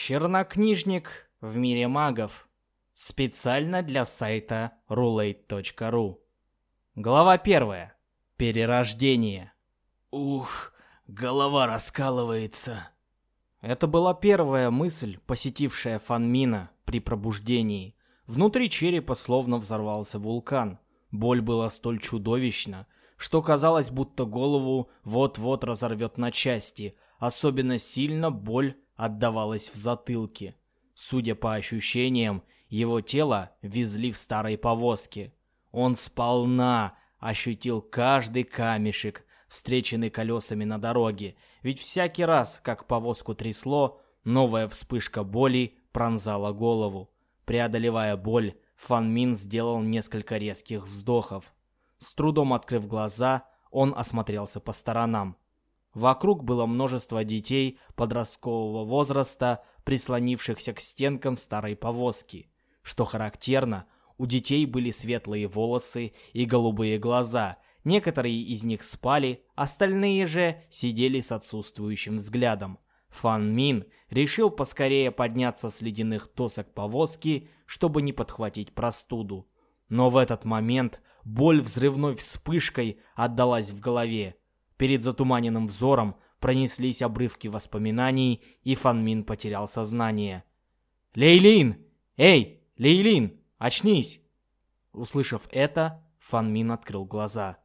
Чернокнижник в мире магов. Специально для сайта roulette.ru. Глава первая. Перерождение. Ух, голова раскалывается. Это была первая мысль, посетившая Фанмина при пробуждении. Внутри черепа словно взорвался вулкан. Боль была столь чудовищна, что казалось, будто голову вот-вот разорвет на части. Особенно сильно боль отдавалась в затылке. Судя по ощущениям, его тело везли в старой повозке. Он сполна ощутил каждый камешек, встреченный колесами на дороге, ведь всякий раз, как повозку трясло, новая вспышка боли пронзала голову. Преодолевая боль, Фан Мин сделал несколько резких вздохов. С трудом открыв глаза, он осмотрелся по сторонам. Вокруг было множество детей подросткового возраста, прислонившихся к стенкам старой повозки. Что характерно, у детей были светлые волосы и голубые глаза. Некоторые из них спали, остальные же сидели с отсутствующим взглядом. Фан Мин решил поскорее подняться с ледяных досок повозки, чтобы не подхватить простуду. Но в этот момент боль взрывной вспышкой отдалась в голове. Перед затуманенным взором пронеслись обрывки воспоминаний, и Фан Мин потерял сознание. «Лейлин! Эй, Лейлин, очнись!» Услышав это, Фан Мин открыл глаза.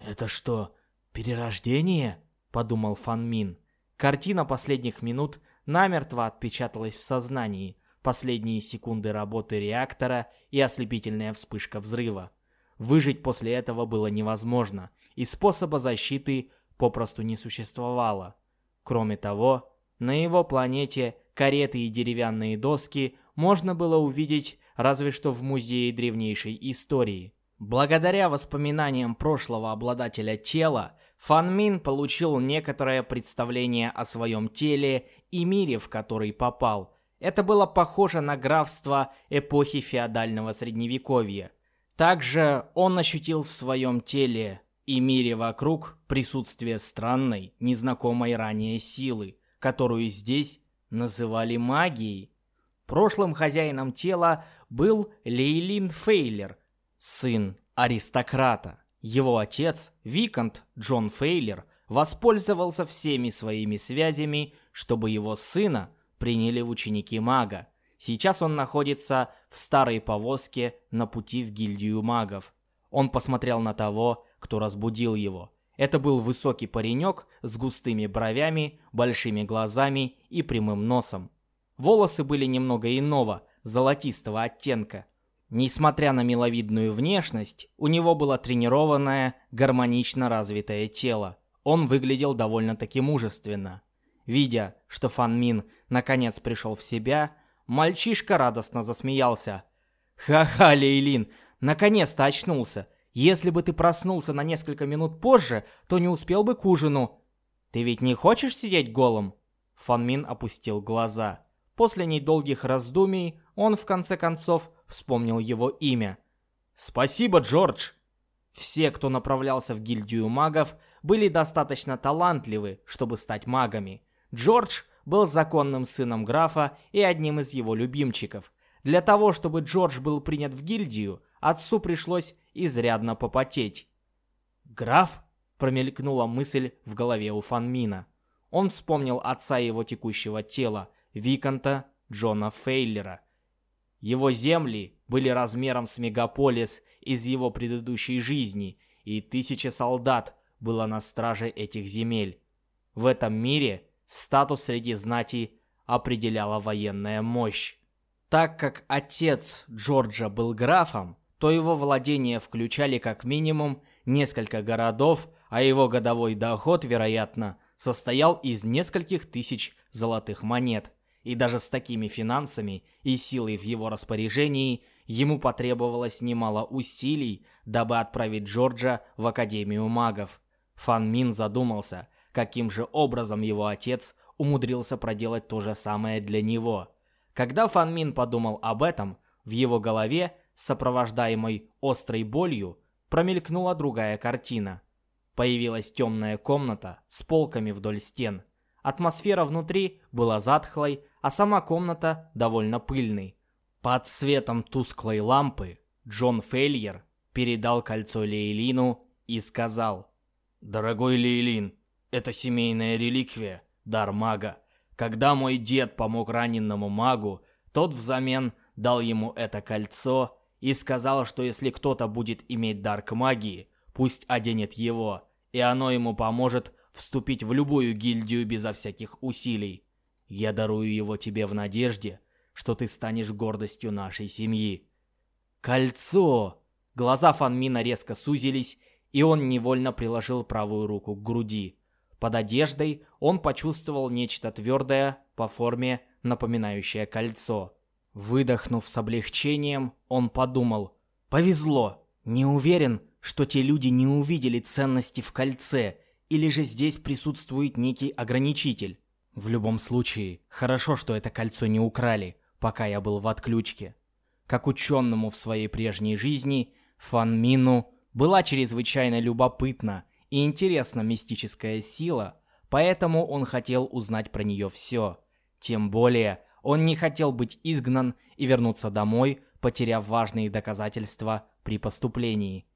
«Это что, перерождение?» – подумал Фан Мин. Картина последних минут намертво отпечаталась в сознании. Последние секунды работы реактора и ослепительная вспышка взрыва. Выжить после этого было невозможно, и способа защиты попросту не существовало. Кроме того, на его планете кареты и деревянные доски можно было увидеть разве что в музее древнейшей истории. Благодаря воспоминаниям прошлого обладателя тела, Фан Мин получил некоторое представление о своем теле и мире, в который попал. Это было похоже на графство эпохи феодального средневековья. Также он ощутил в своем теле и мире вокруг присутствие странной, незнакомой ранее силы, которую здесь называли магией. Прошлым хозяином тела был Лейлин Фейлер, сын аристократа. Его отец, Викант Джон Фейлер, воспользовался всеми своими связями, чтобы его сына приняли в ученики мага. Сейчас он находится в старой повозке на пути в гильдию магов. Он посмотрел на того, кто разбудил его. Это был высокий паренек с густыми бровями, большими глазами и прямым носом. Волосы были немного иного, золотистого оттенка. Несмотря на миловидную внешность, у него было тренированное, гармонично развитое тело. Он выглядел довольно-таки мужественно. Видя, что Фан Мин наконец пришел в себя, Мальчишка радостно засмеялся. «Ха-ха, Лейлин, наконец-то очнулся. Если бы ты проснулся на несколько минут позже, то не успел бы к ужину. Ты ведь не хочешь сидеть голым?» Фанмин опустил глаза. После недолгих раздумий он в конце концов вспомнил его имя. «Спасибо, Джордж!» Все, кто направлялся в гильдию магов, были достаточно талантливы, чтобы стать магами. Джордж был законным сыном графа и одним из его любимчиков. Для того, чтобы Джордж был принят в гильдию, отцу пришлось изрядно попотеть. «Граф?» – промелькнула мысль в голове у Фанмина. Он вспомнил отца его текущего тела, Виконта Джона Фейлера. Его земли были размером с мегаполис из его предыдущей жизни, и тысяча солдат было на страже этих земель. В этом мире Статус среди знати определяла военная мощь. Так как отец Джорджа был графом, то его владения включали как минимум несколько городов, а его годовой доход, вероятно, состоял из нескольких тысяч золотых монет. И даже с такими финансами и силой в его распоряжении ему потребовалось немало усилий, дабы отправить Джорджа в Академию магов. Фан Мин задумался – каким же образом его отец умудрился проделать то же самое для него. Когда Фан Мин подумал об этом, в его голове, сопровождаемой острой болью, промелькнула другая картина. Появилась темная комната с полками вдоль стен. Атмосфера внутри была затхлой, а сама комната довольно пыльной. Под светом тусклой лампы Джон Фейльер передал кольцо Лейлину и сказал, «Дорогой Лейлин, это семейная реликвия, дар мага. Когда мой дед помог раненному магу, тот взамен дал ему это кольцо и сказал, что если кто-то будет иметь дар к магии, пусть оденет его, и оно ему поможет вступить в любую гильдию безо всяких усилий. Я дарую его тебе в надежде, что ты станешь гордостью нашей семьи. Кольцо! Глаза Фанмина резко сузились, и он невольно приложил правую руку к груди. Под одеждой он почувствовал нечто твердое по форме, напоминающее кольцо. Выдохнув с облегчением, он подумал, «Повезло! Не уверен, что те люди не увидели ценности в кольце, или же здесь присутствует некий ограничитель. В любом случае, хорошо, что это кольцо не украли, пока я был в отключке. Как ученому в своей прежней жизни, Фан Мину была чрезвычайно любопытна и интересна мистическая сила, поэтому он хотел узнать про нее все. Тем более, он не хотел быть изгнан и вернуться домой, потеряв важные доказательства при поступлении.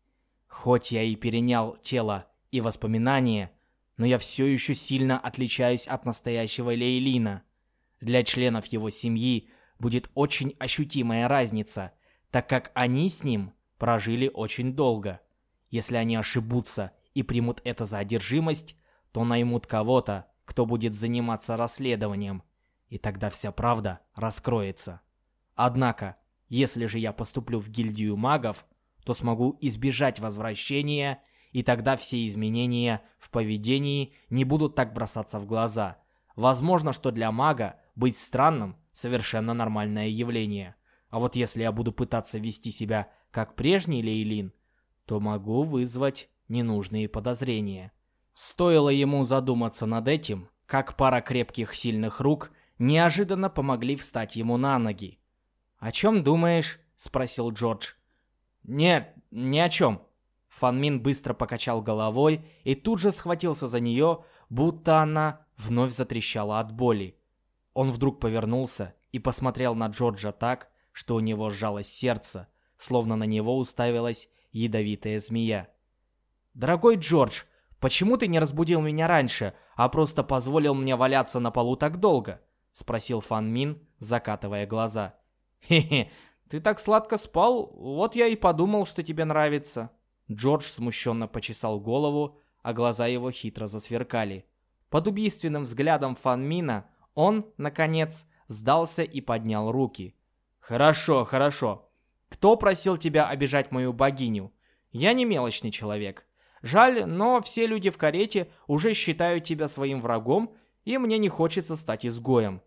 Хоть я и перенял тело и воспоминания, но я все еще сильно отличаюсь от настоящего Лейлина. Для членов его семьи будет очень ощутимая разница, так как они с ним прожили очень долго. Если они ошибутся и примут это за одержимость, то наймут кого-то, кто будет заниматься расследованием, и тогда вся правда раскроется. Однако, если же я поступлю в гильдию магов, то смогу избежать возвращения, и тогда все изменения в поведении не будут так бросаться в глаза. Возможно, что для мага быть странным – совершенно нормальное явление. А вот если я буду пытаться вести себя как прежний Лейлин, то могу вызвать ненужные подозрения. Стоило ему задуматься над этим, как пара крепких сильных рук неожиданно помогли встать ему на ноги. «О чем думаешь?» – спросил Джордж. «Нет, ни о чем». Фанмин быстро покачал головой и тут же схватился за нее, будто она вновь затрещала от боли. Он вдруг повернулся и посмотрел на Джорджа так, что у него сжалось сердце, словно на него уставилась ядовитая змея. «Дорогой Джордж, почему ты не разбудил меня раньше, а просто позволил мне валяться на полу так долго?» — спросил Фан Мин, закатывая глаза. «Хе-хе, ты так сладко спал, вот я и подумал, что тебе нравится». Джордж смущенно почесал голову, а глаза его хитро засверкали. Под убийственным взглядом Фан Мина он, наконец, сдался и поднял руки. «Хорошо, хорошо. Кто просил тебя обижать мою богиню? Я не мелочный человек. Жаль, но все люди в карете уже считают тебя своим врагом, и мне не хочется стать изгоем».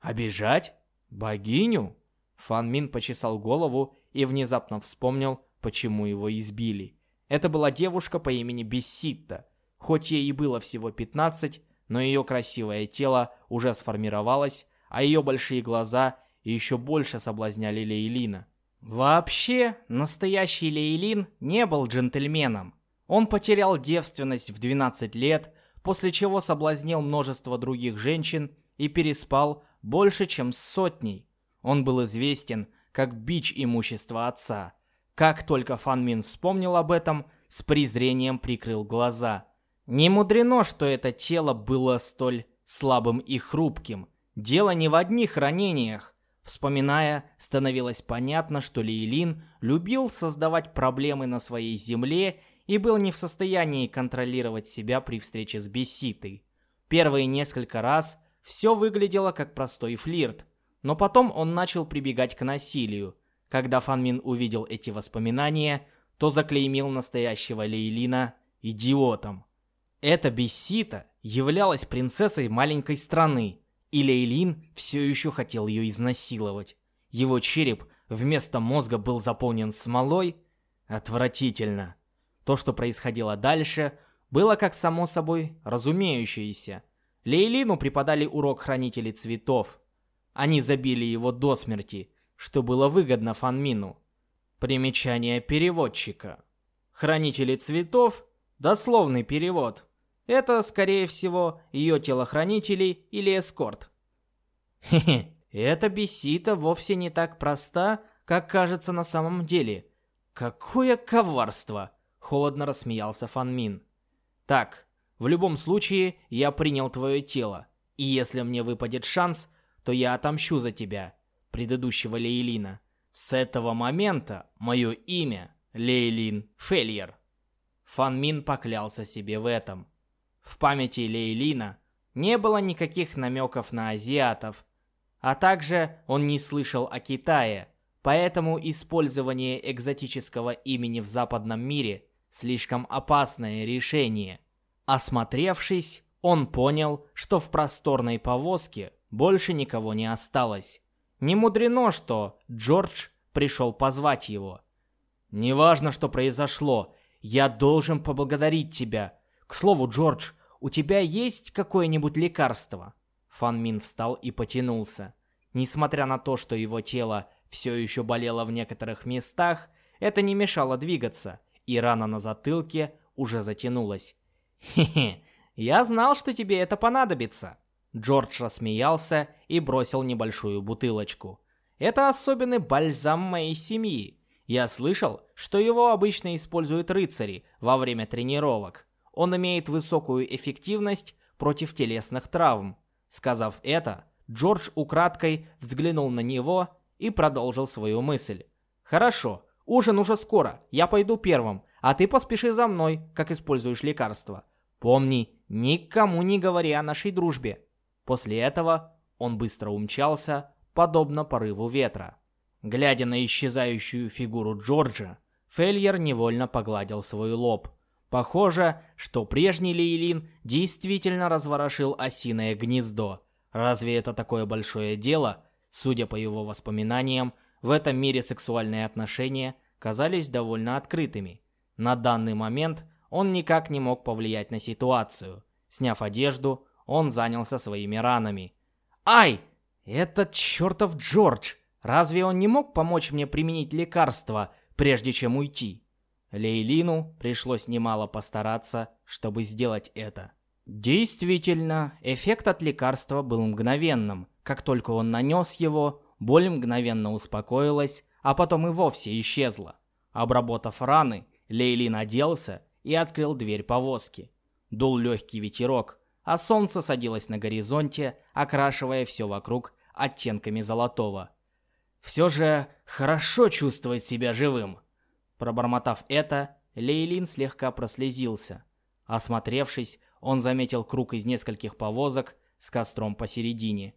«Обижать? Богиню?» Фан Мин почесал голову и внезапно вспомнил, почему его избили. Это была девушка по имени Бесситта. Хоть ей и было всего 15, но ее красивое тело уже сформировалось, а ее большие глаза еще больше соблазняли Лейлина. Вообще, настоящий Лейлин не был джентльменом. Он потерял девственность в 12 лет, после чего соблазнил множество других женщин и переспал больше, чем с сотней. Он был известен как бич имущества отца. Как только Фан Мин вспомнил об этом, с презрением прикрыл глаза. Не мудрено, что это тело было столь слабым и хрупким. Дело не в одних ранениях. Вспоминая, становилось понятно, что Лейлин любил создавать проблемы на своей земле и был не в состоянии контролировать себя при встрече с Беситой. Первые несколько раз все выглядело как простой флирт, но потом он начал прибегать к насилию. Когда Фанмин увидел эти воспоминания, то заклеймил настоящего Лейлина идиотом. Эта Бессита являлась принцессой маленькой страны, и Лейлин все еще хотел ее изнасиловать. Его череп вместо мозга был заполнен смолой. Отвратительно. То, что происходило дальше, было как само собой разумеющееся – Лейлину преподали урок хранителей цветов. Они забили его до смерти, что было выгодно Фанмину. Примечание переводчика. Хранители цветов – дословный перевод. Это, скорее всего, ее телохранители или эскорт. Хе-хе, эта бесита вовсе не так проста, как кажется на самом деле. Какое коварство! Холодно рассмеялся Фанмин. Так, в любом случае, я принял твое тело. И если мне выпадет шанс, то я отомщу за тебя, предыдущего Лейлина. С этого момента мое имя Лейлин Фельер. Фанмин поклялся себе в этом. В памяти Лейлина не было никаких намеков на азиатов, а также он не слышал о Китае, поэтому использование экзотического имени в западном мире слишком опасное решение. Осмотревшись, он понял, что в просторной повозке больше никого не осталось. Не мудрено, что Джордж пришел позвать его. «Неважно, что произошло, я должен поблагодарить тебя. К слову, Джордж, у тебя есть какое-нибудь лекарство?» Фан Мин встал и потянулся. Несмотря на то, что его тело все еще болело в некоторых местах, это не мешало двигаться, и рана на затылке уже затянулась. «Хе-хе, я знал, что тебе это понадобится!» Джордж рассмеялся и бросил небольшую бутылочку. «Это особенный бальзам моей семьи. Я слышал, что его обычно используют рыцари во время тренировок. Он имеет высокую эффективность против телесных травм. Сказав это, Джордж украдкой взглянул на него и продолжил свою мысль. «Хорошо, ужин уже скоро, я пойду первым, а ты поспеши за мной, как используешь лекарства. Помни, никому не говори о нашей дружбе». После этого он быстро умчался, подобно порыву ветра. Глядя на исчезающую фигуру Джорджа, Фельер невольно погладил свой лоб. Похоже, что прежний Лейлин действительно разворошил осиное гнездо. Разве это такое большое дело? Судя по его воспоминаниям, в этом мире сексуальные отношения казались довольно открытыми. На данный момент он никак не мог повлиять на ситуацию. Сняв одежду, он занялся своими ранами. «Ай! Этот чертов Джордж!» Разве он не мог помочь мне применить лекарство, прежде чем уйти? Лейлину пришлось немало постараться, чтобы сделать это. Действительно, эффект от лекарства был мгновенным. Как только он нанес его, боль мгновенно успокоилась, а потом и вовсе исчезла. Обработав раны, Лейлин оделся и открыл дверь повозки. Дул легкий ветерок, а солнце садилось на горизонте, окрашивая все вокруг оттенками золотого. Все же хорошо чувствовать себя живым. Пробормотав это, Лейлин слегка прослезился. Осмотревшись, он заметил круг из нескольких повозок с костром посередине.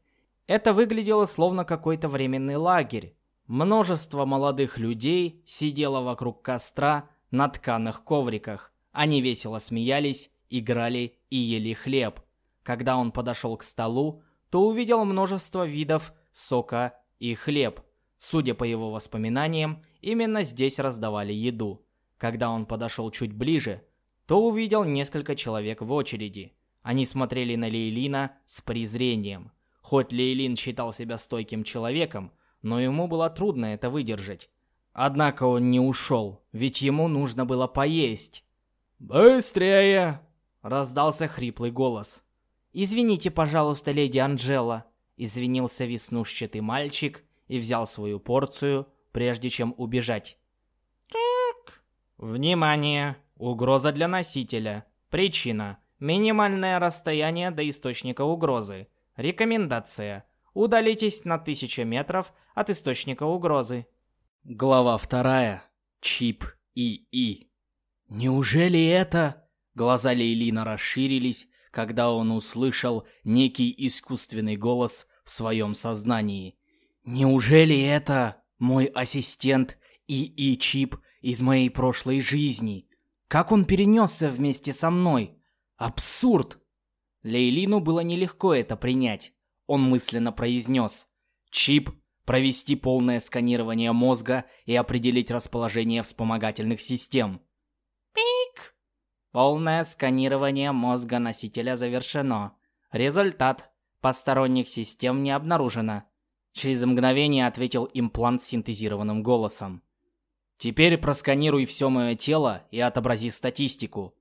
Это выглядело словно какой-то временный лагерь. Множество молодых людей сидело вокруг костра на тканых ковриках. Они весело смеялись, играли и ели хлеб. Когда он подошел к столу, то увидел множество видов сока и хлеб. Судя по его воспоминаниям, именно здесь раздавали еду. Когда он подошел чуть ближе, то увидел несколько человек в очереди. Они смотрели на Лейлина с презрением. Хоть Лейлин считал себя стойким человеком, но ему было трудно это выдержать. Однако он не ушел, ведь ему нужно было поесть. «Быстрее!» — раздался хриплый голос. «Извините, пожалуйста, леди Анжела», — извинился веснушчатый мальчик и взял свою порцию, прежде чем убежать. Так. Внимание! Угроза для носителя. Причина. Минимальное расстояние до источника угрозы. Рекомендация. Удалитесь на 1000 метров от источника угрозы. Глава вторая. Чип ИИ. Неужели это... Глаза Лейлина расширились, когда он услышал некий искусственный голос в своем сознании. Неужели это мой ассистент ИИ Чип из моей прошлой жизни? Как он перенесся вместе со мной? Абсурд! Лейлину было нелегко это принять. Он мысленно произнес. Чип, провести полное сканирование мозга и определить расположение вспомогательных систем. Пик! Полное сканирование мозга носителя завершено. Результат. Посторонних систем не обнаружено. Через мгновение ответил имплант синтезированным голосом. «Теперь просканируй все мое тело и отобрази статистику».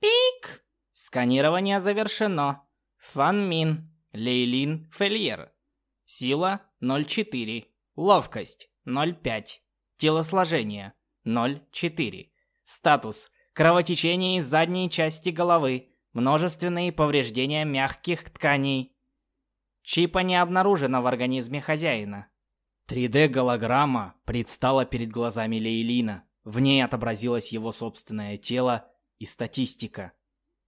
«Пик!» «Сканирование завершено. Фан Мин, Лейлин Фельер». Сила 0,4. Ловкость 0,5. Телосложение 0,4. Статус. Кровотечение из задней части головы. Множественные повреждения мягких тканей. Чипа не обнаружено в организме хозяина. 3D-голограмма предстала перед глазами Лейлина. В ней отобразилось его собственное тело и статистика.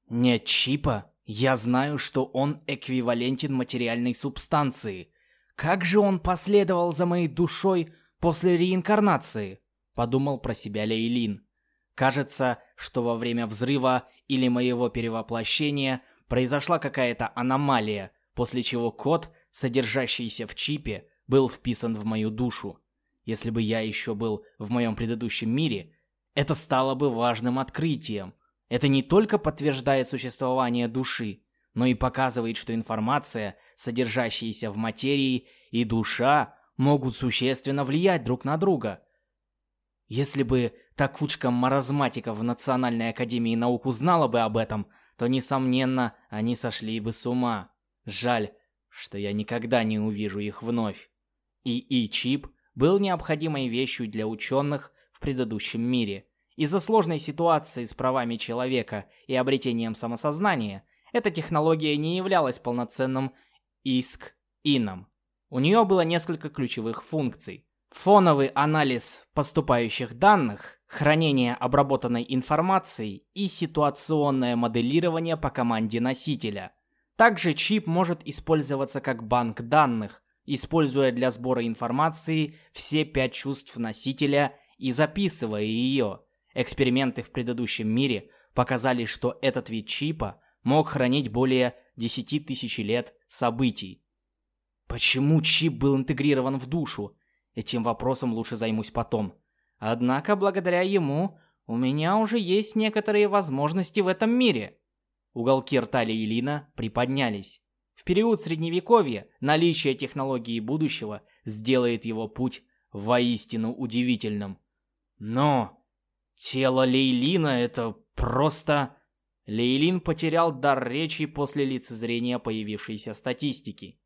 Нет чипа, я знаю, что он эквивалентен материальной субстанции. Как же он последовал за моей душой после реинкарнации? Подумал про себя Лейлин. Кажется, что во время взрыва или моего перевоплощения произошла какая-то аномалия, после чего код, содержащийся в чипе, был вписан в мою душу. Если бы я еще был в моем предыдущем мире, это стало бы важным открытием. Это не только подтверждает существование души, но и показывает, что информация, содержащаяся в материи, и душа могут существенно влиять друг на друга. Если бы та кучка маразматиков в Национальной Академии Наук узнала бы об этом, то, несомненно, они сошли бы с ума. Жаль, что я никогда не увижу их вновь. ИИ-чип был необходимой вещью для ученых в предыдущем мире. Из-за сложной ситуации с правами человека и обретением самосознания, эта технология не являлась полноценным ИСК-ином. У нее было несколько ключевых функций. Фоновый анализ поступающих данных, хранение обработанной информации и ситуационное моделирование по команде носителя. Также чип может использоваться как банк данных, используя для сбора информации все пять чувств носителя и записывая ее. Эксперименты в предыдущем мире показали, что этот вид чипа мог хранить более 10 тысяч лет событий. Почему чип был интегрирован в душу? Этим вопросом лучше займусь потом. Однако, благодаря ему, у меня уже есть некоторые возможности в этом мире. Уголки рта Лейлина приподнялись. В период Средневековья наличие технологии будущего сделает его путь воистину удивительным. Но тело Лейлина — это просто... Лейлин потерял дар речи после лицезрения появившейся статистики.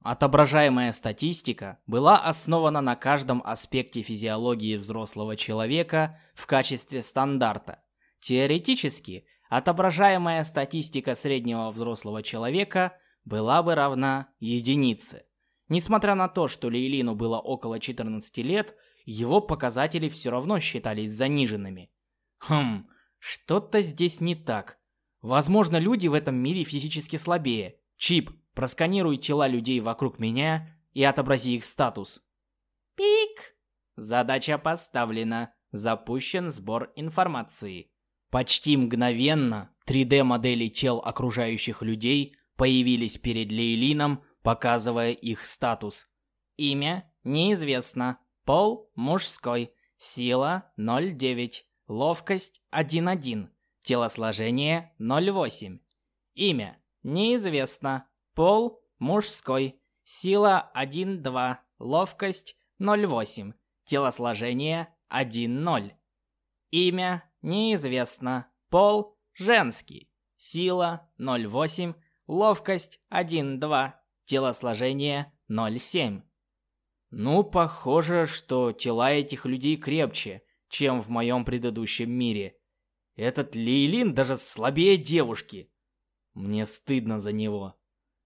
Отображаемая статистика была основана на каждом аспекте физиологии взрослого человека в качестве стандарта. Теоретически, отображаемая статистика среднего взрослого человека – была бы равна единице. Несмотря на то, что Лейлину было около 14 лет, его показатели все равно считались заниженными. Хм, что-то здесь не так. Возможно, люди в этом мире физически слабее. Чип, просканируй тела людей вокруг меня и отобрази их статус. Пик! Задача поставлена. Запущен сбор информации. Почти мгновенно 3D-модели тел окружающих людей появились перед Лейлином, показывая их статус. Имя неизвестно. Пол мужской. Сила 0,9. Ловкость 1,1. Телосложение 0,8. Имя неизвестно. Пол мужской. Сила 1,2. Ловкость 0,8. Телосложение 1,0. Имя неизвестно. Пол женский. Сила 0,8. Ловкость 1-2. Телосложение 0,7. Ну, похоже, что тела этих людей крепче, чем в моем предыдущем мире. Этот Лейлин даже слабее девушки. Мне стыдно за него.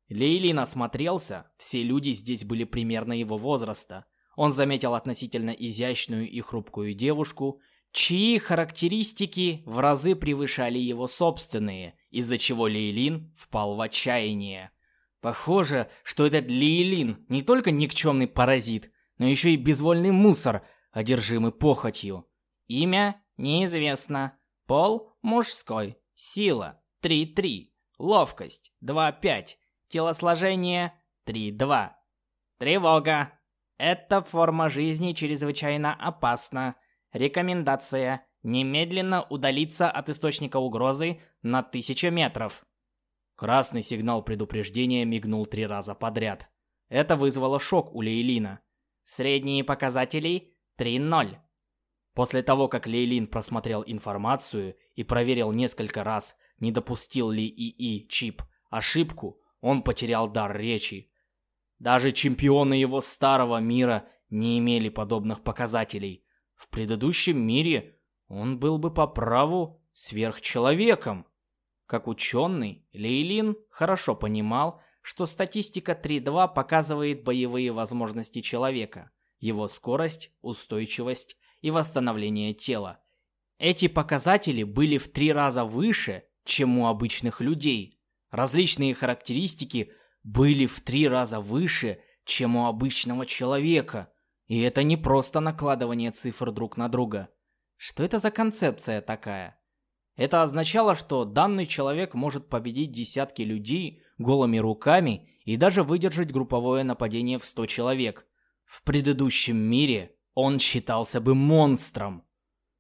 Лейлин осмотрелся, все люди здесь были примерно его возраста. Он заметил относительно изящную и хрупкую девушку, чьи характеристики в разы превышали его собственные – из-за чего Лейлин впал в отчаяние. Похоже, что этот Лейлин не только никчемный паразит, но еще и безвольный мусор, одержимый похотью. Имя неизвестно. Пол мужской. Сила 3-3. Ловкость 2-5. Телосложение 3-2. Тревога. Эта форма жизни чрезвычайно опасна. Рекомендация Немедленно удалиться от источника угрозы на тысячу метров. Красный сигнал предупреждения мигнул три раза подряд. Это вызвало шок у Лейлина. Средние показатели 3-0. После того, как Лейлин просмотрел информацию и проверил несколько раз, не допустил ли ИИ чип ошибку, он потерял дар речи. Даже чемпионы его старого мира не имели подобных показателей. В предыдущем мире он был бы по праву сверхчеловеком. Как ученый, Лейлин хорошо понимал, что статистика 3.2 показывает боевые возможности человека, его скорость, устойчивость и восстановление тела. Эти показатели были в три раза выше, чем у обычных людей. Различные характеристики были в три раза выше, чем у обычного человека. И это не просто накладывание цифр друг на друга. Что это за концепция такая? Это означало, что данный человек может победить десятки людей голыми руками и даже выдержать групповое нападение в 100 человек. В предыдущем мире он считался бы монстром.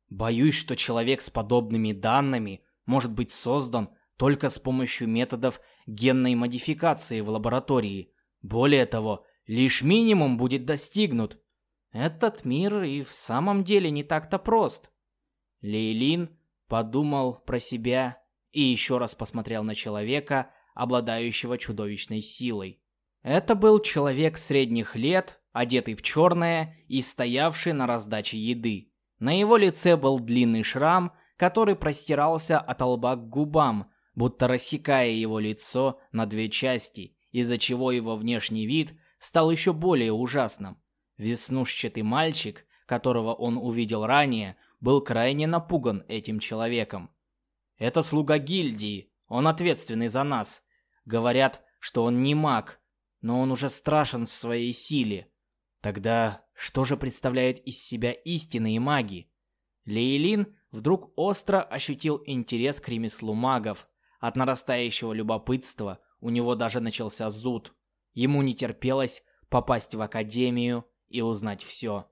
Боюсь, что человек с подобными данными может быть создан только с помощью методов генной модификации в лаборатории. Более того, лишь минимум будет достигнут. Этот мир и в самом деле не так-то прост. Лейлин подумал про себя и еще раз посмотрел на человека, обладающего чудовищной силой. Это был человек средних лет, одетый в черное и стоявший на раздаче еды. На его лице был длинный шрам, который простирался от лба к губам, будто рассекая его лицо на две части, из-за чего его внешний вид стал еще более ужасным. Веснушчатый мальчик, которого он увидел ранее, был крайне напуган этим человеком. «Это слуга гильдии, он ответственный за нас. Говорят, что он не маг, но он уже страшен в своей силе. Тогда что же представляют из себя истинные маги?» Лейлин вдруг остро ощутил интерес к ремеслу магов, от нарастающего любопытства у него даже начался зуд. Ему не терпелось попасть в академию и узнать все.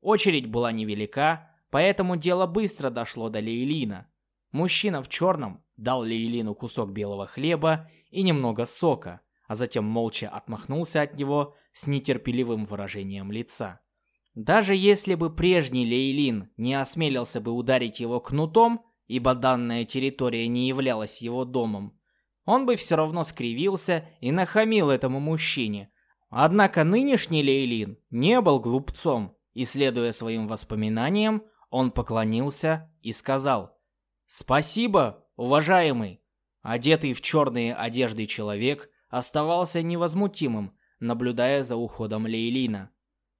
Очередь была невелика, поэтому дело быстро дошло до Лейлина. Мужчина в черном дал Лейлину кусок белого хлеба и немного сока, а затем молча отмахнулся от него с нетерпеливым выражением лица. Даже если бы прежний Лейлин не осмелился бы ударить его кнутом, ибо данная территория не являлась его домом, он бы все равно скривился и нахамил этому мужчине. Однако нынешний Лейлин не был глупцом, и, следуя своим воспоминаниям, он поклонился и сказал «Спасибо, уважаемый!» Одетый в черные одежды человек оставался невозмутимым, наблюдая за уходом Лейлина.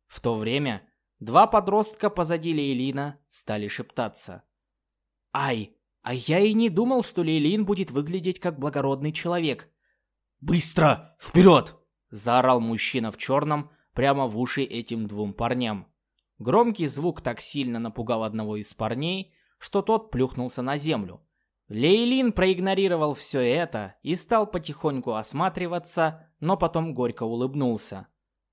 В то время два подростка позади Лейлина стали шептаться. Ай, а я и не думал, что Лейлин будет выглядеть как благородный человек. «Быстро! Вперед!» – заорал мужчина в черном прямо в уши этим двум парням. Громкий звук так сильно напугал одного из парней, что тот плюхнулся на землю. Лейлин проигнорировал все это и стал потихоньку осматриваться, но потом горько улыбнулся.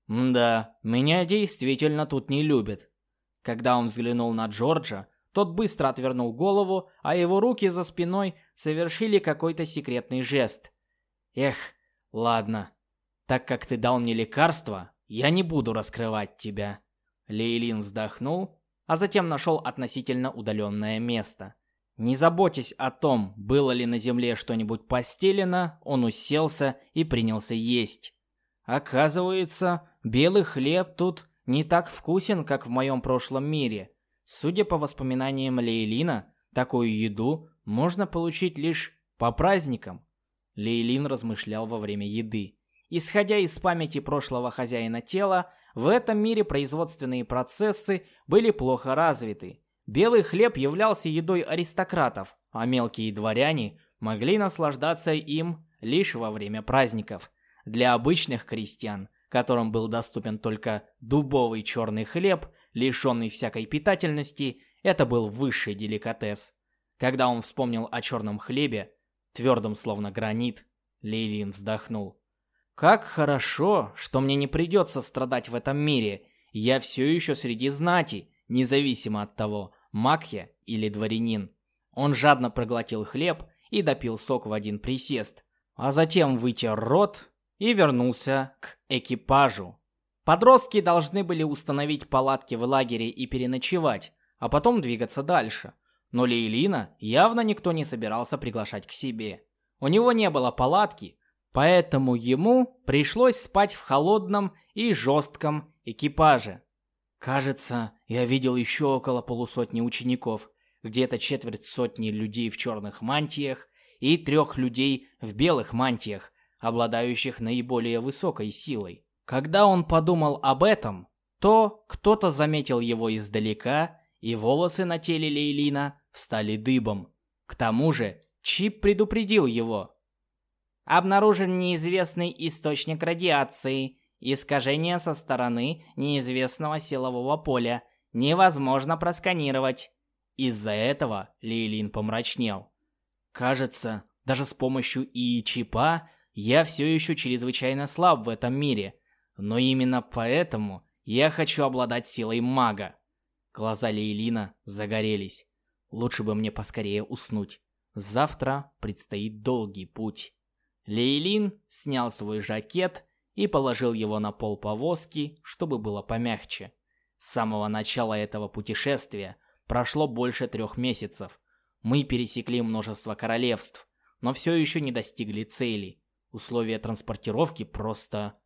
«Да, меня действительно тут не любят». Когда он взглянул на Джорджа, тот быстро отвернул голову, а его руки за спиной совершили какой-то секретный жест. Эх, ладно. Так как ты дал мне лекарство, я не буду раскрывать тебя. Лейлин вздохнул, а затем нашел относительно удаленное место. Не заботясь о том, было ли на земле что-нибудь постелено, он уселся и принялся есть. Оказывается, белый хлеб тут не так вкусен, как в моем прошлом мире. Судя по воспоминаниям Лейлина, такую еду можно получить лишь по праздникам. Лейлин размышлял во время еды. Исходя из памяти прошлого хозяина тела, в этом мире производственные процессы были плохо развиты. Белый хлеб являлся едой аристократов, а мелкие дворяне могли наслаждаться им лишь во время праздников. Для обычных крестьян, которым был доступен только дубовый черный хлеб – лишенный всякой питательности, это был высший деликатес. Когда он вспомнил о черном хлебе, твердом словно гранит, Лейлин вздохнул. «Как хорошо, что мне не придется страдать в этом мире. Я все еще среди знати, независимо от того, маг я или дворянин». Он жадно проглотил хлеб и допил сок в один присест, а затем вытер рот и вернулся к экипажу. Подростки должны были установить палатки в лагере и переночевать, а потом двигаться дальше. Но Лейлина явно никто не собирался приглашать к себе. У него не было палатки, Поэтому ему пришлось спать в холодном и жестком экипаже. Кажется, я видел еще около полусотни учеников, где-то четверть сотни людей в черных мантиях и трех людей в белых мантиях, обладающих наиболее высокой силой. Когда он подумал об этом, то кто-то заметил его издалека, и волосы на теле Лейлина встали дыбом. К тому же Чип предупредил его. Обнаружен неизвестный источник радиации, искажение со стороны неизвестного силового поля. Невозможно просканировать. Из-за этого Лейлин помрачнел. Кажется, даже с помощью ИИ-чипа я все еще чрезвычайно слаб в этом мире. Но именно поэтому я хочу обладать силой мага. Глаза Лейлина загорелись. Лучше бы мне поскорее уснуть. Завтра предстоит долгий путь. Лейлин снял свой жакет и положил его на пол повозки, чтобы было помягче. С самого начала этого путешествия прошло больше трех месяцев. Мы пересекли множество королевств, но все еще не достигли цели. Условия транспортировки просто...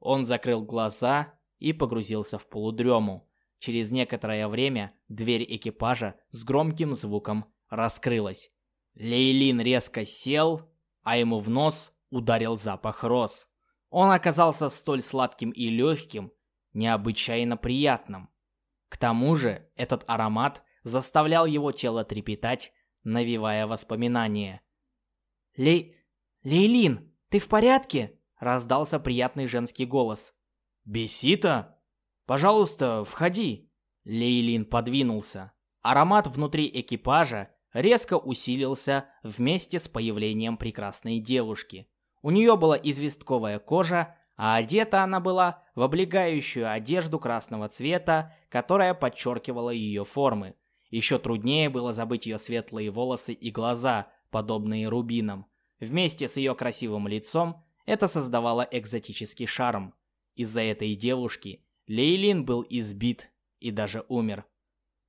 Он закрыл глаза и погрузился в полудрему. Через некоторое время дверь экипажа с громким звуком раскрылась. Лейлин резко сел, а ему в нос ударил запах роз. Он оказался столь сладким и легким, необычайно приятным. К тому же этот аромат заставлял его тело трепетать, навевая воспоминания. «Лей... Лейлин, ты в порядке?» — раздался приятный женский голос. «Бесита? Пожалуйста, входи!» Лейлин подвинулся. Аромат внутри экипажа резко усилился вместе с появлением прекрасной девушки. У нее была известковая кожа, а одета она была в облегающую одежду красного цвета, которая подчеркивала ее формы. Еще труднее было забыть ее светлые волосы и глаза, подобные рубинам. Вместе с ее красивым лицом это создавало экзотический шарм. Из-за этой девушки Лейлин был избит и умер. умер.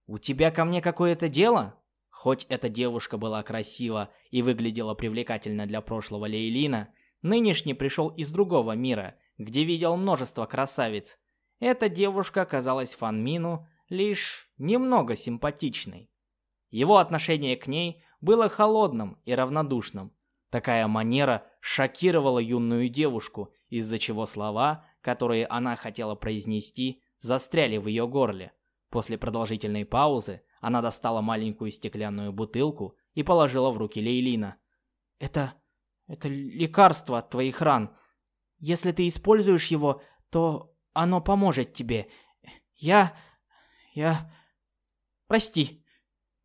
«У тебя ко мне какое-то дело?» Хоть эта девушка была красива и выглядела привлекательно для прошлого Лейлина, нынешний пришел из другого мира, где видел множество красавиц. Эта девушка казалась Фанмину лишь немного симпатичной. Его отношение к ней было холодным и равнодушным. Такая манера шокировала юную девушку, из-за чего слова, которые она хотела произнести, застряли в ее горле. После продолжительной паузы она достала маленькую стеклянную бутылку и положила в руки Лейлина. «Это... это лекарство от твоих ран. Если ты используешь его, то оно поможет тебе. Я... я... прости».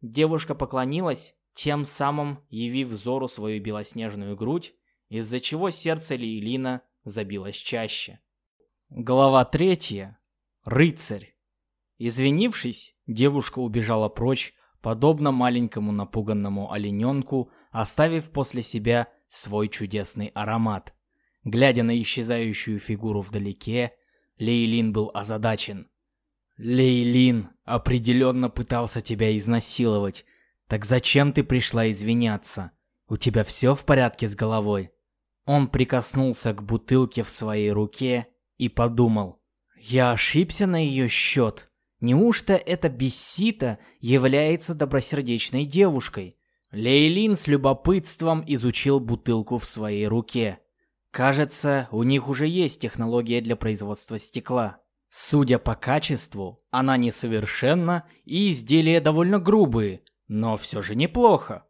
Девушка поклонилась, тем самым явив взору свою белоснежную грудь, из-за чего сердце Лейлина забилось чаще. Глава третья. Рыцарь. Извинившись, девушка убежала прочь, подобно маленькому напуганному олененку, оставив после себя свой чудесный аромат. Глядя на исчезающую фигуру вдалеке, Лейлин был озадачен. «Лейлин определенно пытался тебя изнасиловать. Так зачем ты пришла извиняться? У тебя все в порядке с головой?» Он прикоснулся к бутылке в своей руке и подумал, я ошибся на ее счет. Неужто эта Бессита является добросердечной девушкой? Лейлин с любопытством изучил бутылку в своей руке. Кажется, у них уже есть технология для производства стекла. Судя по качеству, она несовершенна и изделия довольно грубые, но все же неплохо.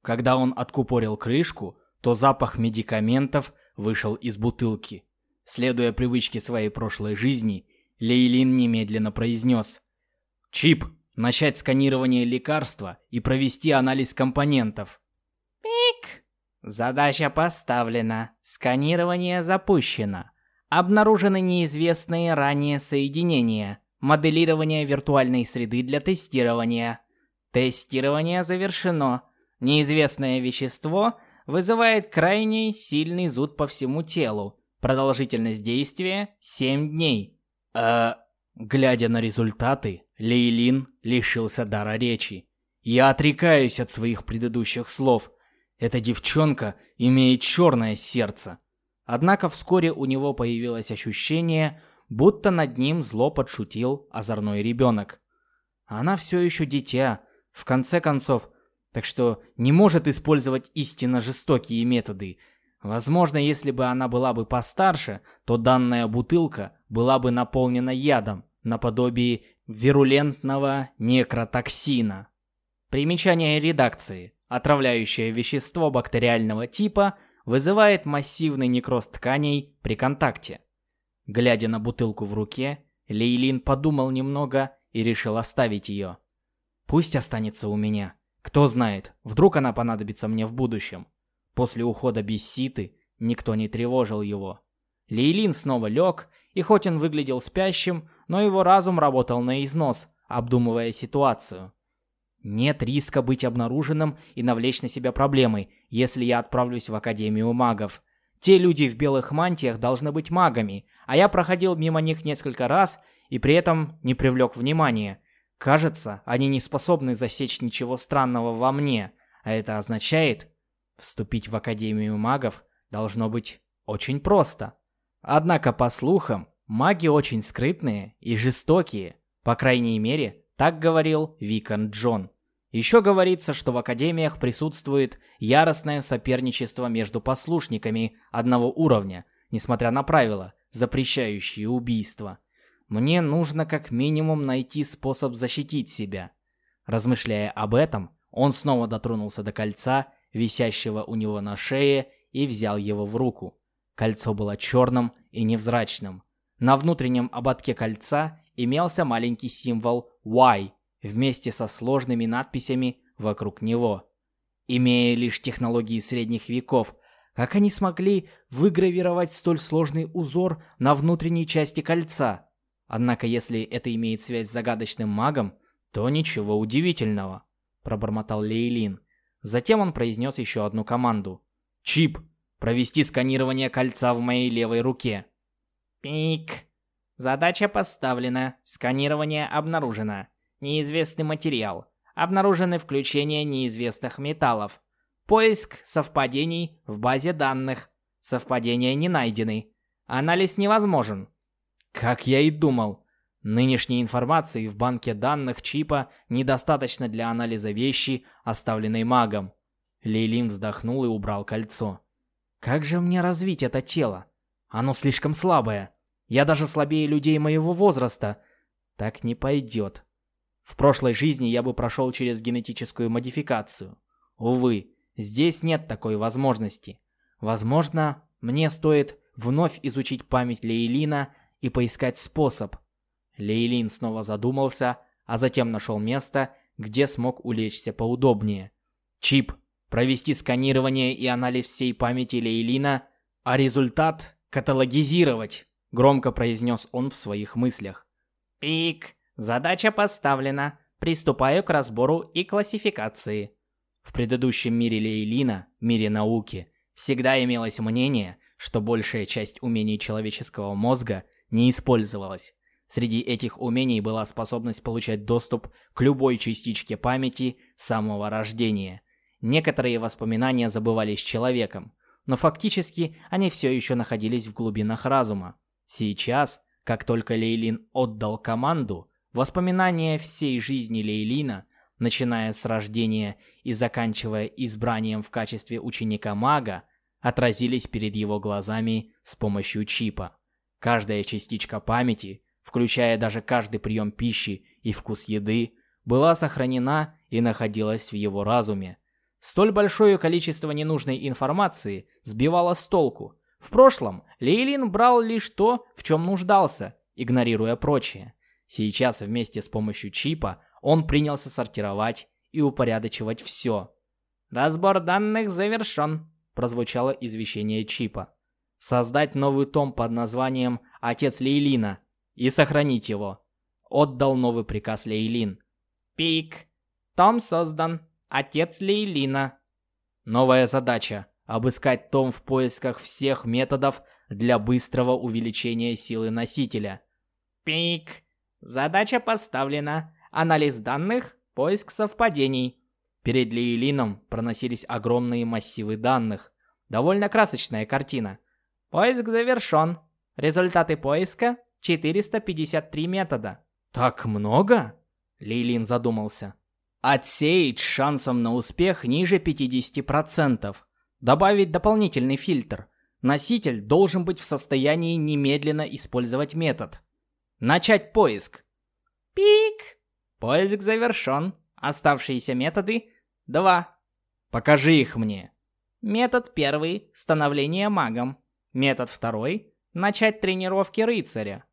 Когда он откупорил крышку, то запах медикаментов вышел из бутылки. Следуя привычке своей прошлой жизни, Лейлин немедленно произнес «Чип, начать сканирование лекарства и провести анализ компонентов». «Пик!» Задача поставлена. Сканирование запущено. Обнаружены неизвестные ранее соединения. Моделирование виртуальной среды для тестирования. Тестирование завершено. Неизвестное вещество вызывает крайне сильный зуд по всему телу. Продолжительность действия 7 дней. Э, глядя на результаты, Лейлин лишился дара речи. Я отрекаюсь от своих предыдущих слов. Эта девчонка имеет черное сердце. Однако вскоре у него появилось ощущение, будто над ним зло подшутил озорной ребенок. Она все еще дитя, в конце концов, так что не может использовать истинно жестокие методы. Возможно, если бы она была бы постарше, то данная бутылка была бы наполнена ядом, наподобие вирулентного некротоксина. Примечание редакции. Отравляющее вещество бактериального типа вызывает массивный некроз тканей при контакте. Глядя на бутылку в руке, Лейлин подумал немного и решил оставить ее. Пусть останется у меня. Кто знает, вдруг она понадобится мне в будущем. После ухода Бесситы никто не тревожил его. Лейлин снова лег, и хоть он выглядел спящим, но его разум работал на износ, обдумывая ситуацию. Нет риска быть обнаруженным и навлечь на себя проблемой, если я отправлюсь в Академию магов. Те люди в белых мантиях должны быть магами, а я проходил мимо них несколько раз и при этом не привлек внимания. Кажется, они не способны засечь ничего странного во мне, а это означает, вступить в Академию магов должно быть очень просто. Однако, по слухам, маги очень скрытные и жестокие, по крайней мере, так говорил Викон Джон. Еще говорится, что в академиях присутствует яростное соперничество между послушниками одного уровня, несмотря на правила, запрещающие убийство. Мне нужно как минимум найти способ защитить себя. Размышляя об этом, он снова дотронулся до кольца, висящего у него на шее, и взял его в руку. Кольцо было черным и невзрачным. На внутреннем ободке кольца имелся маленький символ Y вместе со сложными надписями вокруг него. Имея лишь технологии средних веков, как они смогли выгравировать столь сложный узор на внутренней части кольца? Однако, если это имеет связь с загадочным магом, то ничего удивительного, пробормотал Лейлин. Затем он произнес еще одну команду. «Чип! Провести сканирование кольца в моей левой руке!» «Пик!» Задача поставлена. Сканирование обнаружено. Неизвестный материал. Обнаружены включения неизвестных металлов. Поиск совпадений в базе данных. Совпадения не найдены. Анализ невозможен. Как я и думал. Нынешней информации в банке данных чипа недостаточно для анализа вещи, оставленной магом. Лейлин вздохнул и убрал кольцо. Как же мне развить это тело? Оно слишком слабое. Я даже слабее людей моего возраста. Так не пойдет. В прошлой жизни я бы прошел через генетическую модификацию. Увы, здесь нет такой возможности. Возможно, мне стоит вновь изучить память Лейлина и поискать способ. Лейлин снова задумался, а затем нашел место, где смог улечься поудобнее. Чип, провести сканирование и анализ всей памяти Лейлина, а результат каталогизировать. Громко произнес он в своих мыслях. «Пик! Задача поставлена. Приступаю к разбору и классификации». В предыдущем мире Лейлина, мире науки, всегда имелось мнение, что большая часть умений человеческого мозга не использовалась. Среди этих умений была способность получать доступ к любой частичке памяти самого рождения. Некоторые воспоминания забывались человеком, но фактически они все еще находились в глубинах разума. Сейчас, как только Лейлин отдал команду, воспоминания всей жизни Лейлина, начиная с рождения и заканчивая избранием в качестве ученика-мага, отразились перед его глазами с помощью чипа. Каждая частичка памяти, включая даже каждый прием пищи и вкус еды, была сохранена и находилась в его разуме. Столь большое количество ненужной информации сбивало с толку, в прошлом Лейлин брал лишь то, в чем нуждался, игнорируя прочее. Сейчас вместе с помощью чипа он принялся сортировать и упорядочивать все. «Разбор данных завершен», – прозвучало извещение чипа. «Создать новый том под названием «Отец Лейлина» и сохранить его». Отдал новый приказ Лейлин. «Пик. Том создан. Отец Лейлина». Новая задача обыскать том в поисках всех методов для быстрого увеличения силы носителя. Пик. Задача поставлена. Анализ данных, поиск совпадений. Перед Лейлином проносились огромные массивы данных. Довольно красочная картина. Поиск завершен. Результаты поиска 453 метода. Так много? Лейлин задумался. Отсеять шансом на успех ниже 50%. Добавить дополнительный фильтр. Носитель должен быть в состоянии немедленно использовать метод. Начать поиск. Пик! Поиск завершен. Оставшиеся методы — два. Покажи их мне. Метод первый — становление магом. Метод второй — начать тренировки рыцаря.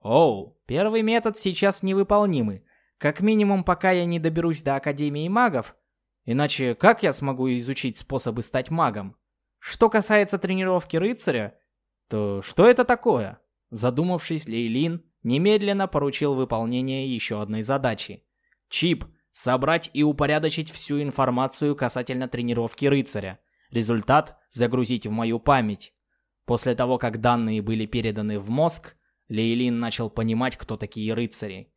Оу, первый метод сейчас невыполнимый. Как минимум, пока я не доберусь до Академии магов. Иначе как я смогу изучить способы стать магом? Что касается тренировки рыцаря, то что это такое? Задумавшись, Лейлин немедленно поручил выполнение еще одной задачи. Чип — собрать и упорядочить всю информацию касательно тренировки рыцаря. Результат — загрузить в мою память. После того, как данные были переданы в мозг, Лейлин начал понимать, кто такие рыцари.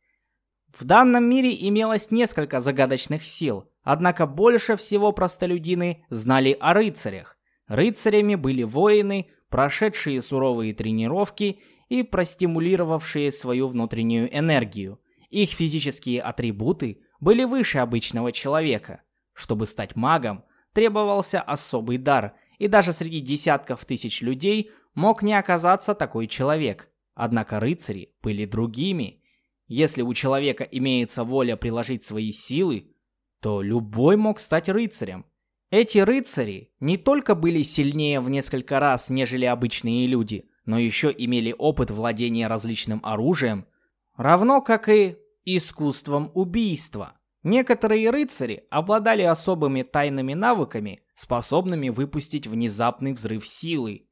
В данном мире имелось несколько загадочных сил, однако больше всего простолюдины знали о рыцарях. Рыцарями были воины, прошедшие суровые тренировки и простимулировавшие свою внутреннюю энергию. Их физические атрибуты были выше обычного человека. Чтобы стать магом, требовался особый дар, и даже среди десятков тысяч людей мог не оказаться такой человек. Однако рыцари были другими. Если у человека имеется воля приложить свои силы, то любой мог стать рыцарем. Эти рыцари не только были сильнее в несколько раз, нежели обычные люди, но еще имели опыт владения различным оружием, равно как и искусством убийства. Некоторые рыцари обладали особыми тайными навыками, способными выпустить внезапный взрыв силы.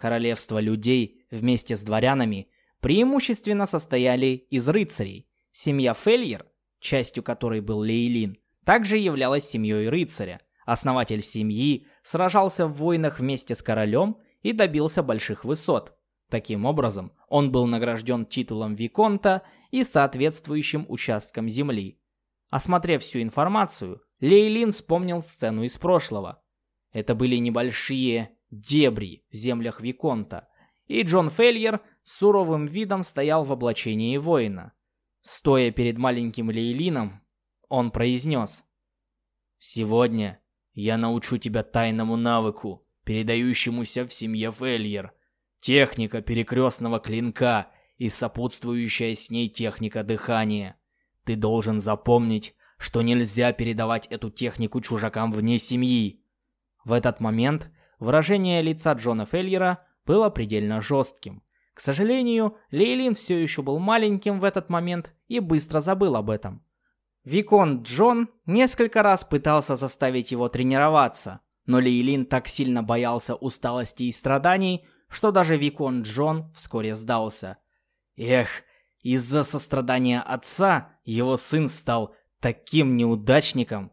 Королевство людей вместе с дворянами преимущественно состояли из рыцарей. Семья Фельер, частью которой был Лейлин, также являлась семьей рыцаря. Основатель семьи сражался в войнах вместе с королем и добился больших высот. Таким образом, он был награжден титулом Виконта и соответствующим участком земли. Осмотрев всю информацию, Лейлин вспомнил сцену из прошлого. Это были небольшие дебри в землях Виконта, и Джон Фельер с суровым видом стоял в облачении воина. Стоя перед маленьким Лейлином, он произнес «Сегодня я научу тебя тайному навыку, передающемуся в семье Фельер. Техника перекрестного клинка и сопутствующая с ней техника дыхания. Ты должен запомнить, что нельзя передавать эту технику чужакам вне семьи. В этот момент выражение лица Джона Фельера было предельно жестким. К сожалению, Лейлин все еще был маленьким в этот момент и быстро забыл об этом. Викон Джон несколько раз пытался заставить его тренироваться, но Лейлин так сильно боялся усталости и страданий, что даже Викон Джон вскоре сдался. Эх, из-за сострадания отца его сын стал таким неудачником.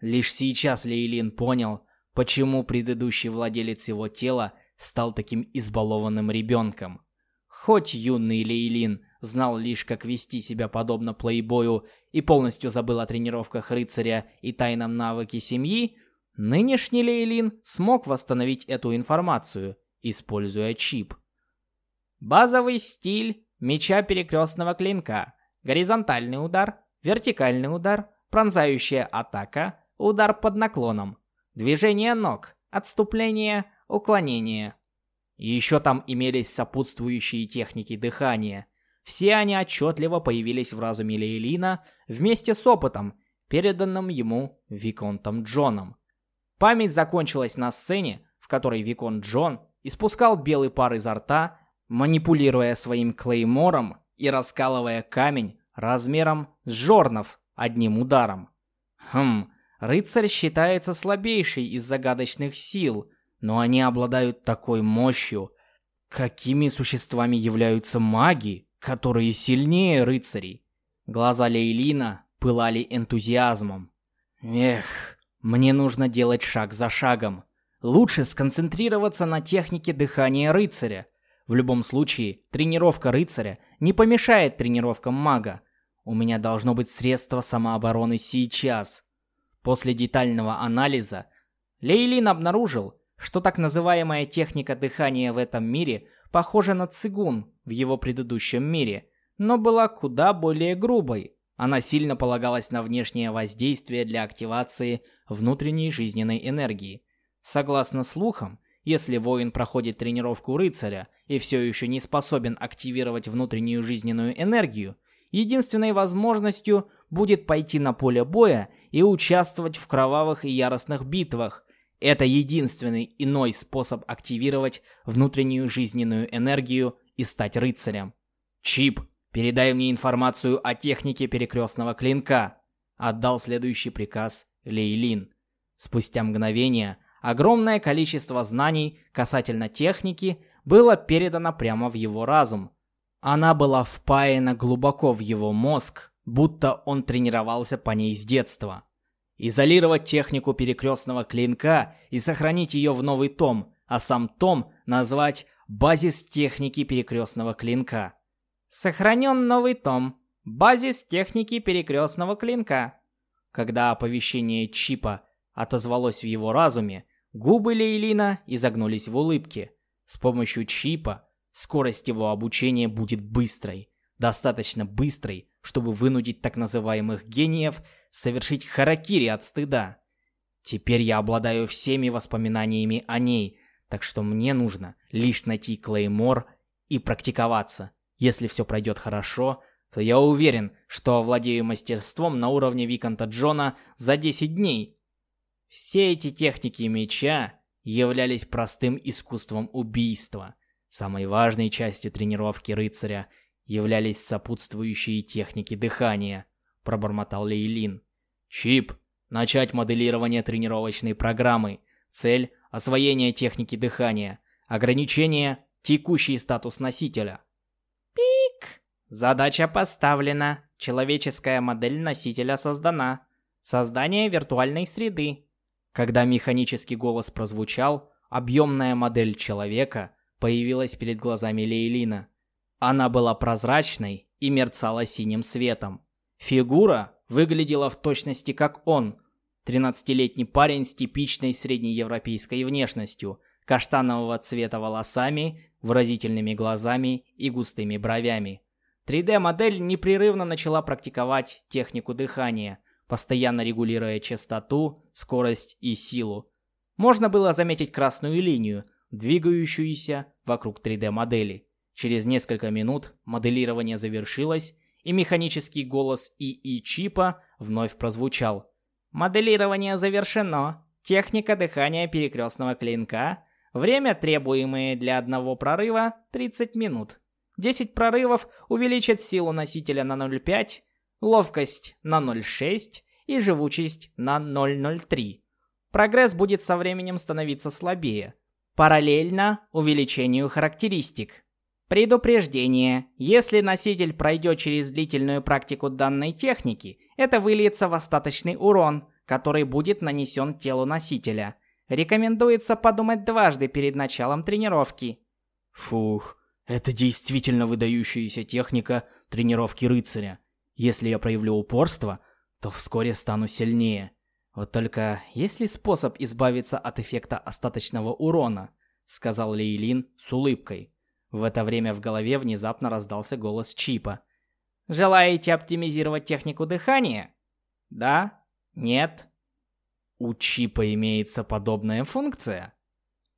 Лишь сейчас Лейлин понял, почему предыдущий владелец его тела стал таким избалованным ребенком. Хоть юный Лейлин знал лишь, как вести себя подобно плейбою и полностью забыл о тренировках рыцаря и тайном навыке семьи, нынешний Лейлин смог восстановить эту информацию, используя чип. Базовый стиль меча перекрестного клинка. Горизонтальный удар, вертикальный удар, пронзающая атака, удар под наклоном, движение ног, отступление, уклонение. еще там имелись сопутствующие техники дыхания. Все они отчетливо появились в разуме Лейлина вместе с опытом, переданным ему Виконтом Джоном. Память закончилась на сцене, в которой Виконт Джон испускал белый пар изо рта манипулируя своим клеймором и раскалывая камень размером с жорнов одним ударом. Хм, рыцарь считается слабейшей из загадочных сил, но они обладают такой мощью. Какими существами являются маги, которые сильнее рыцарей? Глаза Лейлина пылали энтузиазмом. Эх, мне нужно делать шаг за шагом. Лучше сконцентрироваться на технике дыхания рыцаря, в любом случае, тренировка рыцаря не помешает тренировкам мага. У меня должно быть средство самообороны сейчас. После детального анализа Лейлин обнаружил, что так называемая техника дыхания в этом мире похожа на цигун в его предыдущем мире, но была куда более грубой. Она сильно полагалась на внешнее воздействие для активации внутренней жизненной энергии. Согласно слухам, если воин проходит тренировку рыцаря и все еще не способен активировать внутреннюю жизненную энергию, единственной возможностью будет пойти на поле боя и участвовать в кровавых и яростных битвах. Это единственный иной способ активировать внутреннюю жизненную энергию и стать рыцарем. «Чип, передай мне информацию о технике перекрестного клинка», отдал следующий приказ Лейлин. Спустя мгновение огромное количество знаний касательно техники было передано прямо в его разум. Она была впаяна глубоко в его мозг, будто он тренировался по ней с детства. Изолировать технику перекрестного клинка и сохранить ее в новый том, а сам том назвать «Базис техники перекрестного клинка». Сохранен новый том. Базис техники перекрестного клинка. Когда оповещение чипа отозвалось в его разуме, губы Лейлина изогнулись в улыбке. С помощью чипа скорость его обучения будет быстрой, достаточно быстрой, чтобы вынудить так называемых гениев совершить харакири от стыда. Теперь я обладаю всеми воспоминаниями о ней, так что мне нужно лишь найти Клеймор и практиковаться. Если все пройдет хорошо, то я уверен, что овладею мастерством на уровне Виконта Джона за 10 дней. Все эти техники меча являлись простым искусством убийства. Самой важной частью тренировки рыцаря являлись сопутствующие техники дыхания, пробормотал Лейлин. Чип, начать моделирование тренировочной программы. Цель освоение техники дыхания. Ограничение текущий статус носителя. Пик. Задача поставлена. Человеческая модель носителя создана. Создание виртуальной среды. Когда механический голос прозвучал, объемная модель человека появилась перед глазами Лейлина. Она была прозрачной и мерцала синим светом. Фигура выглядела в точности как он. 13-летний парень с типичной среднеевропейской внешностью, каштанового цвета волосами, выразительными глазами и густыми бровями. 3D-модель непрерывно начала практиковать технику дыхания, постоянно регулируя частоту, скорость и силу. Можно было заметить красную линию, двигающуюся вокруг 3D-модели. Через несколько минут моделирование завершилось, и механический голос ИИ-чипа вновь прозвучал. «Моделирование завершено. Техника дыхания перекрестного клинка. Время, требуемое для одного прорыва, 30 минут. 10 прорывов увеличат силу носителя на 0,5, ловкость на 0,6 и живучесть на 0,03. Прогресс будет со временем становиться слабее. Параллельно увеличению характеристик. Предупреждение. Если носитель пройдет через длительную практику данной техники, это выльется в остаточный урон, который будет нанесен телу носителя. Рекомендуется подумать дважды перед началом тренировки. Фух, это действительно выдающаяся техника тренировки рыцаря. Если я проявлю упорство, то вскоре стану сильнее. Вот только есть ли способ избавиться от эффекта остаточного урона? Сказал Лейлин с улыбкой. В это время в голове внезапно раздался голос Чипа. «Желаете оптимизировать технику дыхания?» «Да? Нет?» «У Чипа имеется подобная функция?»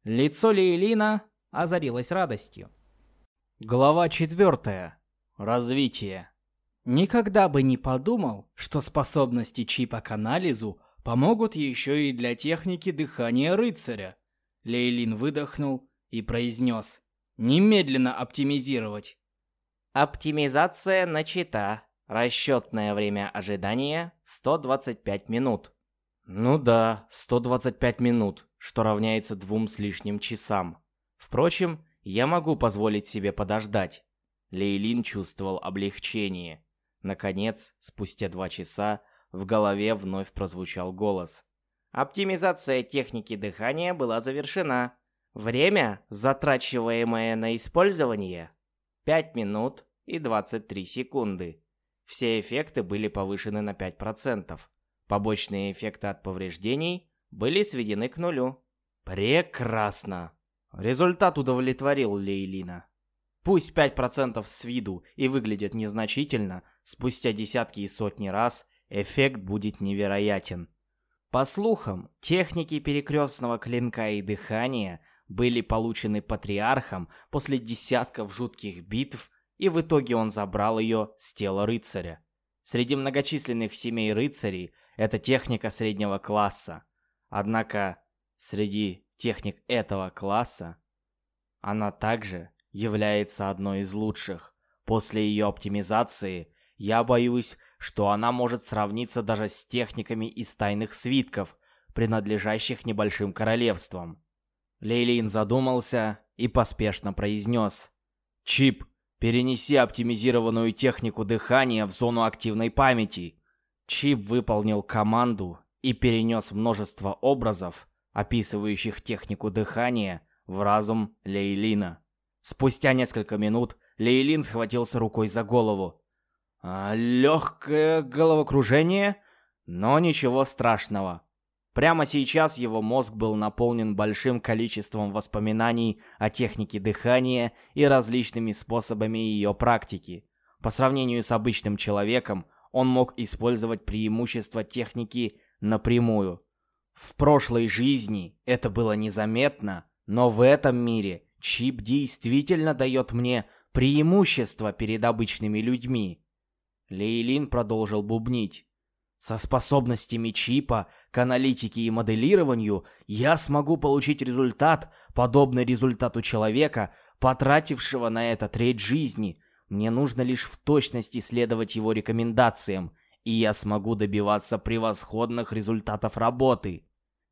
Лицо Лейлина озарилось радостью. Глава четвертая. Развитие. Никогда бы не подумал, что способности Чипа к анализу помогут еще и для техники дыхания рыцаря. Лейлин выдохнул и произнес. Немедленно оптимизировать. Оптимизация начата. Расчетное время ожидания 125 минут. Ну да, 125 минут, что равняется двум с лишним часам. Впрочем, я могу позволить себе подождать. Лейлин чувствовал облегчение. Наконец, спустя два часа, в голове вновь прозвучал голос. Оптимизация техники дыхания была завершена. Время, затрачиваемое на использование, 5 минут и 23 секунды. Все эффекты были повышены на 5%. Побочные эффекты от повреждений были сведены к нулю. Прекрасно. Результат удовлетворил Лейлина. Пусть 5% с виду и выглядит незначительно, спустя десятки и сотни раз эффект будет невероятен. По слухам, техники перекрестного клинка и дыхания были получены патриархом после десятков жутких битв, и в итоге он забрал ее с тела рыцаря. Среди многочисленных семей рыцарей это техника среднего класса. Однако среди техник этого класса она также является одной из лучших. После ее оптимизации я боюсь, что она может сравниться даже с техниками из тайных свитков, принадлежащих небольшим королевствам. Лейлин задумался и поспешно произнес. «Чип, перенеси оптимизированную технику дыхания в зону активной памяти». Чип выполнил команду и перенес множество образов, описывающих технику дыхания, в разум Лейлина. Спустя несколько минут Лейлин схватился рукой за голову. А, легкое головокружение, но ничего страшного. Прямо сейчас его мозг был наполнен большим количеством воспоминаний о технике дыхания и различными способами ее практики. По сравнению с обычным человеком, он мог использовать преимущества техники напрямую. В прошлой жизни это было незаметно, но в этом мире чип действительно дает мне преимущество перед обычными людьми. Лейлин продолжил бубнить. Со способностями чипа к аналитике и моделированию я смогу получить результат, подобный результату человека, потратившего на это треть жизни. Мне нужно лишь в точности следовать его рекомендациям, и я смогу добиваться превосходных результатов работы.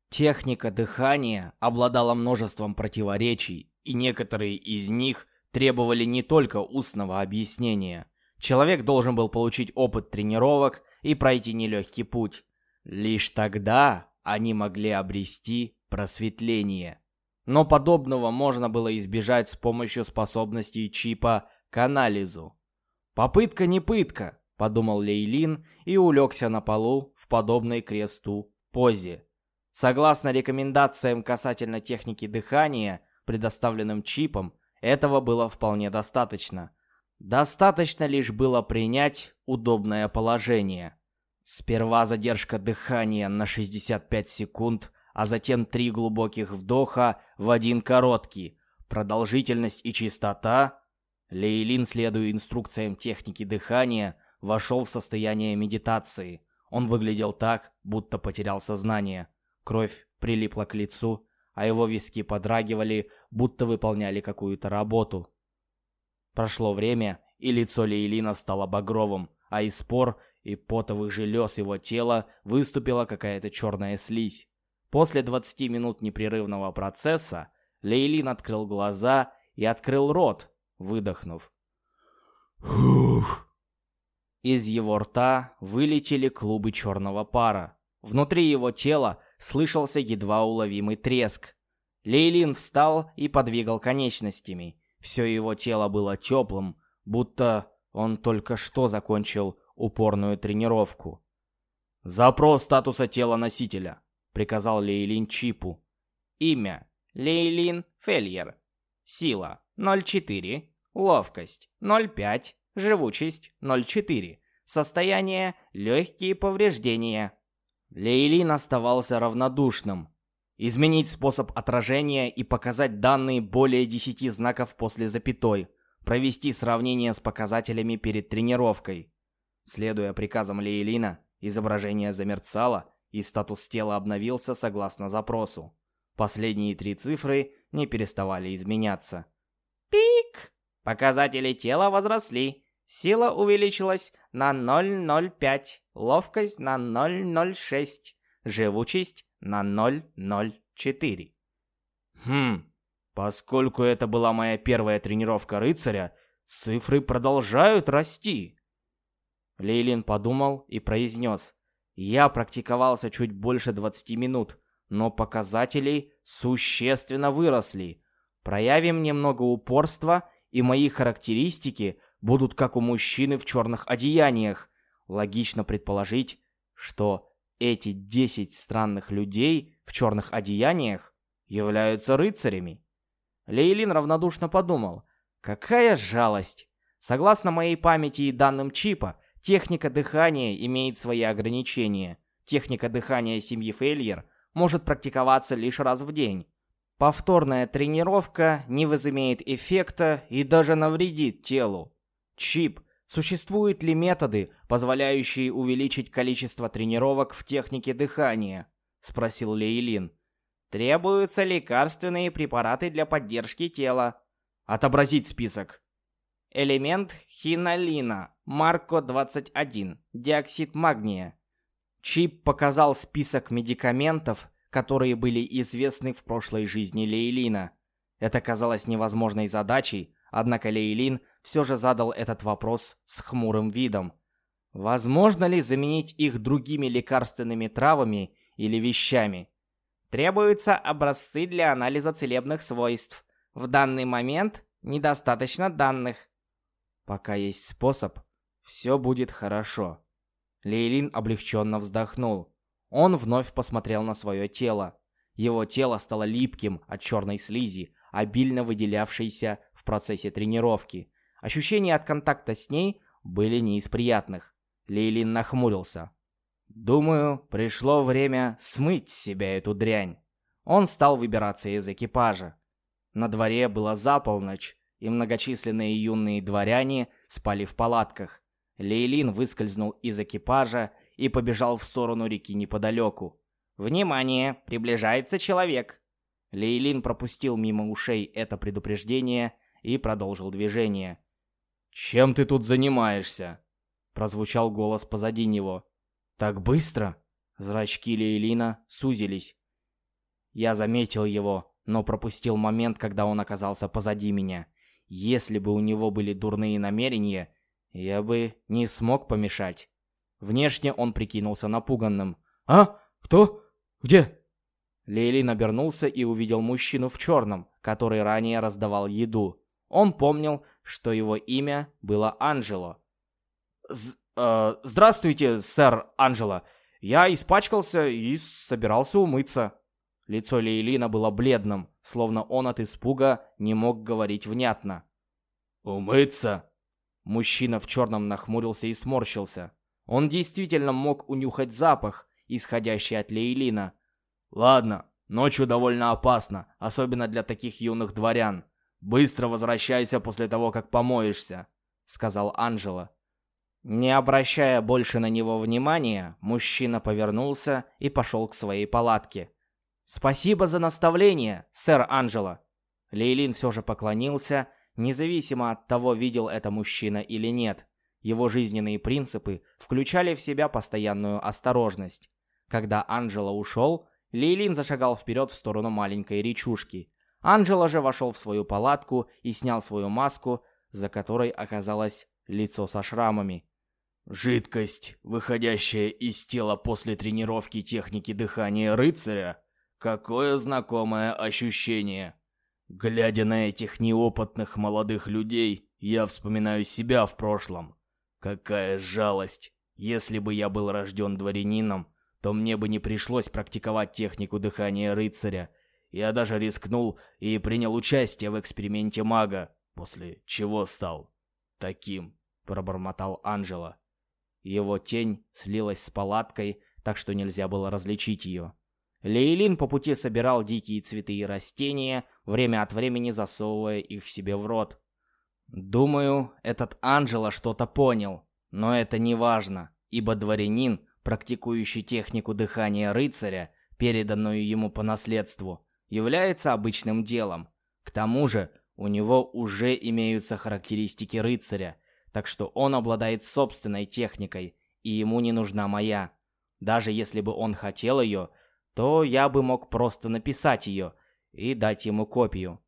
Техника дыхания обладала множеством противоречий, и некоторые из них требовали не только устного объяснения – Человек должен был получить опыт тренировок и пройти нелегкий путь. Лишь тогда они могли обрести просветление. Но подобного можно было избежать с помощью способностей чипа к анализу. «Попытка не пытка», — подумал Лейлин и улегся на полу в подобной кресту позе. Согласно рекомендациям касательно техники дыхания, предоставленным чипом, этого было вполне достаточно. Достаточно лишь было принять удобное положение. Сперва задержка дыхания на 65 секунд, а затем три глубоких вдоха в один короткий. Продолжительность и частота. Лейлин, следуя инструкциям техники дыхания, вошел в состояние медитации. Он выглядел так, будто потерял сознание. Кровь прилипла к лицу, а его виски подрагивали, будто выполняли какую-то работу. Прошло время, и лицо Лейлина стало багровым, а из спор и потовых желез его тела выступила какая-то черная слизь. После 20 минут непрерывного процесса Лейлин открыл глаза и открыл рот, выдохнув. Фух. Из его рта вылетели клубы черного пара. Внутри его тела слышался едва уловимый треск. Лейлин встал и подвигал конечностями. Все его тело было теплым, будто он только что закончил упорную тренировку. «Запрос статуса тела носителя», — приказал Лейлин Чипу. Имя — Лейлин Фельер. Сила — 0,4. Ловкость — 0,5. Живучесть — 0,4. Состояние — легкие повреждения. Лейлин оставался равнодушным, Изменить способ отражения и показать данные более 10 знаков после запятой. Провести сравнение с показателями перед тренировкой. Следуя приказам Лейлина, изображение замерцало, и статус тела обновился согласно запросу. Последние три цифры не переставали изменяться. Пик! Показатели тела возросли. Сила увеличилась на 0,05, ловкость на 0,06, живучесть на 0.04. Хм, поскольку это была моя первая тренировка рыцаря, цифры продолжают расти. Лейлин подумал и произнес. Я практиковался чуть больше 20 минут, но показатели существенно выросли. Проявим немного упорства, и мои характеристики будут как у мужчины в черных одеяниях. Логично предположить, что эти 10 странных людей в черных одеяниях являются рыцарями. Лейлин равнодушно подумал, какая жалость. Согласно моей памяти и данным чипа, техника дыхания имеет свои ограничения. Техника дыхания семьи Фейльер может практиковаться лишь раз в день. Повторная тренировка не возымеет эффекта и даже навредит телу. Чип. Существуют ли методы, позволяющие увеличить количество тренировок в технике дыхания? Спросил Лейлин. Требуются лекарственные препараты для поддержки тела. Отобразить список. Элемент хинолина, Марко-21, диоксид магния. Чип показал список медикаментов, которые были известны в прошлой жизни Лейлина. Это казалось невозможной задачей, однако Лейлин все же задал этот вопрос с хмурым видом. Возможно ли заменить их другими лекарственными травами или вещами? Требуются образцы для анализа целебных свойств. В данный момент недостаточно данных. Пока есть способ, все будет хорошо. Лейлин облегченно вздохнул. Он вновь посмотрел на свое тело. Его тело стало липким от черной слизи, обильно выделявшейся в процессе тренировки. Ощущения от контакта с ней были не из приятных. Лейлин нахмурился. «Думаю, пришло время смыть с себя эту дрянь». Он стал выбираться из экипажа. На дворе было за полночь, и многочисленные юные дворяне спали в палатках. Лейлин выскользнул из экипажа и побежал в сторону реки неподалеку. «Внимание! Приближается человек!» Лейлин пропустил мимо ушей это предупреждение и продолжил движение. «Чем ты тут занимаешься?» Прозвучал голос позади него. «Так быстро?» Зрачки Лейлина сузились. Я заметил его, но пропустил момент, когда он оказался позади меня. Если бы у него были дурные намерения, я бы не смог помешать. Внешне он прикинулся напуганным. «А? Кто? Где?» Лейлин обернулся и увидел мужчину в черном, который ранее раздавал еду. Он помнил, что его имя было Анджело. З э, «Здравствуйте, сэр Анджело. Я испачкался и собирался умыться». Лицо Лейлина было бледным, словно он от испуга не мог говорить внятно. «Умыться?» Мужчина в черном нахмурился и сморщился. Он действительно мог унюхать запах, исходящий от Лейлина. «Ладно, ночью довольно опасно, особенно для таких юных дворян. Быстро возвращайся после того, как помоешься», — сказал Анжела. Не обращая больше на него внимания, мужчина повернулся и пошел к своей палатке. «Спасибо за наставление, сэр Анжела!» Лейлин все же поклонился, независимо от того, видел это мужчина или нет. Его жизненные принципы включали в себя постоянную осторожность. Когда Анджело ушел, Лейлин зашагал вперед в сторону маленькой речушки. Анджело же вошел в свою палатку и снял свою маску, за которой оказалось лицо со шрамами. «Жидкость, выходящая из тела после тренировки техники дыхания рыцаря? Какое знакомое ощущение!» Глядя на этих неопытных молодых людей, я вспоминаю себя в прошлом. Какая жалость! Если бы я был рожден дворянином, то мне бы не пришлось практиковать технику дыхания рыцаря. Я даже рискнул и принял участие в эксперименте мага, после чего стал таким, пробормотал Анжела. Его тень слилась с палаткой, так что нельзя было различить ее. Лейлин по пути собирал дикие цветы и растения, время от времени засовывая их себе в рот. Думаю, этот Анджело что-то понял, но это не важно, ибо дворянин, практикующий технику дыхания рыцаря, переданную ему по наследству, является обычным делом. К тому же, у него уже имеются характеристики рыцаря, так что он обладает собственной техникой, и ему не нужна моя. Даже если бы он хотел ее, то я бы мог просто написать ее и дать ему копию.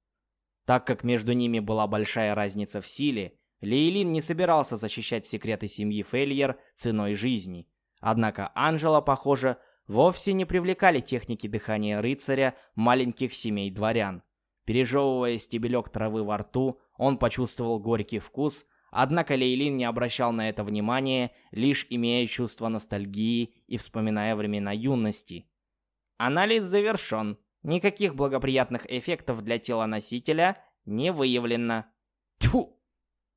Так как между ними была большая разница в силе, Лейлин не собирался защищать секреты семьи Фельер ценой жизни. Однако Анжела, похоже, вовсе не привлекали техники дыхания рыцаря маленьких семей дворян. Пережевывая стебелек травы во рту, он почувствовал горький вкус, Однако Лейлин не обращал на это внимания, лишь имея чувство ностальгии и вспоминая времена юности. Анализ завершен. Никаких благоприятных эффектов для тела носителя не выявлено. Тьфу!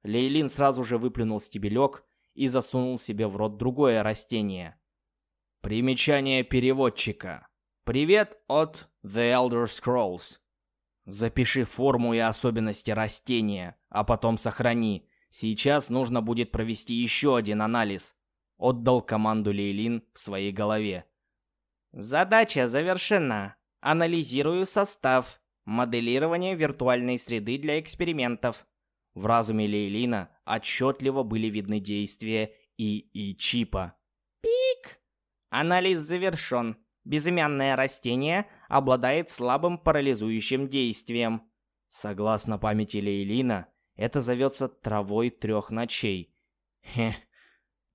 Лейлин сразу же выплюнул стебелек и засунул себе в рот другое растение. Примечание переводчика. Привет от The Elder Scrolls. Запиши форму и особенности растения, а потом сохрани. Сейчас нужно будет провести еще один анализ. Отдал команду Лейлин в своей голове. Задача завершена. Анализирую состав. Моделирование виртуальной среды для экспериментов. В разуме Лейлина отчетливо были видны действия ИИ-чипа. Пик! Анализ завершен. Безымянное растение обладает слабым парализующим действием. Согласно памяти Лейлина, это зовется травой трех ночей. Хе.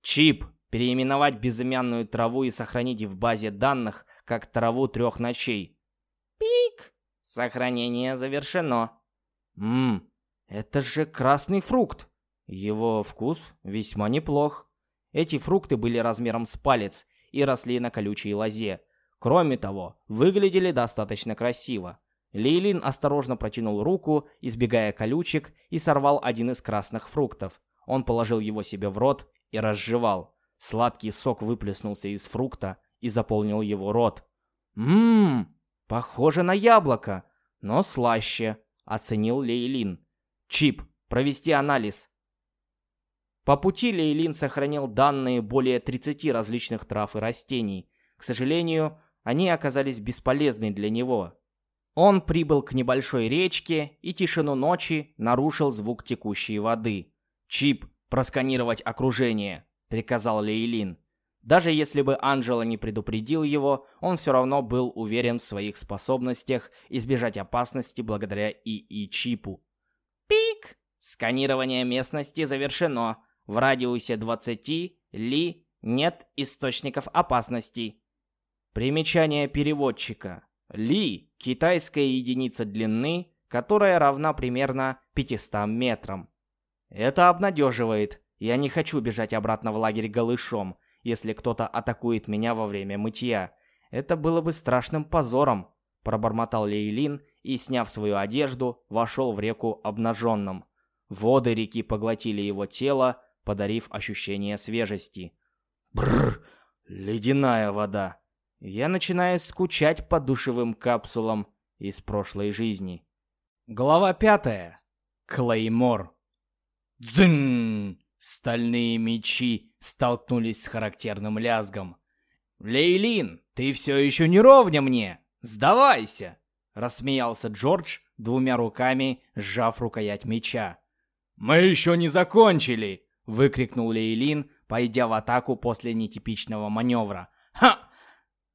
Чип. Переименовать безымянную траву и сохранить в базе данных как траву трех ночей. Пик. Сохранение завершено. Ммм, это же красный фрукт. Его вкус весьма неплох. Эти фрукты были размером с палец и росли на колючей лозе. Кроме того, выглядели достаточно красиво. Лейлин осторожно протянул руку, избегая колючек, и сорвал один из красных фруктов. Он положил его себе в рот и разжевал. Сладкий сок выплеснулся из фрукта и заполнил его рот. «Ммм, похоже на яблоко, но слаще», — оценил Лейлин. «Чип, провести анализ». По пути Лейлин сохранил данные более 30 различных трав и растений. К сожалению, они оказались бесполезны для него. Он прибыл к небольшой речке, и тишину ночи нарушил звук текущей воды. «Чип, просканировать окружение», — приказал Лейлин. Даже если бы Анджело не предупредил его, он все равно был уверен в своих способностях избежать опасности благодаря ИИ-чипу. «Пик! Сканирование местности завершено. В радиусе 20 ли нет источников опасности». Примечание переводчика. Ли – китайская единица длины, которая равна примерно 500 метрам. Это обнадеживает. Я не хочу бежать обратно в лагерь голышом, если кто-то атакует меня во время мытья. Это было бы страшным позором, пробормотал Лейлин и, сняв свою одежду, вошел в реку обнаженным. Воды реки поглотили его тело, подарив ощущение свежести. Бррр, ледяная вода. Я начинаю скучать по душевым капсулам из прошлой жизни. Глава пятая. Клеймор. Дзынь! Стальные мечи столкнулись с характерным лязгом. «Лейлин, ты все еще не ровня мне! Сдавайся!» Рассмеялся Джордж, двумя руками сжав рукоять меча. «Мы еще не закончили!» Выкрикнул Лейлин, пойдя в атаку после нетипичного маневра. «Ха!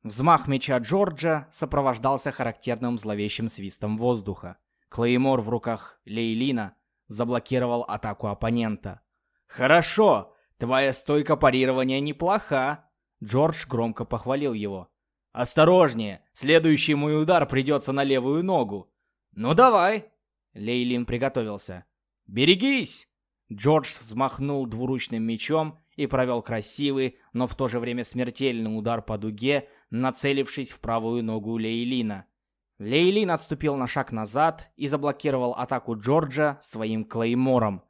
Взмах меча Джорджа сопровождался характерным зловещим свистом воздуха. Клеймор в руках Лейлина заблокировал атаку оппонента. «Хорошо! Твоя стойка парирования неплоха!» Джордж громко похвалил его. «Осторожнее! Следующий мой удар придется на левую ногу!» «Ну давай!» Лейлин приготовился. «Берегись!» Джордж взмахнул двуручным мечом и провел красивый, но в то же время смертельный удар по дуге, нацелившись в правую ногу Лейлина. Лейлин отступил на шаг назад и заблокировал атаку Джорджа своим клеймором.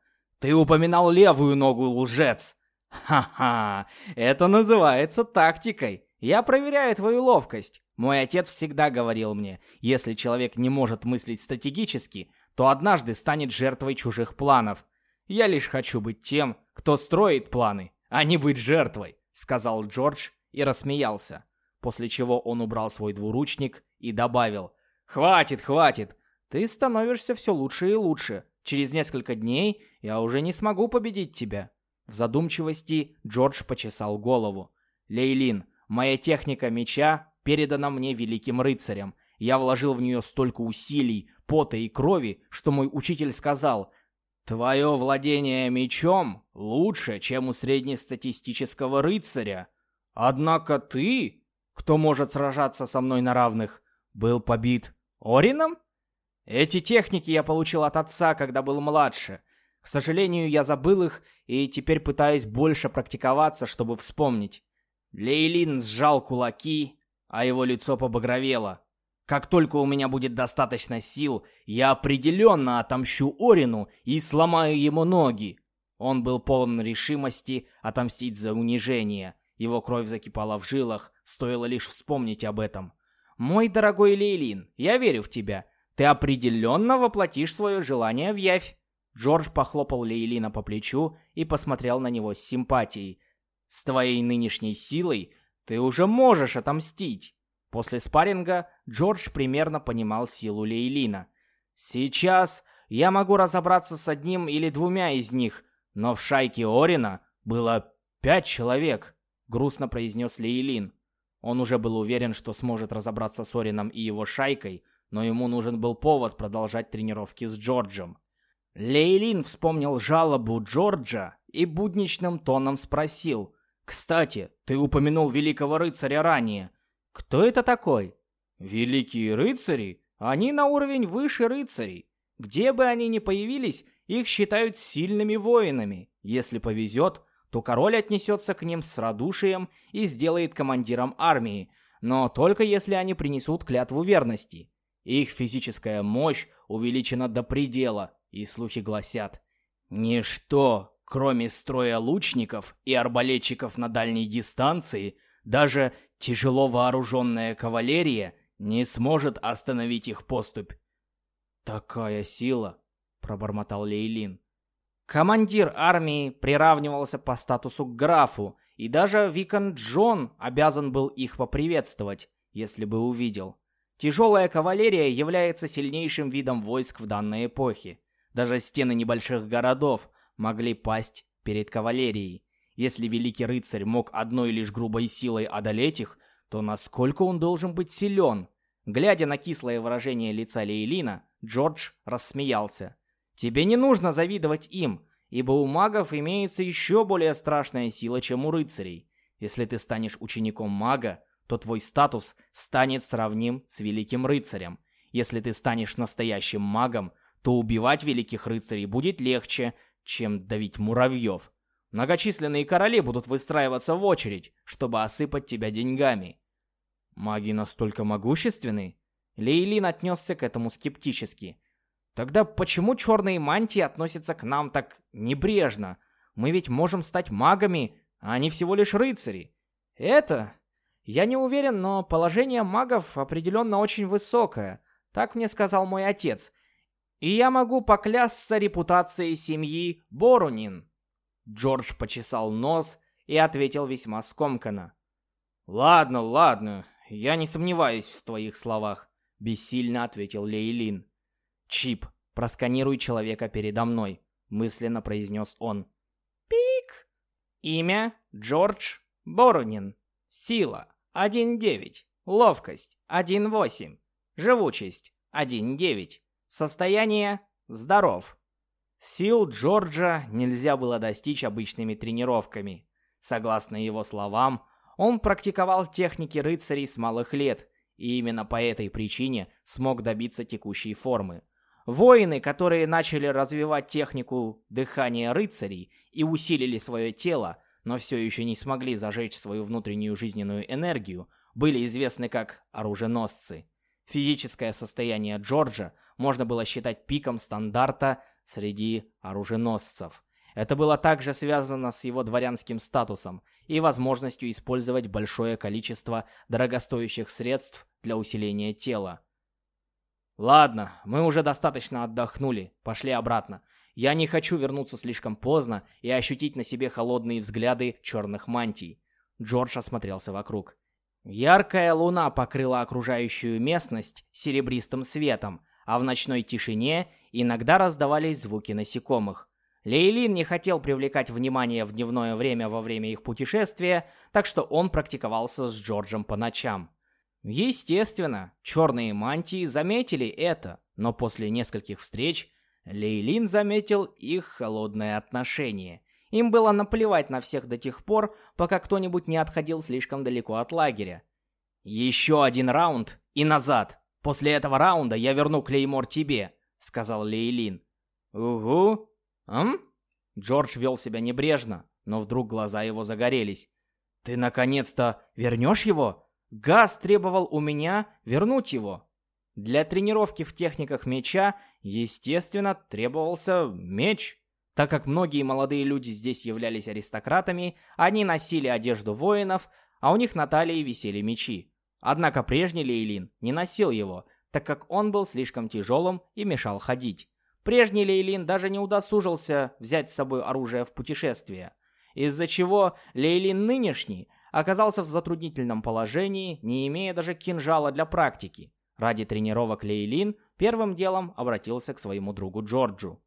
«Ты упоминал левую ногу, лжец!» «Ха-ха! Это называется тактикой! Я проверяю твою ловкость!» Мой отец всегда говорил мне, если человек не может мыслить стратегически, то однажды станет жертвой чужих планов. Я лишь хочу быть тем, кто строит планы, а не быть жертвой», — сказал Джордж и рассмеялся, после чего он убрал свой двуручник и добавил «Хватит, хватит, ты становишься все лучше и лучше. Через несколько дней я уже не смогу победить тебя». В задумчивости Джордж почесал голову. «Лейлин, моя техника меча передана мне великим рыцарем. Я вложил в нее столько усилий, пота и крови, что мой учитель сказал — Твое владение мечом лучше, чем у среднестатистического рыцаря. Однако ты, кто может сражаться со мной на равных, был побит Орином? Эти техники я получил от отца, когда был младше. К сожалению, я забыл их и теперь пытаюсь больше практиковаться, чтобы вспомнить. Лейлин сжал кулаки, а его лицо побагровело. Как только у меня будет достаточно сил, я определенно отомщу Орину и сломаю ему ноги. Он был полон решимости отомстить за унижение. Его кровь закипала в жилах, стоило лишь вспомнить об этом. «Мой дорогой Лейлин, я верю в тебя. Ты определенно воплотишь свое желание в явь». Джордж похлопал Лейлина по плечу и посмотрел на него с симпатией. «С твоей нынешней силой ты уже можешь отомстить». После спарринга Джордж примерно понимал силу Лейлина. «Сейчас я могу разобраться с одним или двумя из них, но в шайке Орина было пять человек», — грустно произнес Лейлин. Он уже был уверен, что сможет разобраться с Орином и его шайкой, но ему нужен был повод продолжать тренировки с Джорджем. Лейлин вспомнил жалобу Джорджа и будничным тоном спросил. «Кстати, ты упомянул великого рыцаря ранее. Кто это такой?» «Великие рыцари? Они на уровень выше рыцарей. Где бы они ни появились, их считают сильными воинами. Если повезет, то король отнесется к ним с радушием и сделает командиром армии, но только если они принесут клятву верности. Их физическая мощь увеличена до предела, и слухи гласят, ничто, кроме строя лучников и арбалетчиков на дальней дистанции, даже тяжело вооруженная кавалерия не сможет остановить их поступь. «Такая сила!» — пробормотал Лейлин. Командир армии приравнивался по статусу к графу, и даже Викон Джон обязан был их поприветствовать, если бы увидел. Тяжелая кавалерия является сильнейшим видом войск в данной эпохе. Даже стены небольших городов могли пасть перед кавалерией. Если великий рыцарь мог одной лишь грубой силой одолеть их, то насколько он должен быть силен? Глядя на кислое выражение лица Лейлина, Джордж рассмеялся. «Тебе не нужно завидовать им, ибо у магов имеется еще более страшная сила, чем у рыцарей. Если ты станешь учеником мага, то твой статус станет сравним с великим рыцарем. Если ты станешь настоящим магом, то убивать великих рыцарей будет легче, чем давить муравьев. Многочисленные короли будут выстраиваться в очередь, чтобы осыпать тебя деньгами. Маги настолько могущественны? Лейлин отнесся к этому скептически. Тогда почему черные мантии относятся к нам так небрежно? Мы ведь можем стать магами, а они всего лишь рыцари. Это... Я не уверен, но положение магов определенно очень высокое. Так мне сказал мой отец. И я могу поклясться репутацией семьи Борунин. Джордж почесал нос и ответил весьма скомканно. «Ладно, ладно, я не сомневаюсь в твоих словах», — бессильно ответил Лейлин. «Чип, просканируй человека передо мной», — мысленно произнес он. «Пик!» Имя Джордж Борунин. Сила 1.9. Ловкость 1.8. Живучесть 1.9. Состояние здоров. Сил Джорджа нельзя было достичь обычными тренировками. Согласно его словам, он практиковал техники рыцарей с малых лет, и именно по этой причине смог добиться текущей формы. Воины, которые начали развивать технику дыхания рыцарей и усилили свое тело, но все еще не смогли зажечь свою внутреннюю жизненную энергию, были известны как оруженосцы. Физическое состояние Джорджа можно было считать пиком стандарта среди оруженосцев. Это было также связано с его дворянским статусом и возможностью использовать большое количество дорогостоящих средств для усиления тела. «Ладно, мы уже достаточно отдохнули, пошли обратно. Я не хочу вернуться слишком поздно и ощутить на себе холодные взгляды черных мантий». Джордж осмотрелся вокруг. Яркая луна покрыла окружающую местность серебристым светом, а в ночной тишине иногда раздавались звуки насекомых. Лейлин не хотел привлекать внимание в дневное время во время их путешествия, так что он практиковался с Джорджем по ночам. Естественно, черные мантии заметили это, но после нескольких встреч Лейлин заметил их холодное отношение – им было наплевать на всех до тех пор, пока кто-нибудь не отходил слишком далеко от лагеря. «Еще один раунд и назад. После этого раунда я верну Клеймор тебе», — сказал Лейлин. «Угу». «Ам?» Джордж вел себя небрежно, но вдруг глаза его загорелись. «Ты наконец-то вернешь его?» Газ требовал у меня вернуть его. Для тренировки в техниках меча, естественно, требовался меч. Так как многие молодые люди здесь являлись аристократами, они носили одежду воинов, а у них на талии висели мечи. Однако прежний Лейлин не носил его, так как он был слишком тяжелым и мешал ходить. Прежний Лейлин даже не удосужился взять с собой оружие в путешествие, из-за чего Лейлин нынешний оказался в затруднительном положении, не имея даже кинжала для практики. Ради тренировок Лейлин первым делом обратился к своему другу Джорджу.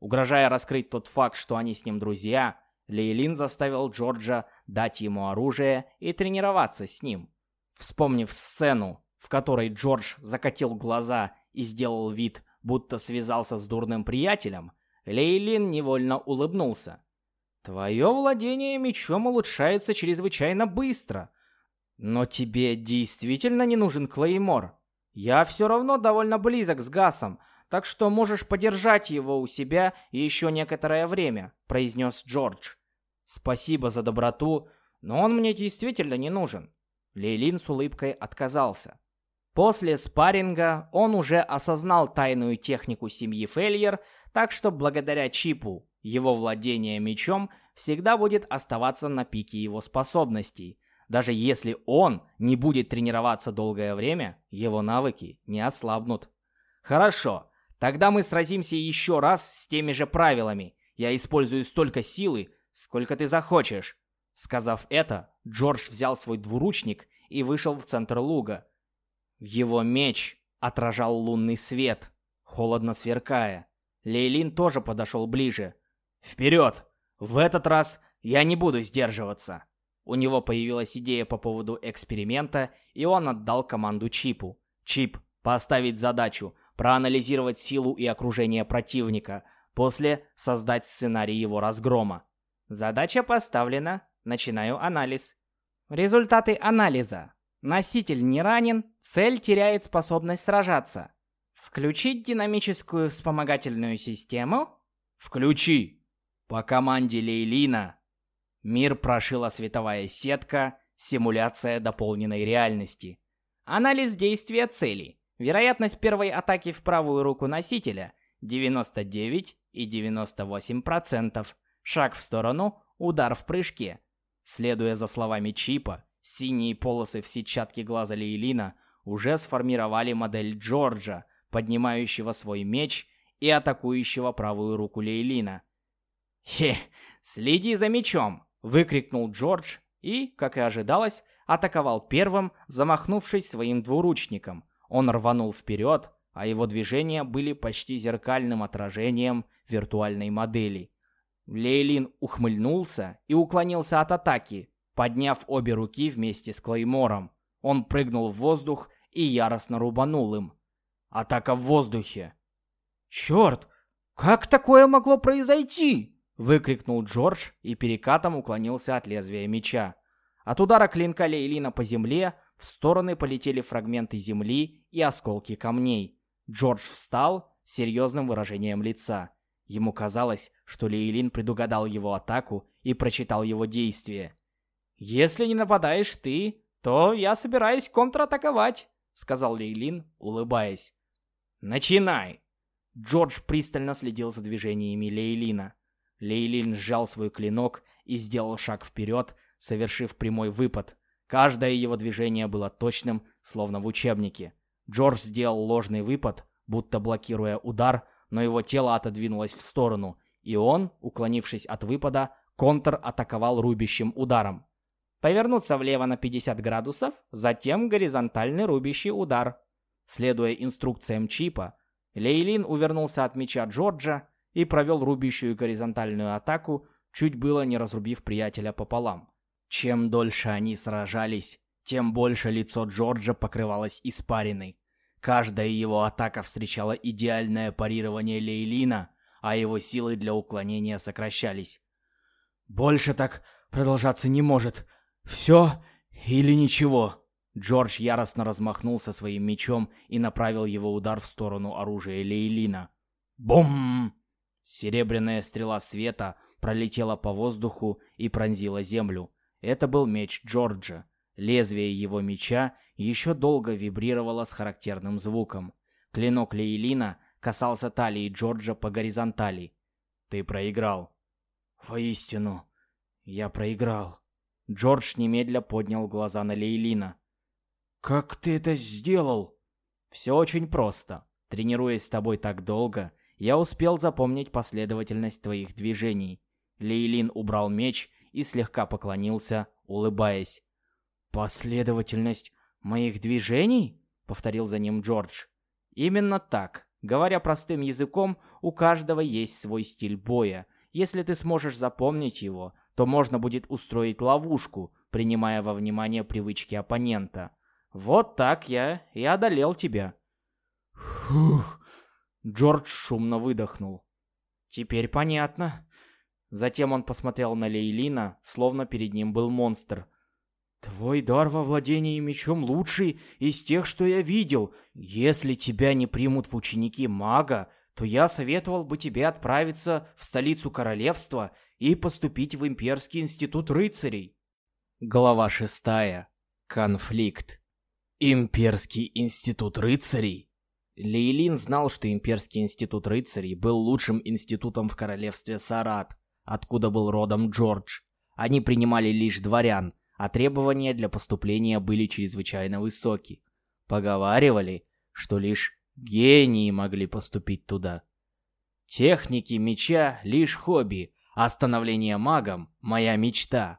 Угрожая раскрыть тот факт, что они с ним друзья, Лейлин заставил Джорджа дать ему оружие и тренироваться с ним. Вспомнив сцену, в которой Джордж закатил глаза и сделал вид, будто связался с дурным приятелем, Лейлин невольно улыбнулся. «Твое владение мечом улучшается чрезвычайно быстро. Но тебе действительно не нужен Клеймор. Я все равно довольно близок с Гасом, так что можешь подержать его у себя еще некоторое время», — произнес Джордж. «Спасибо за доброту, но он мне действительно не нужен». Лейлин с улыбкой отказался. После спарринга он уже осознал тайную технику семьи Фельер, так что благодаря чипу его владение мечом всегда будет оставаться на пике его способностей. Даже если он не будет тренироваться долгое время, его навыки не ослабнут. Хорошо, Тогда мы сразимся еще раз с теми же правилами. Я использую столько силы, сколько ты захочешь. Сказав это, Джордж взял свой двуручник и вышел в центр луга. Его меч отражал лунный свет, холодно сверкая. Лейлин тоже подошел ближе. «Вперед! В этот раз я не буду сдерживаться!» У него появилась идея по поводу эксперимента, и он отдал команду Чипу. «Чип, поставить задачу проанализировать силу и окружение противника, после создать сценарий его разгрома. Задача поставлена, начинаю анализ. Результаты анализа. Носитель не ранен, цель теряет способность сражаться. Включить динамическую вспомогательную систему? Включи. По команде Лейлина. Мир прошила световая сетка, симуляция дополненной реальности. Анализ действия цели. Вероятность первой атаки в правую руку носителя 99 и 98%. Шаг в сторону, удар в прыжке. Следуя за словами Чипа, синие полосы в сетчатке глаза Лейлина уже сформировали модель Джорджа, поднимающего свой меч и атакующего правую руку Лейлина. «Хе, следи за мечом!» — выкрикнул Джордж и, как и ожидалось, атаковал первым, замахнувшись своим двуручником. Он рванул вперед, а его движения были почти зеркальным отражением виртуальной модели. Лейлин ухмыльнулся и уклонился от атаки, подняв обе руки вместе с Клеймором. Он прыгнул в воздух и яростно рубанул им. Атака в воздухе. «Черт! Как такое могло произойти?» Выкрикнул Джордж и перекатом уклонился от лезвия меча. От удара клинка Лейлина по земле в стороны полетели фрагменты земли и осколки камней. Джордж встал с серьезным выражением лица. Ему казалось, что Лейлин предугадал его атаку и прочитал его действия. «Если не нападаешь ты, то я собираюсь контратаковать», — сказал Лейлин, улыбаясь. «Начинай!» Джордж пристально следил за движениями Лейлина. Лейлин сжал свой клинок и сделал шаг вперед, совершив прямой выпад. Каждое его движение было точным, словно в учебнике. Джордж сделал ложный выпад, будто блокируя удар, но его тело отодвинулось в сторону, и он, уклонившись от выпада, контр-атаковал рубящим ударом. Повернуться влево на 50 градусов, затем горизонтальный рубящий удар. Следуя инструкциям Чипа, Лейлин увернулся от меча Джорджа и провел рубящую горизонтальную атаку, чуть было не разрубив приятеля пополам. Чем дольше они сражались, тем больше лицо Джорджа покрывалось испариной. Каждая его атака встречала идеальное парирование Лейлина, а его силы для уклонения сокращались. «Больше так продолжаться не может. Все или ничего?» Джордж яростно размахнулся своим мечом и направил его удар в сторону оружия Лейлина. Бум! Серебряная стрела света пролетела по воздуху и пронзила землю. Это был меч Джорджа. Лезвие его меча еще долго вибрировало с характерным звуком. Клинок Лейлина касался талии Джорджа по горизонтали. «Ты проиграл». «Воистину, я проиграл». Джордж немедля поднял глаза на Лейлина. «Как ты это сделал?» «Все очень просто. Тренируясь с тобой так долго, я успел запомнить последовательность твоих движений». Лейлин убрал меч и слегка поклонился, улыбаясь. «Последовательность моих движений?» — повторил за ним Джордж. «Именно так. Говоря простым языком, у каждого есть свой стиль боя. Если ты сможешь запомнить его, то можно будет устроить ловушку, принимая во внимание привычки оппонента. Вот так я и одолел тебя». «Фух!» Джордж шумно выдохнул. «Теперь понятно». Затем он посмотрел на Лейлина, словно перед ним был монстр — Твой дар во владении мечом лучший из тех, что я видел. Если тебя не примут в ученики мага, то я советовал бы тебе отправиться в столицу королевства и поступить в Имперский институт рыцарей. Глава шестая. Конфликт. Имперский институт рыцарей. Лейлин знал, что Имперский институт рыцарей был лучшим институтом в королевстве Сарат, откуда был родом Джордж. Они принимали лишь дворян, а требования для поступления были чрезвычайно высоки. Поговаривали, что лишь гении могли поступить туда. Техники меча — лишь хобби, а становление магом — моя мечта.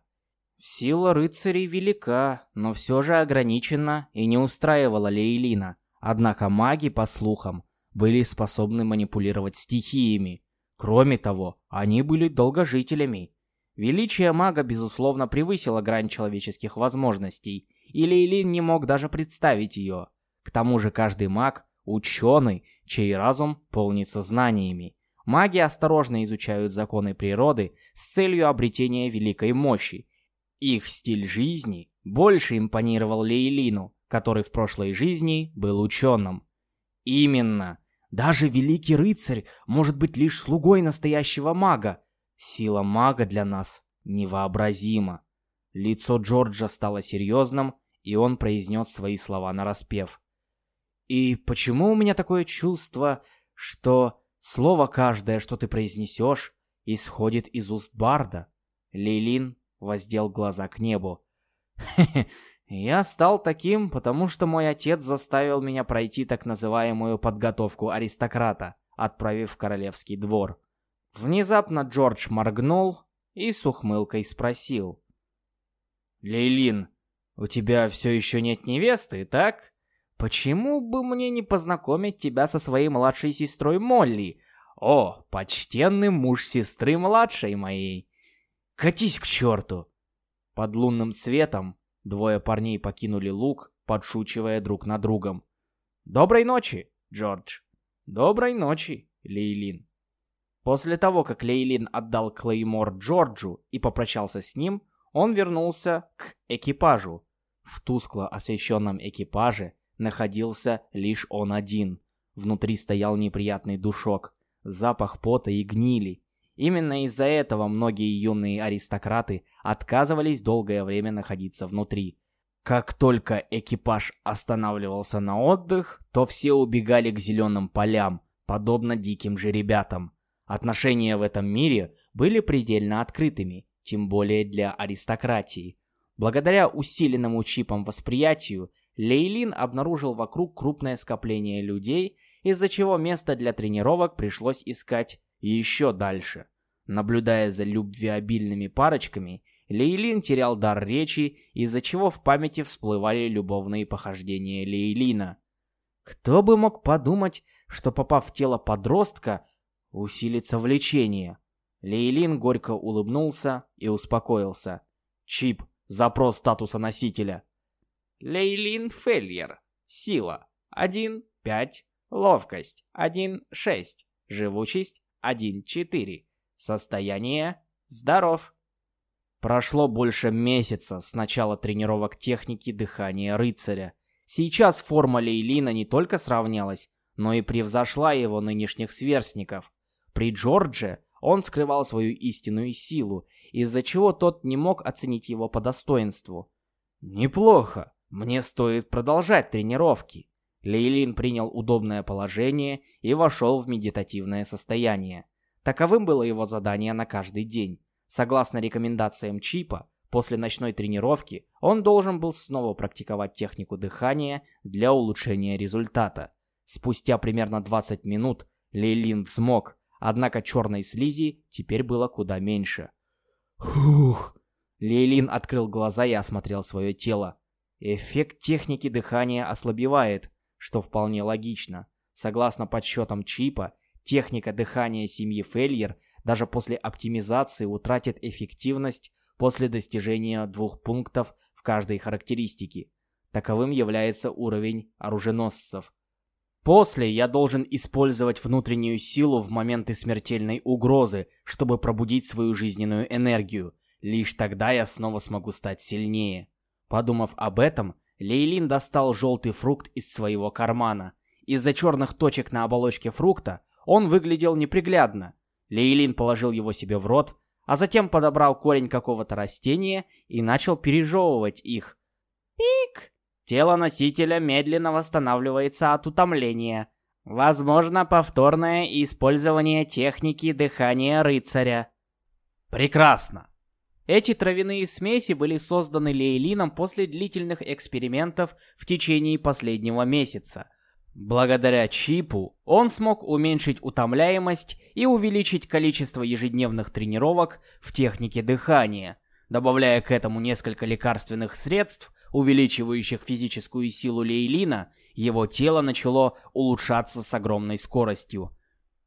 Сила рыцарей велика, но все же ограничена и не устраивала Лейлина. Однако маги, по слухам, были способны манипулировать стихиями. Кроме того, они были долгожителями Величие мага, безусловно, превысило грань человеческих возможностей, и Лейлин не мог даже представить ее. К тому же каждый маг – ученый, чей разум полнится знаниями. Маги осторожно изучают законы природы с целью обретения великой мощи. Их стиль жизни больше импонировал Лейлину, который в прошлой жизни был ученым. Именно. Даже великий рыцарь может быть лишь слугой настоящего мага, Сила мага для нас невообразима. Лицо Джорджа стало серьезным, и он произнес свои слова нараспев. «И почему у меня такое чувство, что слово каждое, что ты произнесешь, исходит из уст Барда?» Лейлин воздел глаза к небу. «Хе-хе, я стал таким, потому что мой отец заставил меня пройти так называемую подготовку аристократа, отправив в королевский двор. Внезапно Джордж моргнул и с ухмылкой спросил. «Лейлин, у тебя все еще нет невесты, так? Почему бы мне не познакомить тебя со своей младшей сестрой Молли? О, почтенный муж сестры младшей моей! Катись к черту!» Под лунным светом двое парней покинули луг, подшучивая друг над другом. «Доброй ночи, Джордж!» «Доброй ночи, Лейлин!» После того, как Лейлин отдал Клеймор Джорджу и попрощался с ним, он вернулся к экипажу. В тускло освещенном экипаже находился лишь он один. Внутри стоял неприятный душок, запах пота и гнили. Именно из-за этого многие юные аристократы отказывались долгое время находиться внутри. Как только экипаж останавливался на отдых, то все убегали к зеленым полям, подобно диким же ребятам. Отношения в этом мире были предельно открытыми, тем более для аристократии. Благодаря усиленному чипам восприятию, Лейлин обнаружил вокруг крупное скопление людей, из-за чего место для тренировок пришлось искать еще дальше. Наблюдая за любвеобильными парочками, Лейлин терял дар речи, из-за чего в памяти всплывали любовные похождения Лейлина. Кто бы мог подумать, что попав в тело подростка, усилится влечение. Лейлин горько улыбнулся и успокоился. Чип. Запрос статуса носителя. Лейлин Фельер. Сила. 1, 5. Ловкость. 1, 6. Живучесть. 1, 4. Состояние. Здоров. Прошло больше месяца с начала тренировок техники дыхания рыцаря. Сейчас форма Лейлина не только сравнялась, но и превзошла его нынешних сверстников. При Джордже он скрывал свою истинную силу, из-за чего тот не мог оценить его по достоинству. «Неплохо. Мне стоит продолжать тренировки». Лейлин принял удобное положение и вошел в медитативное состояние. Таковым было его задание на каждый день. Согласно рекомендациям Чипа, после ночной тренировки он должен был снова практиковать технику дыхания для улучшения результата. Спустя примерно 20 минут Лейлин взмок, однако черной слизи теперь было куда меньше. Фух. Лейлин открыл глаза и осмотрел свое тело. Эффект техники дыхания ослабевает, что вполне логично. Согласно подсчетам Чипа, техника дыхания семьи Фельер даже после оптимизации утратит эффективность после достижения двух пунктов в каждой характеристике. Таковым является уровень оруженосцев. После я должен использовать внутреннюю силу в моменты смертельной угрозы, чтобы пробудить свою жизненную энергию. Лишь тогда я снова смогу стать сильнее. Подумав об этом, Лейлин достал желтый фрукт из своего кармана. Из-за черных точек на оболочке фрукта он выглядел неприглядно. Лейлин положил его себе в рот, а затем подобрал корень какого-то растения и начал пережевывать их. Пик! Тело носителя медленно восстанавливается от утомления. Возможно, повторное использование техники дыхания рыцаря. Прекрасно. Эти травяные смеси были созданы Лейлином после длительных экспериментов в течение последнего месяца. Благодаря чипу он смог уменьшить утомляемость и увеличить количество ежедневных тренировок в технике дыхания. Добавляя к этому несколько лекарственных средств, увеличивающих физическую силу Лейлина, его тело начало улучшаться с огромной скоростью.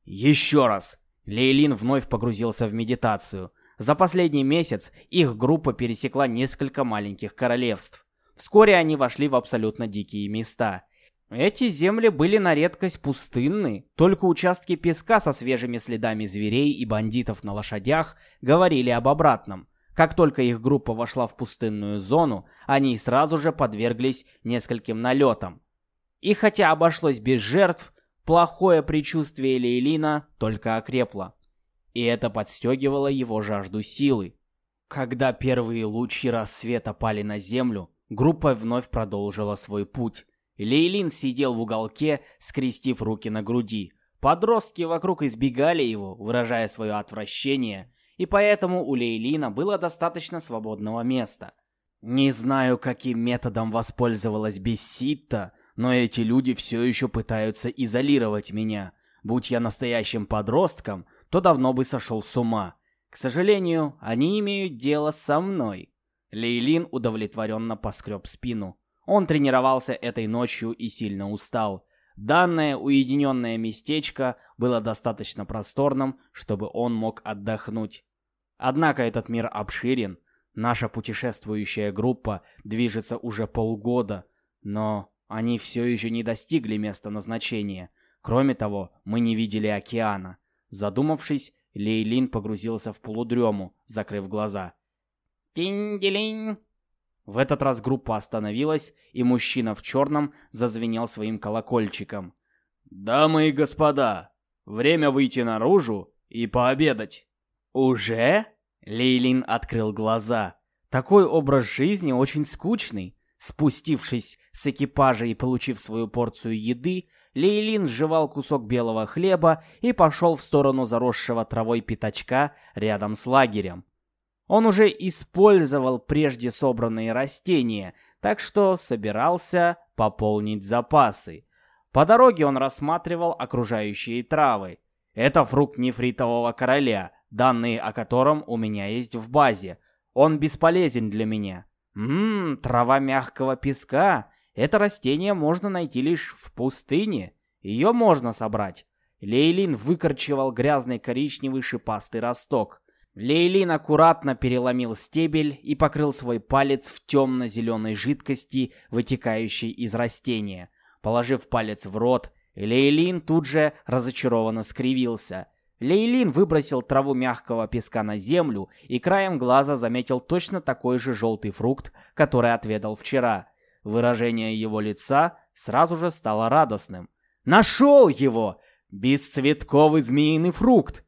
Еще раз! Лейлин вновь погрузился в медитацию. За последний месяц их группа пересекла несколько маленьких королевств. Вскоре они вошли в абсолютно дикие места. Эти земли были на редкость пустынны, только участки песка со свежими следами зверей и бандитов на лошадях говорили об обратном. Как только их группа вошла в пустынную зону, они сразу же подверглись нескольким налетам. И хотя обошлось без жертв, плохое предчувствие Лейлина только окрепло. И это подстегивало его жажду силы. Когда первые лучи рассвета пали на землю, группа вновь продолжила свой путь. Лейлин сидел в уголке, скрестив руки на груди. Подростки вокруг избегали его, выражая свое отвращение и поэтому у Лейлина было достаточно свободного места. Не знаю, каким методом воспользовалась Бесситта, но эти люди все еще пытаются изолировать меня. Будь я настоящим подростком, то давно бы сошел с ума. К сожалению, они имеют дело со мной. Лейлин удовлетворенно поскреб спину. Он тренировался этой ночью и сильно устал. Данное уединенное местечко было достаточно просторным, чтобы он мог отдохнуть. Однако этот мир обширен. Наша путешествующая группа движется уже полгода, но они все еще не достигли места назначения. Кроме того, мы не видели океана. Задумавшись, Лейлин погрузился в полудрему, закрыв глаза. Тинь-делинь. В этот раз группа остановилась, и мужчина в черном зазвенел своим колокольчиком. «Дамы и господа, время выйти наружу и пообедать!» «Уже?» Лейлин открыл глаза. Такой образ жизни очень скучный. Спустившись с экипажа и получив свою порцию еды, Лейлин сживал кусок белого хлеба и пошел в сторону заросшего травой пятачка рядом с лагерем. Он уже использовал прежде собранные растения, так что собирался пополнить запасы. По дороге он рассматривал окружающие травы. Это фрукт нефритового короля, данные о котором у меня есть в базе. Он бесполезен для меня. Ммм, трава мягкого песка. Это растение можно найти лишь в пустыне. Ее можно собрать. Лейлин выкорчевал грязный коричневый шипастый росток. Лейлин аккуратно переломил стебель и покрыл свой палец в темно-зеленой жидкости, вытекающей из растения. Положив палец в рот, Лейлин тут же разочарованно скривился. Лейлин выбросил траву мягкого песка на землю и краем глаза заметил точно такой же желтый фрукт, который отведал вчера. Выражение его лица сразу же стало радостным. «Нашел его! Бесцветковый змеиный фрукт.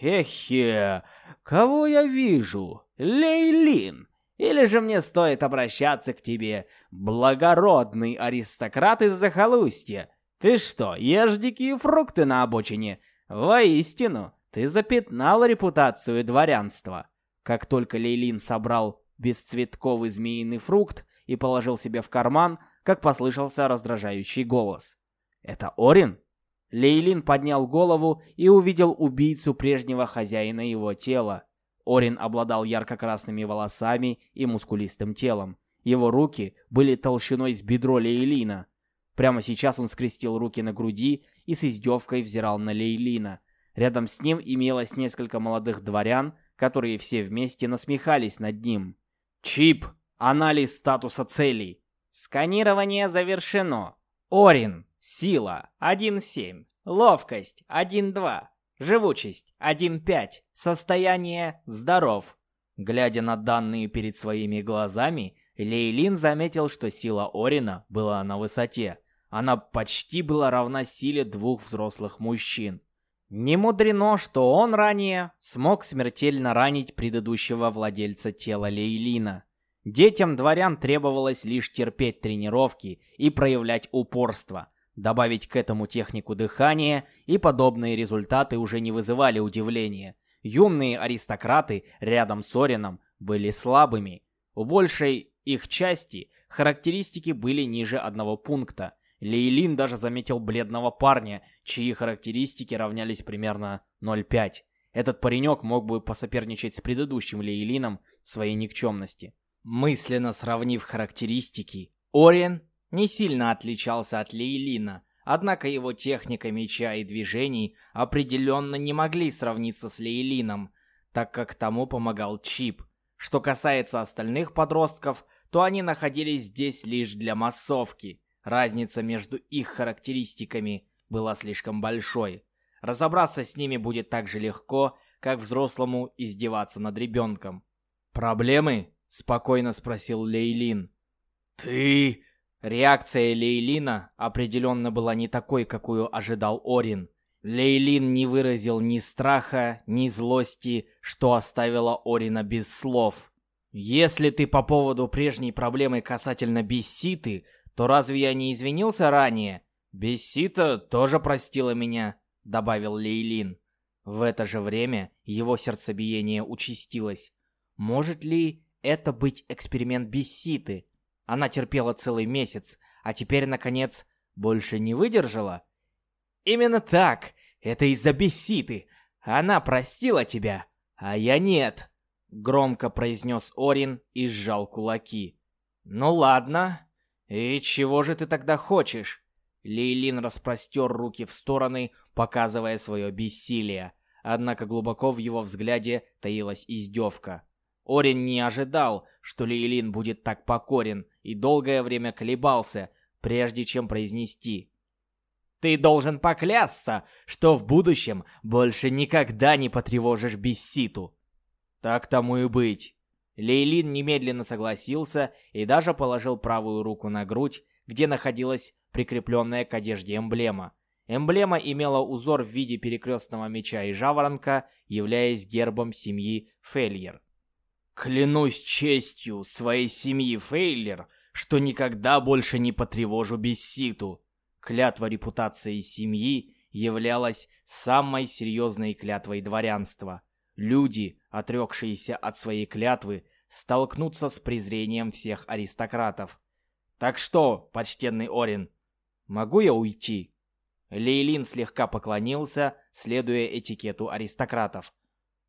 Хе-хе, кого я вижу? Лейлин. Или же мне стоит обращаться к тебе, благородный аристократ из захолустья? Ты что, ешь дикие фрукты на обочине? Воистину, ты запятнал репутацию дворянства. Как только Лейлин собрал бесцветковый змеиный фрукт и положил себе в карман, как послышался раздражающий голос. «Это Орин?» Лейлин поднял голову и увидел убийцу прежнего хозяина его тела. Орин обладал ярко-красными волосами и мускулистым телом. Его руки были толщиной с бедро Лейлина. Прямо сейчас он скрестил руки на груди и с издевкой взирал на Лейлина. Рядом с ним имелось несколько молодых дворян, которые все вместе насмехались над ним. «Чип! Анализ статуса целей!» «Сканирование завершено!» «Орин! Сила 1.7. Ловкость 1.2. Живучесть 1.5. Состояние здоров. Глядя на данные перед своими глазами, Лейлин заметил, что сила Орина была на высоте. Она почти была равна силе двух взрослых мужчин. Не мудрено, что он ранее смог смертельно ранить предыдущего владельца тела Лейлина. Детям дворян требовалось лишь терпеть тренировки и проявлять упорство – Добавить к этому технику дыхания, и подобные результаты уже не вызывали удивления. Юные аристократы рядом с Орином были слабыми. У большей их части характеристики были ниже одного пункта. Лейлин даже заметил бледного парня, чьи характеристики равнялись примерно 0,5. Этот паренек мог бы посоперничать с предыдущим Лейлином в своей никчемности. Мысленно сравнив характеристики, Ориен не сильно отличался от Лейлина, однако его техника меча и движений определенно не могли сравниться с Лейлином, так как тому помогал Чип. Что касается остальных подростков, то они находились здесь лишь для массовки. Разница между их характеристиками была слишком большой. Разобраться с ними будет так же легко, как взрослому издеваться над ребенком. «Проблемы?» – спокойно спросил Лейлин. «Ты Реакция Лейлина определенно была не такой, какую ожидал Орин. Лейлин не выразил ни страха, ни злости, что оставило Орина без слов. «Если ты по поводу прежней проблемы касательно Бесситы, то разве я не извинился ранее? Бессита тоже простила меня», — добавил Лейлин. В это же время его сердцебиение участилось. Может ли это быть эксперимент Бесситы? Она терпела целый месяц, а теперь, наконец, больше не выдержала? Именно так. Это из-за беситы. Она простила тебя, а я нет. Громко произнес Орин и сжал кулаки. Ну ладно. И чего же ты тогда хочешь? Лейлин распростер руки в стороны, показывая свое бессилие. Однако глубоко в его взгляде таилась издевка. Орин не ожидал, что Лейлин будет так покорен, и долгое время колебался, прежде чем произнести. «Ты должен поклясться, что в будущем больше никогда не потревожишь Бесситу». «Так тому и быть». Лейлин немедленно согласился и даже положил правую руку на грудь, где находилась прикрепленная к одежде эмблема. Эмблема имела узор в виде перекрестного меча и жаворонка, являясь гербом семьи Фельер. Клянусь честью своей семьи Фейлер, что никогда больше не потревожу Бесситу. Клятва репутации семьи являлась самой серьезной клятвой дворянства. Люди, отрекшиеся от своей клятвы, столкнутся с презрением всех аристократов. Так что, почтенный Орин, могу я уйти? Лейлин слегка поклонился, следуя этикету аристократов.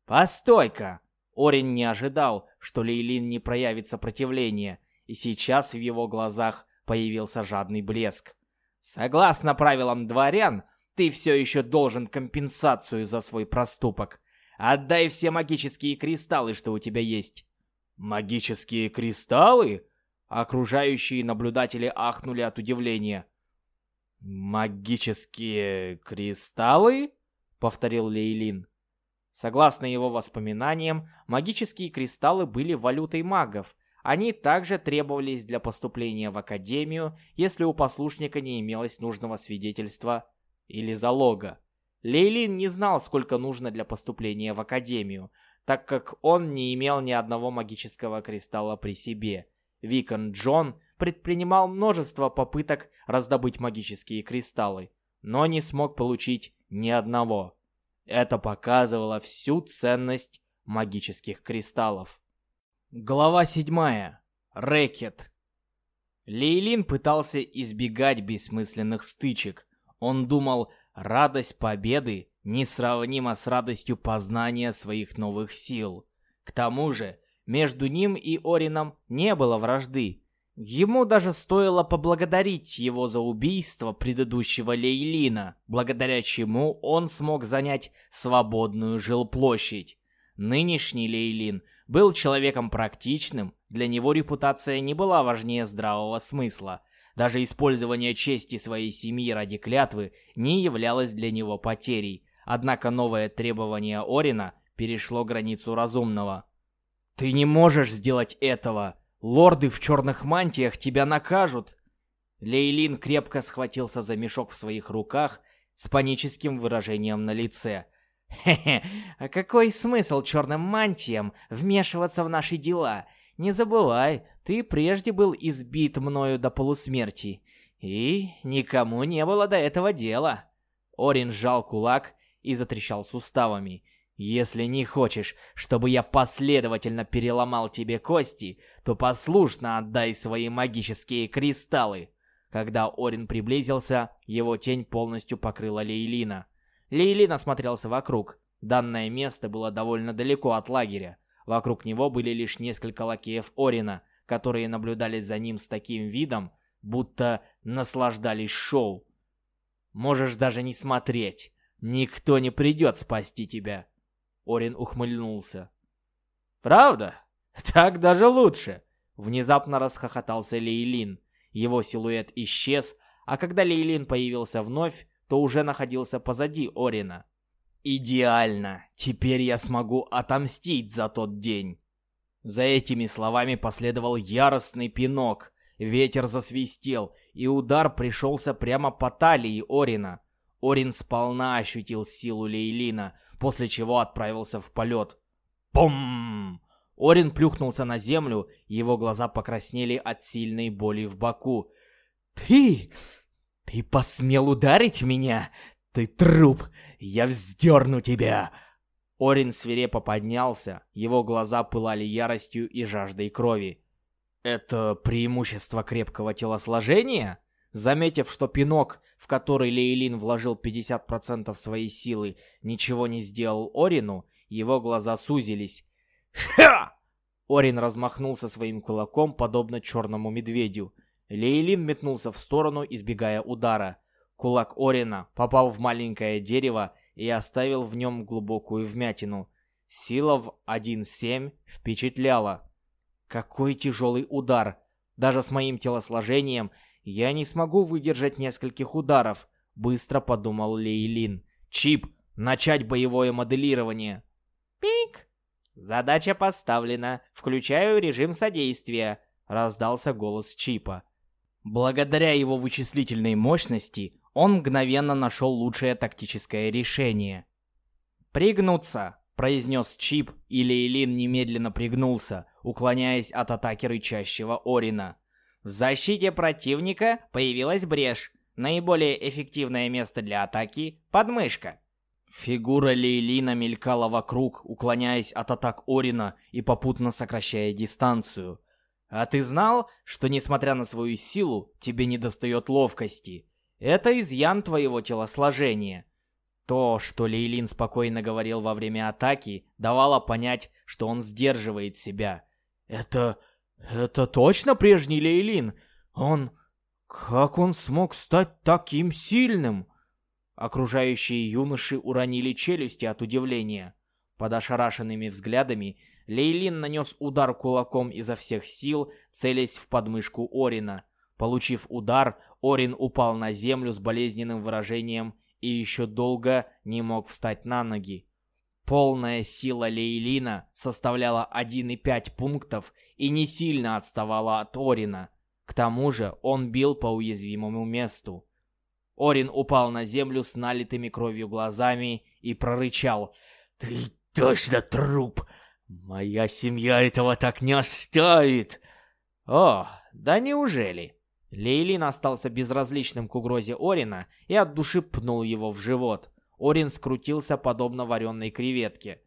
«Постой-ка!» Орин не ожидал, что Лейлин не проявит сопротивления, и сейчас в его глазах появился жадный блеск. «Согласно правилам дворян, ты все еще должен компенсацию за свой проступок. Отдай все магические кристаллы, что у тебя есть». «Магические кристаллы?» Окружающие наблюдатели ахнули от удивления. «Магические кристаллы?» — повторил Лейлин. Согласно его воспоминаниям, магические кристаллы были валютой магов. Они также требовались для поступления в академию, если у послушника не имелось нужного свидетельства или залога. Лейлин не знал, сколько нужно для поступления в академию, так как он не имел ни одного магического кристалла при себе. Викон Джон предпринимал множество попыток раздобыть магические кристаллы, но не смог получить ни одного. Это показывало всю ценность магических кристаллов. Глава 7. Рэкет. Лейлин пытался избегать бессмысленных стычек. Он думал, радость победы несравнима с радостью познания своих новых сил. К тому же, между ним и Орином не было вражды. Ему даже стоило поблагодарить его за убийство предыдущего Лейлина, благодаря чему он смог занять свободную жилплощадь. Нынешний Лейлин был человеком практичным, для него репутация не была важнее здравого смысла. Даже использование чести своей семьи ради клятвы не являлось для него потерей. Однако новое требование Орина перешло границу разумного. «Ты не можешь сделать этого! Лорды в черных мантиях тебя накажут!» Лейлин крепко схватился за мешок в своих руках с паническим выражением на лице. «Хе-хе, а какой смысл черным мантиям вмешиваться в наши дела? Не забывай, ты прежде был избит мною до полусмерти, и никому не было до этого дела». Орин сжал кулак и затрещал суставами. «Если не хочешь, чтобы я последовательно переломал тебе кости, то послушно отдай свои магические кристаллы». Когда Орин приблизился, его тень полностью покрыла Лейлина. Лейлин осмотрелся вокруг. Данное место было довольно далеко от лагеря. Вокруг него были лишь несколько лакеев Орина, которые наблюдали за ним с таким видом, будто наслаждались шоу. «Можешь даже не смотреть. Никто не придет спасти тебя!» Орин ухмыльнулся. «Правда? Так даже лучше!» Внезапно расхохотался Лейлин. Его силуэт исчез, а когда Лейлин появился вновь, то уже находился позади Орина. «Идеально! Теперь я смогу отомстить за тот день!» За этими словами последовал яростный пинок. Ветер засвистел, и удар пришелся прямо по талии Орина. Орин сполна ощутил силу Лейлина, после чего отправился в полет. Пум! Орин плюхнулся на землю, его глаза покраснели от сильной боли в боку. «Ты! Ты посмел ударить меня? Ты труп! Я вздерну тебя!» Орин свирепо поднялся, его глаза пылали яростью и жаждой крови. «Это преимущество крепкого телосложения?» Заметив, что пинок, в который Лейлин вложил 50% своей силы, ничего не сделал Орину, его глаза сузились. «Ха!» Орин размахнулся своим кулаком, подобно черному медведю. Лейлин метнулся в сторону, избегая удара. Кулак Орина попал в маленькое дерево и оставил в нем глубокую вмятину. Сила в 1.7 впечатляла. Какой тяжелый удар! Даже с моим телосложением я не смогу выдержать нескольких ударов, быстро подумал Лейлин. Чип, начать боевое моделирование. Пик! Задача поставлена. Включаю режим содействия. Раздался голос Чипа. Благодаря его вычислительной мощности, он мгновенно нашел лучшее тактическое решение. «Пригнуться!» – произнес Чип, и Лейлин немедленно пригнулся, уклоняясь от атаки рычащего Орина. В защите противника появилась брешь. Наиболее эффективное место для атаки – подмышка. Фигура Лейлина мелькала вокруг, уклоняясь от атак Орина и попутно сокращая дистанцию. А ты знал, что несмотря на свою силу, тебе недостает ловкости? Это изъян твоего телосложения. То, что Лейлин спокойно говорил во время атаки, давало понять, что он сдерживает себя. Это это точно прежний Лейлин? Он... Как он смог стать таким сильным? Окружающие юноши уронили челюсти от удивления. Под ошарашенными взглядами Лейлин нанес удар кулаком изо всех сил, целясь в подмышку Орина. Получив удар, Орин упал на землю с болезненным выражением и еще долго не мог встать на ноги. Полная сила Лейлина составляла 1,5 пунктов и не сильно отставала от Орина. К тому же он бил по уязвимому месту. Орин упал на землю с налитыми кровью глазами и прорычал. «Ты точно труп! Моя семья этого так не оставит!» «О, да неужели?» Лейлин остался безразличным к угрозе Орина и от души пнул его в живот. Орин скрутился подобно вареной креветке.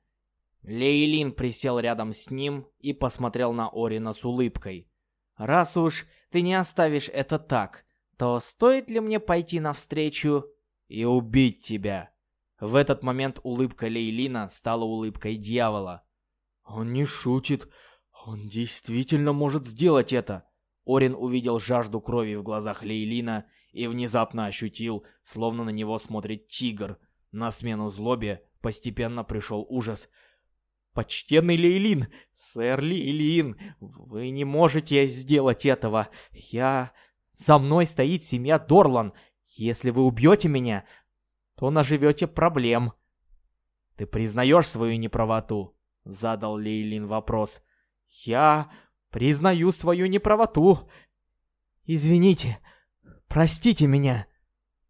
Лейлин присел рядом с ним и посмотрел на Орина с улыбкой. «Раз уж ты не оставишь это так, то стоит ли мне пойти навстречу и убить тебя?» В этот момент улыбка Лейлина стала улыбкой дьявола. «Он не шутит. Он действительно может сделать это!» Орин увидел жажду крови в глазах Лейлина и внезапно ощутил, словно на него смотрит тигр. На смену злобе постепенно пришел ужас. «Почтенный Лейлин, сэр Лейлин, вы не можете сделать этого. Я... За мной стоит семья Дорлан. Если вы убьете меня, то наживете проблем». «Ты признаешь свою неправоту?» — задал Лейлин вопрос. «Я признаю свою неправоту. Извините, простите меня».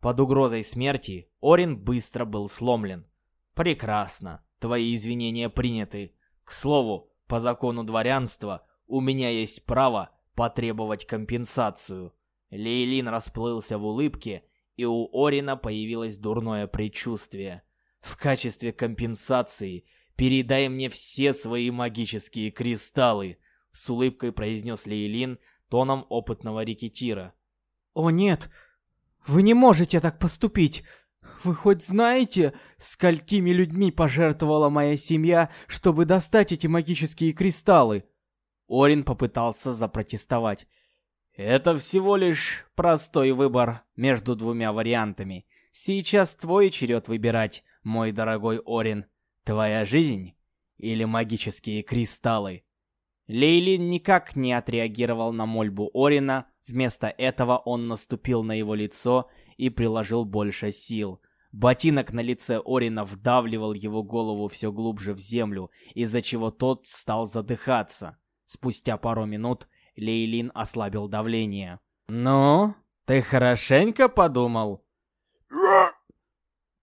Под угрозой смерти Орин быстро был сломлен. «Прекрасно, твои извинения приняты. К слову, по закону дворянства у меня есть право потребовать компенсацию». Лейлин расплылся в улыбке, и у Орина появилось дурное предчувствие. «В качестве компенсации передай мне все свои магические кристаллы», с улыбкой произнес Лейлин тоном опытного рекетира. «О нет, вы не можете так поступить. Вы хоть знаете, сколькими людьми пожертвовала моя семья, чтобы достать эти магические кристаллы?» Орин попытался запротестовать. «Это всего лишь простой выбор между двумя вариантами. Сейчас твой черед выбирать, мой дорогой Орин. Твоя жизнь или магические кристаллы?» Лейлин никак не отреагировал на мольбу Орина, вместо этого он наступил на его лицо и приложил больше сил. Ботинок на лице Орина вдавливал его голову все глубже в землю, из-за чего тот стал задыхаться. Спустя пару минут Лейлин ослабил давление. «Ну, ты хорошенько подумал?»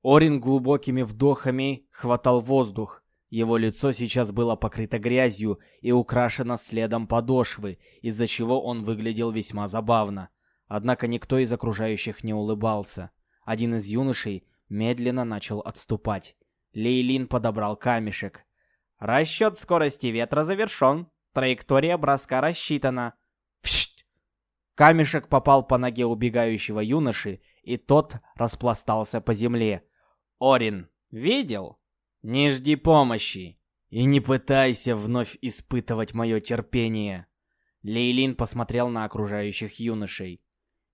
Орин глубокими вдохами хватал воздух. Его лицо сейчас было покрыто грязью и украшено следом подошвы, из-за чего он выглядел весьма забавно. Однако никто из окружающих не улыбался. Один из юношей медленно начал отступать. Лейлин подобрал камешек. «Расчет скорости ветра завершен. Траектория броска рассчитана». Пшт! Камешек попал по ноге убегающего юноши, и тот распластался по земле. «Орин, видел?» Не жди помощи и не пытайся вновь испытывать мое терпение. Лейлин посмотрел на окружающих юношей.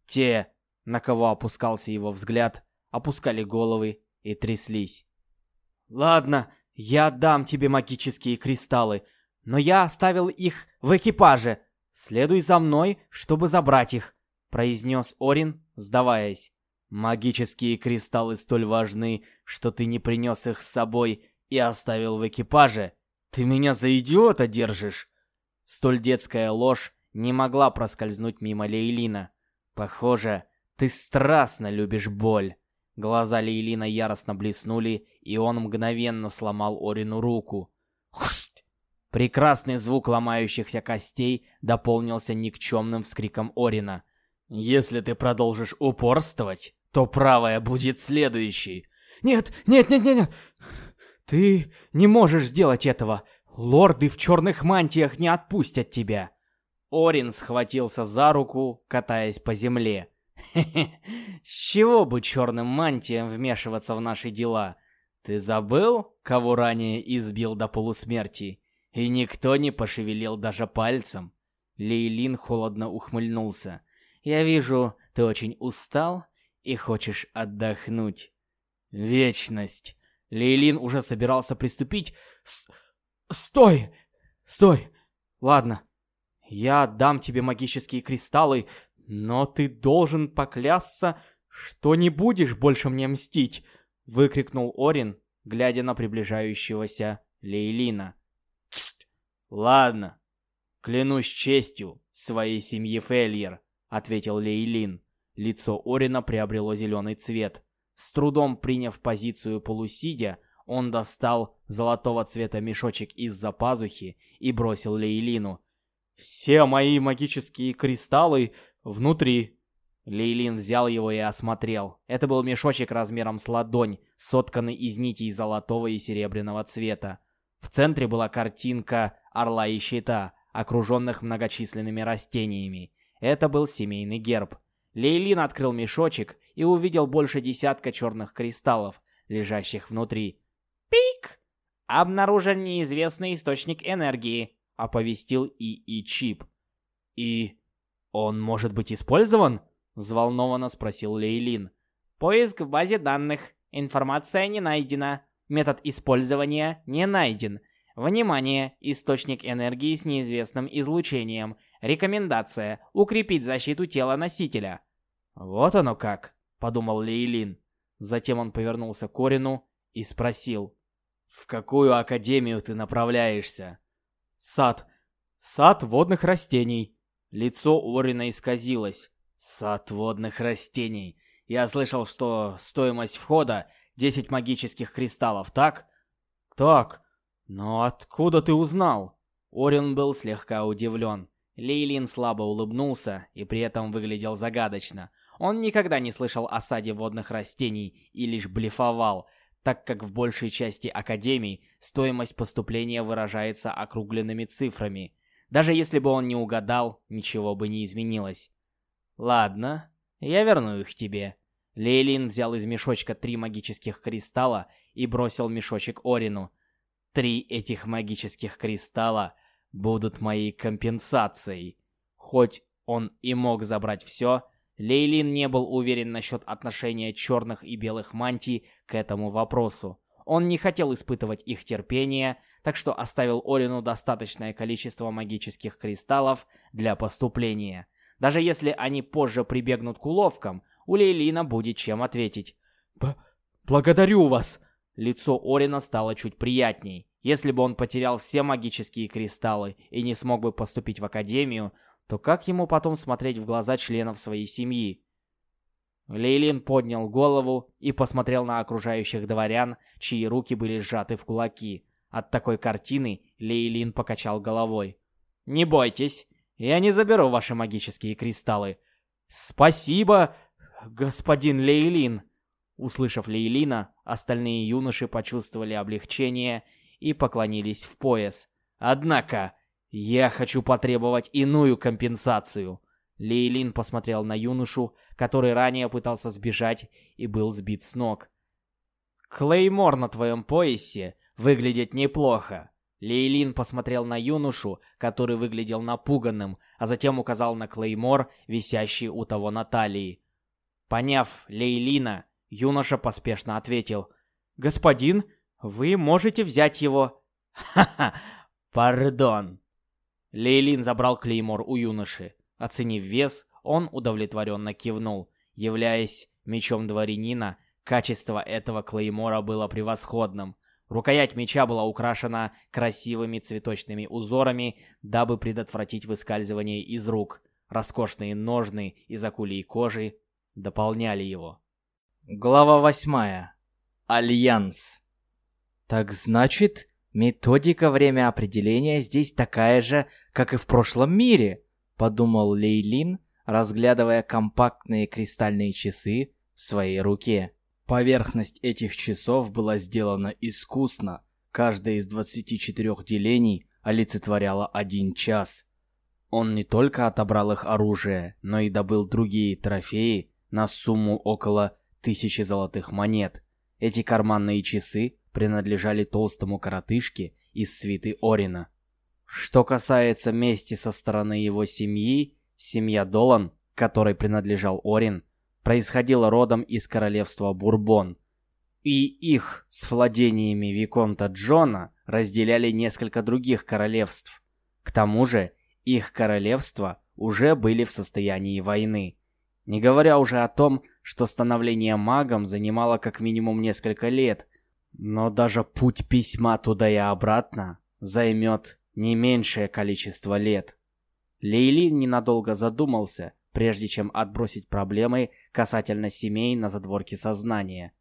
Те, на кого опускался его взгляд, опускали головы и тряслись. «Ладно, я отдам тебе магические кристаллы, но я оставил их в экипаже. Следуй за мной, чтобы забрать их», — произнес Орин, сдаваясь. Магические кристаллы столь важны, что ты не принес их с собой и оставил в экипаже. Ты меня за идиота держишь? Столь детская ложь не могла проскользнуть мимо Лейлина. Похоже, ты страстно любишь боль. Глаза Лейлина яростно блеснули, и он мгновенно сломал Орину руку. Хст! Прекрасный звук ломающихся костей дополнился никчемным вскриком Орина. «Если ты продолжишь упорствовать, то правая будет следующей. Нет, нет, нет, нет, нет. Ты не можешь сделать этого. Лорды в черных мантиях не отпустят тебя. Орин схватился за руку, катаясь по земле. Хе-хе, с чего бы черным мантиям вмешиваться в наши дела? Ты забыл, кого ранее избил до полусмерти? И никто не пошевелил даже пальцем. Лейлин холодно ухмыльнулся. Я вижу, ты очень устал и хочешь отдохнуть. Вечность. Лейлин уже собирался приступить. С Стой! Стой! Ладно. Я дам тебе магические кристаллы, но ты должен поклясться, что не будешь больше мне мстить, выкрикнул Орин, глядя на приближающегося Лейлина. Тст! Ладно. Клянусь честью своей семьи Фельер, ответил Лейлин. Лицо Орина приобрело зеленый цвет. С трудом приняв позицию полусидя, он достал золотого цвета мешочек из-за пазухи и бросил Лейлину. «Все мои магические кристаллы внутри!» Лейлин взял его и осмотрел. Это был мешочек размером с ладонь, сотканный из нитей золотого и серебряного цвета. В центре была картинка орла и щита, окруженных многочисленными растениями. Это был семейный герб. Лейлин открыл мешочек и увидел больше десятка черных кристаллов, лежащих внутри. «Пик! Обнаружен неизвестный источник энергии», — оповестил ИИ Чип. «И он может быть использован?» — взволнованно спросил Лейлин. «Поиск в базе данных. Информация не найдена. Метод использования не найден. Внимание! Источник энергии с неизвестным излучением. Рекомендация – укрепить защиту тела носителя. «Вот оно как», — подумал Лейлин. Затем он повернулся к Корину и спросил. «В какую академию ты направляешься?» «Сад. Сад водных растений». Лицо Орина исказилось. «Сад водных растений. Я слышал, что стоимость входа 10 магических кристаллов, так?» «Так. Но откуда ты узнал?» Орин был слегка удивлен. Лейлин слабо улыбнулся и при этом выглядел загадочно. Он никогда не слышал о саде водных растений и лишь блефовал, так как в большей части академий стоимость поступления выражается округленными цифрами. Даже если бы он не угадал, ничего бы не изменилось. «Ладно, я верну их тебе». Лейлин взял из мешочка три магических кристалла и бросил мешочек Орину. «Три этих магических кристалла — будут моей компенсацией. Хоть он и мог забрать все, Лейлин не был уверен насчет отношения черных и белых мантий к этому вопросу. Он не хотел испытывать их терпение, так что оставил Орину достаточное количество магических кристаллов для поступления. Даже если они позже прибегнут к уловкам, у Лейлина будет чем ответить. Б «Благодарю вас!» Лицо Орина стало чуть приятней. Если бы он потерял все магические кристаллы и не смог бы поступить в академию, то как ему потом смотреть в глаза членов своей семьи? Лейлин поднял голову и посмотрел на окружающих дворян, чьи руки были сжаты в кулаки. От такой картины Лейлин покачал головой. «Не бойтесь, я не заберу ваши магические кристаллы». «Спасибо, господин Лейлин!» Услышав Лейлина, остальные юноши почувствовали облегчение и поклонились в пояс. Однако, я хочу потребовать иную компенсацию. Лейлин посмотрел на юношу, который ранее пытался сбежать и был сбит с ног. Клеймор на твоем поясе выглядит неплохо. Лейлин посмотрел на юношу, который выглядел напуганным, а затем указал на клеймор, висящий у того на талии. Поняв Лейлина, юноша поспешно ответил. «Господин, вы можете взять его. Ха-ха, пардон. Лейлин забрал клеймор у юноши. Оценив вес, он удовлетворенно кивнул. Являясь мечом дворянина, качество этого клеймора было превосходным. Рукоять меча была украшена красивыми цветочными узорами, дабы предотвратить выскальзывание из рук. Роскошные ножны из акулей кожи дополняли его. Глава восьмая. Альянс. Так значит, методика время определения здесь такая же, как и в прошлом мире, подумал Лейлин, разглядывая компактные кристальные часы в своей руке. Поверхность этих часов была сделана искусно. Каждая из 24 делений олицетворяла один час. Он не только отобрал их оружие, но и добыл другие трофеи на сумму около тысячи золотых монет. Эти карманные часы принадлежали толстому коротышке из свиты Орина. Что касается мести со стороны его семьи, семья Долан, которой принадлежал Орин, происходила родом из королевства Бурбон. И их с владениями Виконта Джона разделяли несколько других королевств. К тому же, их королевства уже были в состоянии войны. Не говоря уже о том, что становление магом занимало как минимум несколько лет, но даже путь письма туда и обратно займет не меньшее количество лет. Лейли ненадолго задумался, прежде чем отбросить проблемы касательно семей на задворке сознания.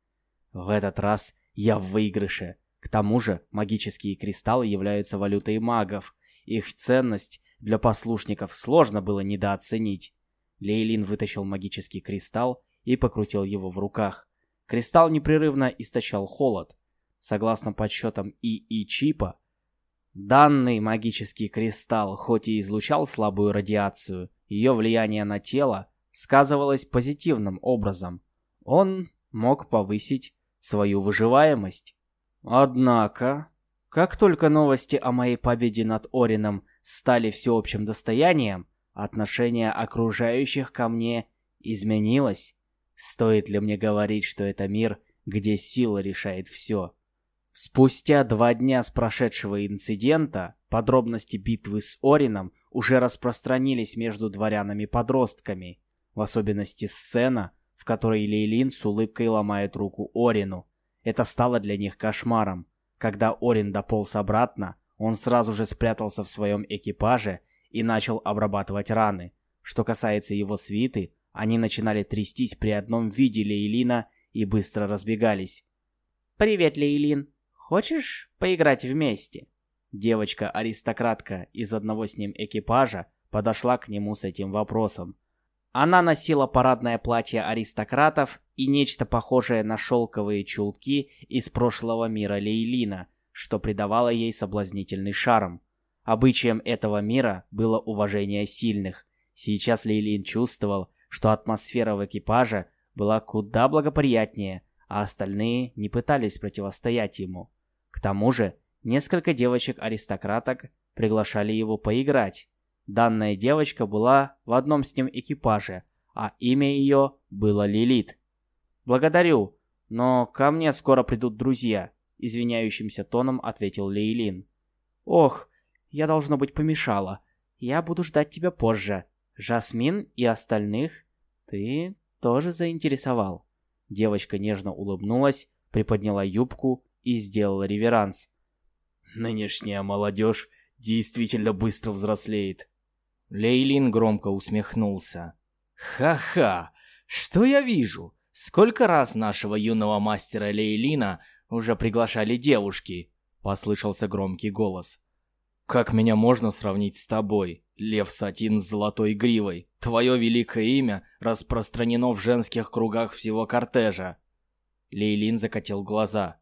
В этот раз я в выигрыше. К тому же магические кристаллы являются валютой магов. Их ценность для послушников сложно было недооценить. Лейлин вытащил магический кристалл и покрутил его в руках. Кристалл непрерывно источал холод. Согласно подсчетам ИИ чипа, данный магический кристалл хоть и излучал слабую радиацию, ее влияние на тело сказывалось позитивным образом. Он мог повысить свою выживаемость. Однако, как только новости о моей победе над Орином стали всеобщим достоянием, отношение окружающих ко мне изменилось. Стоит ли мне говорить, что это мир, где сила решает все? Спустя два дня с прошедшего инцидента подробности битвы с Орином уже распространились между дворянами-подростками, в особенности сцена, в которой Лейлин с улыбкой ломает руку Орину. Это стало для них кошмаром. Когда Орин дополз обратно, он сразу же спрятался в своем экипаже и начал обрабатывать раны. Что касается его свиты, они начинали трястись при одном виде Лейлина и быстро разбегались. «Привет, Лейлин!» Хочешь поиграть вместе?» Девочка-аристократка из одного с ним экипажа подошла к нему с этим вопросом. Она носила парадное платье аристократов и нечто похожее на шелковые чулки из прошлого мира Лейлина, что придавало ей соблазнительный шарм. Обычаем этого мира было уважение сильных. Сейчас Лейлин чувствовал, что атмосфера в экипаже была куда благоприятнее, а остальные не пытались противостоять ему. К тому же, несколько девочек-аристократок приглашали его поиграть. Данная девочка была в одном с ним экипаже, а имя ее было Лилит. «Благодарю, но ко мне скоро придут друзья», — извиняющимся тоном ответил Лейлин. «Ох, я, должно быть, помешала. Я буду ждать тебя позже. Жасмин и остальных ты тоже заинтересовал». Девочка нежно улыбнулась, приподняла юбку и сделал реверанс. Нынешняя молодежь действительно быстро взрослеет. Лейлин громко усмехнулся. Ха-ха, что я вижу? Сколько раз нашего юного мастера Лейлина уже приглашали девушки? Послышался громкий голос. Как меня можно сравнить с тобой, Лев Сатин с золотой гривой? Твое великое имя распространено в женских кругах всего кортежа. Лейлин закатил глаза.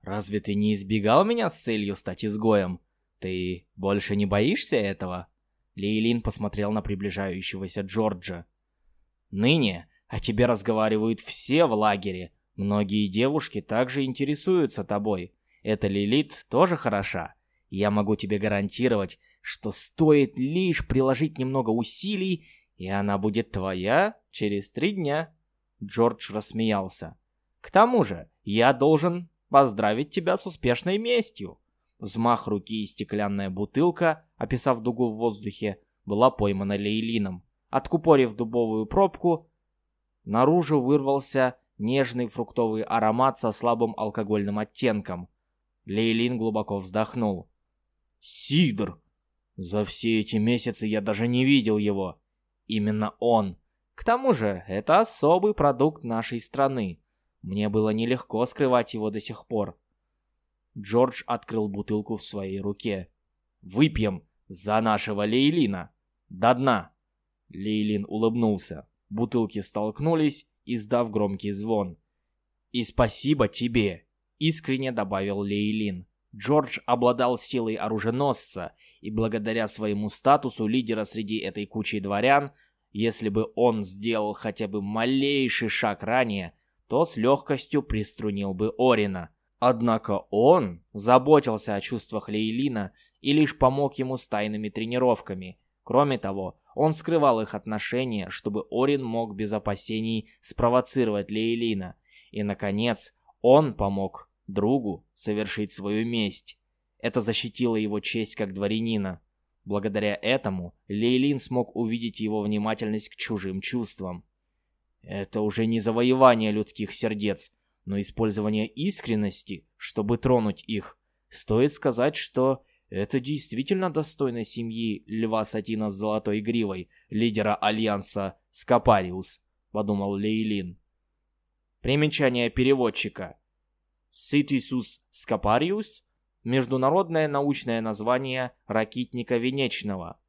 Разве ты не избегал меня с целью стать изгоем? Ты больше не боишься этого?» Лейлин посмотрел на приближающегося Джорджа. «Ныне о тебе разговаривают все в лагере. Многие девушки также интересуются тобой. Эта Лилит тоже хороша. Я могу тебе гарантировать, что стоит лишь приложить немного усилий, и она будет твоя через три дня». Джордж рассмеялся. «К тому же, я должен поздравить тебя с успешной местью. Взмах руки и стеклянная бутылка, описав дугу в воздухе, была поймана Лейлином. Откупорив дубовую пробку, наружу вырвался нежный фруктовый аромат со слабым алкогольным оттенком. Лейлин глубоко вздохнул. «Сидр! За все эти месяцы я даже не видел его. Именно он. К тому же, это особый продукт нашей страны. Мне было нелегко скрывать его до сих пор. Джордж открыл бутылку в своей руке. «Выпьем за нашего Лейлина! До дна!» Лейлин улыбнулся. Бутылки столкнулись, издав громкий звон. «И спасибо тебе!» — искренне добавил Лейлин. Джордж обладал силой оруженосца, и благодаря своему статусу лидера среди этой кучи дворян, если бы он сделал хотя бы малейший шаг ранее, то с легкостью приструнил бы Орина. Однако он заботился о чувствах Лейлина и лишь помог ему с тайными тренировками. Кроме того, он скрывал их отношения, чтобы Орин мог без опасений спровоцировать Лейлина. И, наконец, он помог другу совершить свою месть. Это защитило его честь как дворянина. Благодаря этому Лейлин смог увидеть его внимательность к чужим чувствам. Это уже не завоевание людских сердец, но использование искренности, чтобы тронуть их. Стоит сказать, что Это действительно достойно семьи Льва Сатина с золотой гривой, лидера Альянса Скопариус, подумал Лейлин. Примечание переводчика. Ситисус Скопариус – международное научное название ракитника Венечного.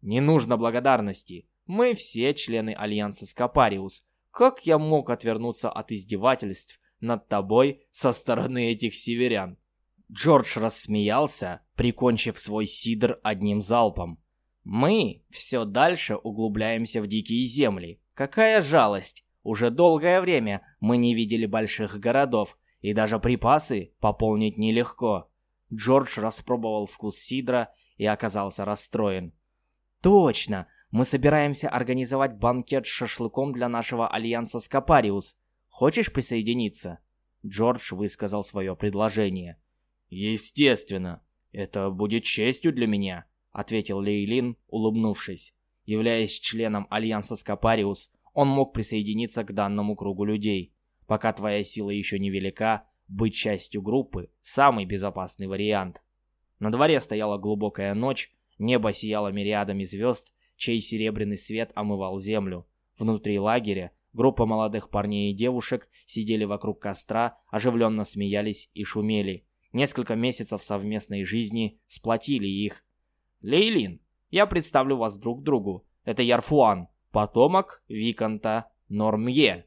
Не нужно благодарности. Мы все члены Альянса Скопариус. Как я мог отвернуться от издевательств над тобой со стороны этих северян? Джордж рассмеялся, прикончив свой сидр одним залпом. Мы все дальше углубляемся в дикие земли. Какая жалость! Уже долгое время мы не видели больших городов, и даже припасы пополнить нелегко. Джордж распробовал вкус сидра и оказался расстроен. Точно! Мы собираемся организовать банкет с шашлыком для нашего альянса Скопариус. Хочешь присоединиться? Джордж высказал свое предложение. Естественно. Это будет честью для меня, ответил Лейлин, улыбнувшись. Являясь членом альянса Скопариус, он мог присоединиться к данному кругу людей. Пока твоя сила еще не велика, быть частью группы – самый безопасный вариант. На дворе стояла глубокая ночь, небо сияло мириадами звезд, чей серебряный свет омывал землю. Внутри лагеря группа молодых парней и девушек сидели вокруг костра, оживленно смеялись и шумели. Несколько месяцев совместной жизни сплотили их. «Лейлин, я представлю вас друг другу. Это Ярфуан, потомок Виконта Нормье».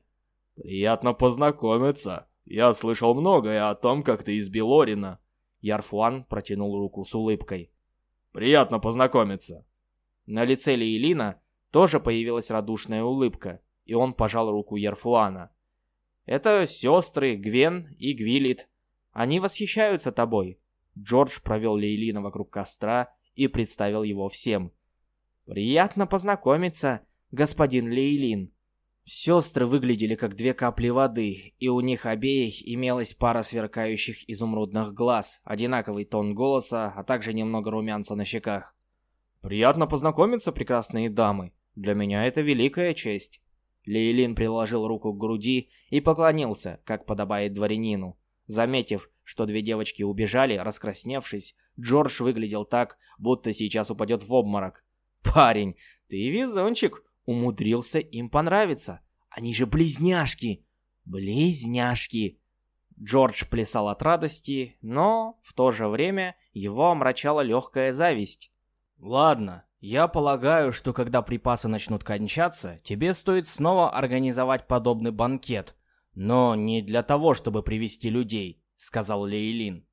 «Приятно познакомиться. Я слышал многое о том, как ты из Белорина». Ярфуан протянул руку с улыбкой. «Приятно познакомиться». На лице Лейлина тоже появилась радушная улыбка, и он пожал руку Ярфуана. «Это сестры Гвен и Гвилит. Они восхищаются тобой». Джордж провел Лейлина вокруг костра и представил его всем. «Приятно познакомиться, господин Лейлин». Сестры выглядели как две капли воды, и у них обеих имелась пара сверкающих изумрудных глаз, одинаковый тон голоса, а также немного румянца на щеках. «Приятно познакомиться, прекрасные дамы. Для меня это великая честь». Лейлин приложил руку к груди и поклонился, как подобает дворянину. Заметив, что две девочки убежали, раскрасневшись, Джордж выглядел так, будто сейчас упадет в обморок. «Парень, ты везунчик!» Умудрился им понравиться. Они же близняшки. Близняшки. Джордж плясал от радости, но в то же время его омрачала легкая зависть. Ладно, я полагаю, что когда припасы начнут кончаться, тебе стоит снова организовать подобный банкет. Но не для того, чтобы привести людей, сказал Лейлин.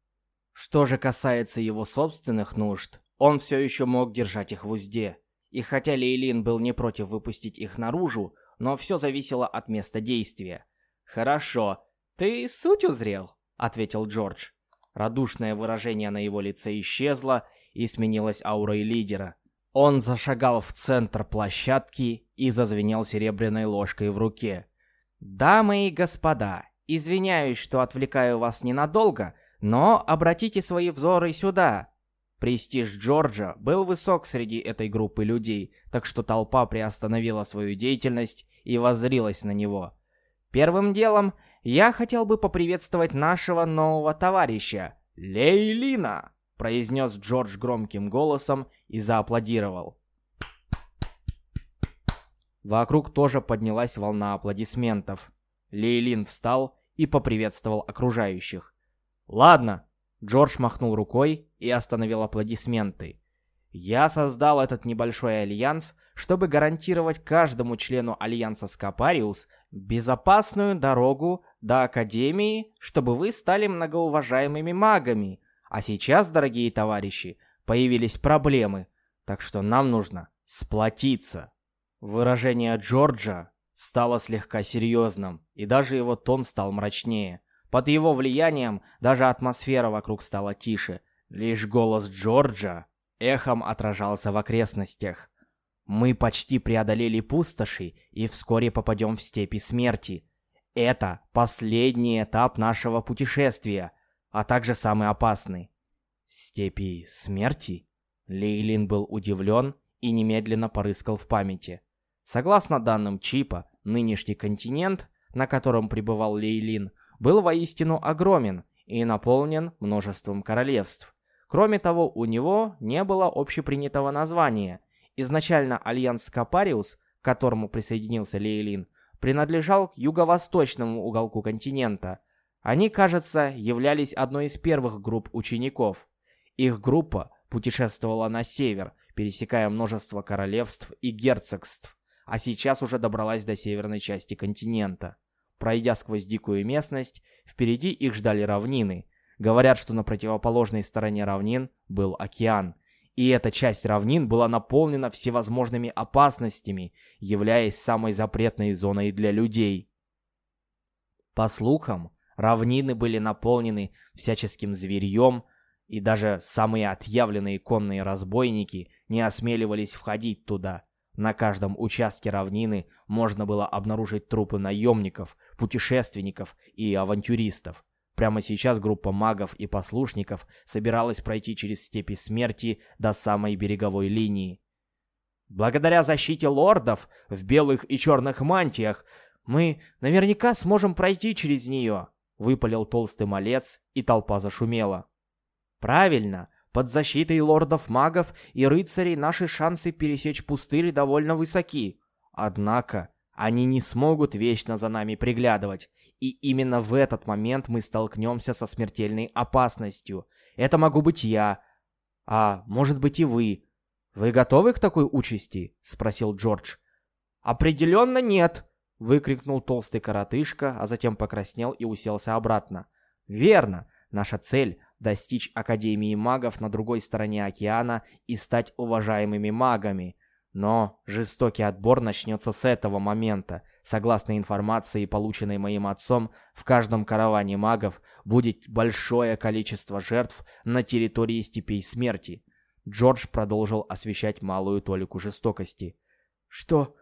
Что же касается его собственных нужд, он все еще мог держать их в узде. И хотя Лейлин был не против выпустить их наружу, но все зависело от места действия. «Хорошо, ты суть узрел», — ответил Джордж. Радушное выражение на его лице исчезло и сменилось аурой лидера. Он зашагал в центр площадки и зазвенел серебряной ложкой в руке. «Дамы и господа, извиняюсь, что отвлекаю вас ненадолго, но обратите свои взоры сюда. Престиж Джорджа был высок среди этой группы людей, так что толпа приостановила свою деятельность и воззрилась на него. Первым делом я хотел бы поприветствовать нашего нового товарища, Лейлина, произнес Джордж громким голосом и зааплодировал. Вокруг тоже поднялась волна аплодисментов. Лейлин встал и поприветствовал окружающих. «Ладно, Джордж махнул рукой и остановил аплодисменты. Я создал этот небольшой альянс, чтобы гарантировать каждому члену альянса Скопариус безопасную дорогу до Академии, чтобы вы стали многоуважаемыми магами. А сейчас, дорогие товарищи, появились проблемы, так что нам нужно сплотиться. Выражение Джорджа стало слегка серьезным, и даже его тон стал мрачнее. Под его влиянием даже атмосфера вокруг стала тише. Лишь голос Джорджа эхом отражался в окрестностях. Мы почти преодолели пустоши и вскоре попадем в степи смерти. Это последний этап нашего путешествия, а также самый опасный. Степи смерти? Лейлин был удивлен и немедленно порыскал в памяти. Согласно данным Чипа, нынешний континент, на котором пребывал Лейлин, был воистину огромен и наполнен множеством королевств. Кроме того, у него не было общепринятого названия. Изначально Альянс Скапариус, к которому присоединился Лейлин, принадлежал к юго-восточному уголку континента. Они, кажется, являлись одной из первых групп учеников. Их группа путешествовала на север, пересекая множество королевств и герцогств, а сейчас уже добралась до северной части континента. Пройдя сквозь дикую местность, впереди их ждали равнины. Говорят, что на противоположной стороне равнин был океан, и эта часть равнин была наполнена всевозможными опасностями, являясь самой запретной зоной для людей. По слухам, равнины были наполнены всяческим зверьем, и даже самые отъявленные конные разбойники не осмеливались входить туда. На каждом участке равнины можно было обнаружить трупы наемников, путешественников и авантюристов. Прямо сейчас группа магов и послушников собиралась пройти через степи смерти до самой береговой линии. Благодаря защите лордов в белых и черных мантиях мы наверняка сможем пройти через нее, выпалил толстый малец, и толпа зашумела. Правильно, под защитой лордов-магов и рыцарей наши шансы пересечь пустырь довольно высоки. Однако, они не смогут вечно за нами приглядывать, и именно в этот момент мы столкнемся со смертельной опасностью. Это могу быть я, а может быть и вы. Вы готовы к такой участи? спросил Джордж. Определенно нет, выкрикнул толстый коротышка, а затем покраснел и уселся обратно. Верно, наша цель достичь Академии магов на другой стороне океана и стать уважаемыми магами. Но жестокий отбор начнется с этого момента. Согласно информации, полученной моим отцом, в каждом караване магов будет большое количество жертв на территории степей смерти. Джордж продолжил освещать малую толику жестокости. «Что...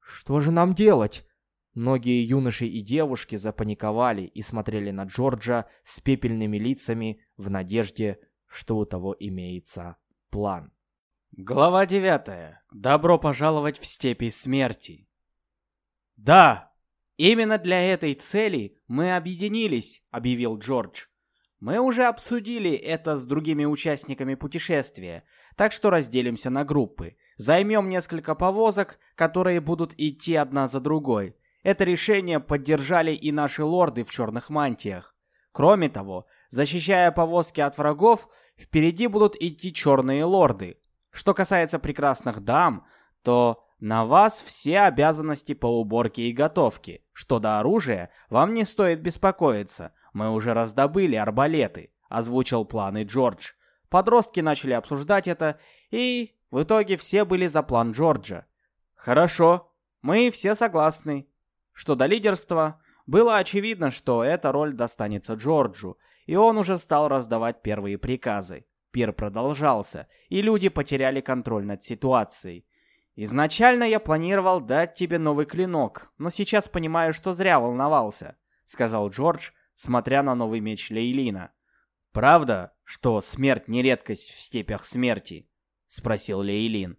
что же нам делать?» Многие юноши и девушки запаниковали и смотрели на Джорджа с пепельными лицами в надежде, что у того имеется план. Глава 9. Добро пожаловать в степи смерти. Да, именно для этой цели мы объединились, объявил Джордж. Мы уже обсудили это с другими участниками путешествия, так что разделимся на группы. Займем несколько повозок, которые будут идти одна за другой. Это решение поддержали и наши лорды в черных мантиях. Кроме того, защищая повозки от врагов, впереди будут идти черные лорды. Что касается прекрасных дам, то на вас все обязанности по уборке и готовке. Что до оружия, вам не стоит беспокоиться. Мы уже раздобыли арбалеты, озвучил планы Джордж. Подростки начали обсуждать это, и в итоге все были за план Джорджа. Хорошо, мы все согласны. Что до лидерства, было очевидно, что эта роль достанется Джорджу, и он уже стал раздавать первые приказы. Пир продолжался, и люди потеряли контроль над ситуацией. «Изначально я планировал дать тебе новый клинок, но сейчас понимаю, что зря волновался», — сказал Джордж, смотря на новый меч Лейлина. «Правда, что смерть не редкость в степях смерти?» — спросил Лейлин.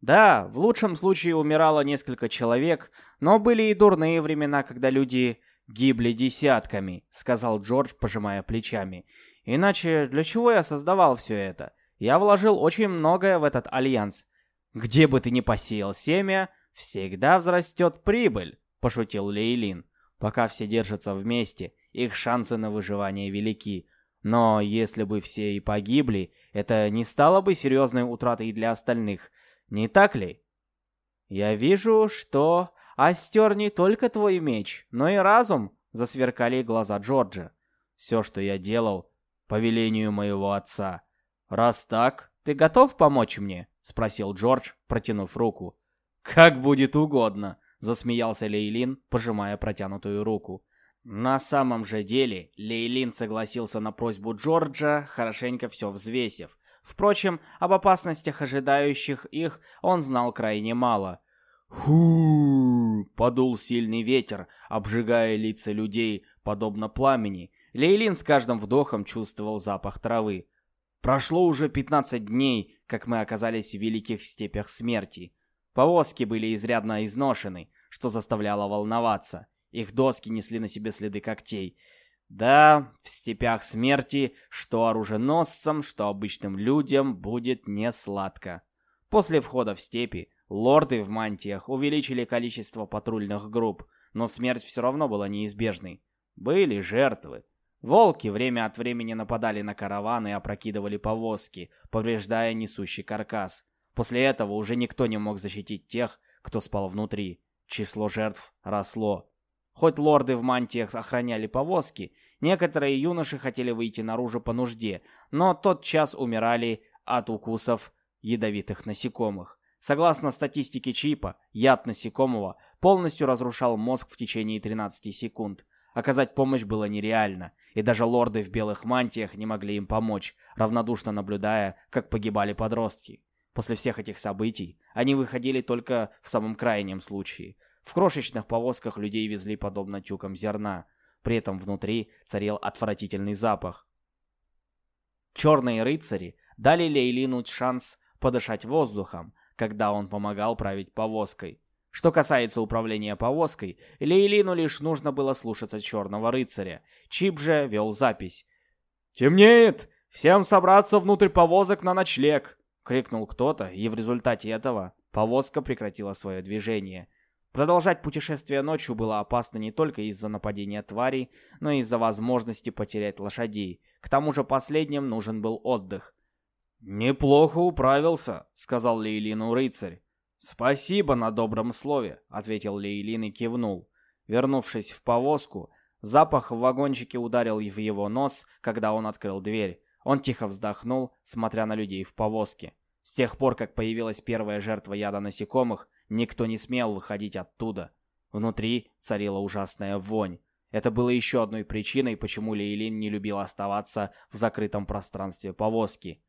Да, в лучшем случае умирало несколько человек, но были и дурные времена, когда люди гибли десятками, сказал Джордж, пожимая плечами. Иначе для чего я создавал все это? Я вложил очень многое в этот альянс. Где бы ты ни посеял семя, всегда взрастет прибыль, пошутил Лейлин. Пока все держатся вместе, их шансы на выживание велики. Но если бы все и погибли, это не стало бы серьезной утратой для остальных – не так ли? Я вижу, что остер не только твой меч, но и разум, засверкали глаза Джорджа. Все, что я делал, по велению моего отца. Раз так, ты готов помочь мне? Спросил Джордж, протянув руку. Как будет угодно, засмеялся Лейлин, пожимая протянутую руку. На самом же деле, Лейлин согласился на просьбу Джорджа, хорошенько все взвесив. Впрочем, об опасностях, ожидающих их, он знал крайне мало. Ху! Подул сильный ветер, обжигая лица людей, подобно пламени. Лейлин с каждым вдохом чувствовал запах травы. Прошло уже 15 дней, как мы оказались в великих степях смерти. Повозки были изрядно изношены, что заставляло волноваться. Их доски несли на себе следы когтей. Да, в степях смерти, что оруженосцам, что обычным людям будет не сладко. После входа в степи, лорды в мантиях увеличили количество патрульных групп, но смерть все равно была неизбежной. Были жертвы. Волки время от времени нападали на караваны и опрокидывали повозки, повреждая несущий каркас. После этого уже никто не мог защитить тех, кто спал внутри. Число жертв росло. Хоть лорды в мантиях охраняли повозки, некоторые юноши хотели выйти наружу по нужде, но тот час умирали от укусов ядовитых насекомых. Согласно статистике Чипа, яд насекомого полностью разрушал мозг в течение 13 секунд. Оказать помощь было нереально, и даже лорды в белых мантиях не могли им помочь, равнодушно наблюдая, как погибали подростки. После всех этих событий они выходили только в самом крайнем случае. В крошечных повозках людей везли подобно тюкам зерна. При этом внутри царил отвратительный запах. Черные рыцари дали Лейлину шанс подышать воздухом, когда он помогал править повозкой. Что касается управления повозкой, Лейлину лишь нужно было слушаться Черного Рыцаря. Чип же вел запись. «Темнеет! Всем собраться внутрь повозок на ночлег!» — крикнул кто-то, и в результате этого повозка прекратила свое движение. Продолжать путешествие ночью было опасно не только из-за нападения тварей, но и из-за возможности потерять лошадей. К тому же последним нужен был отдых. «Неплохо управился», — сказал Лейлину рыцарь. «Спасибо на добром слове», — ответил Лейлин и кивнул. Вернувшись в повозку, запах в вагончике ударил в его нос, когда он открыл дверь. Он тихо вздохнул, смотря на людей в повозке. С тех пор, как появилась первая жертва яда насекомых, никто не смел выходить оттуда. Внутри царила ужасная вонь. Это было еще одной причиной, почему Лейлин не любил оставаться в закрытом пространстве повозки.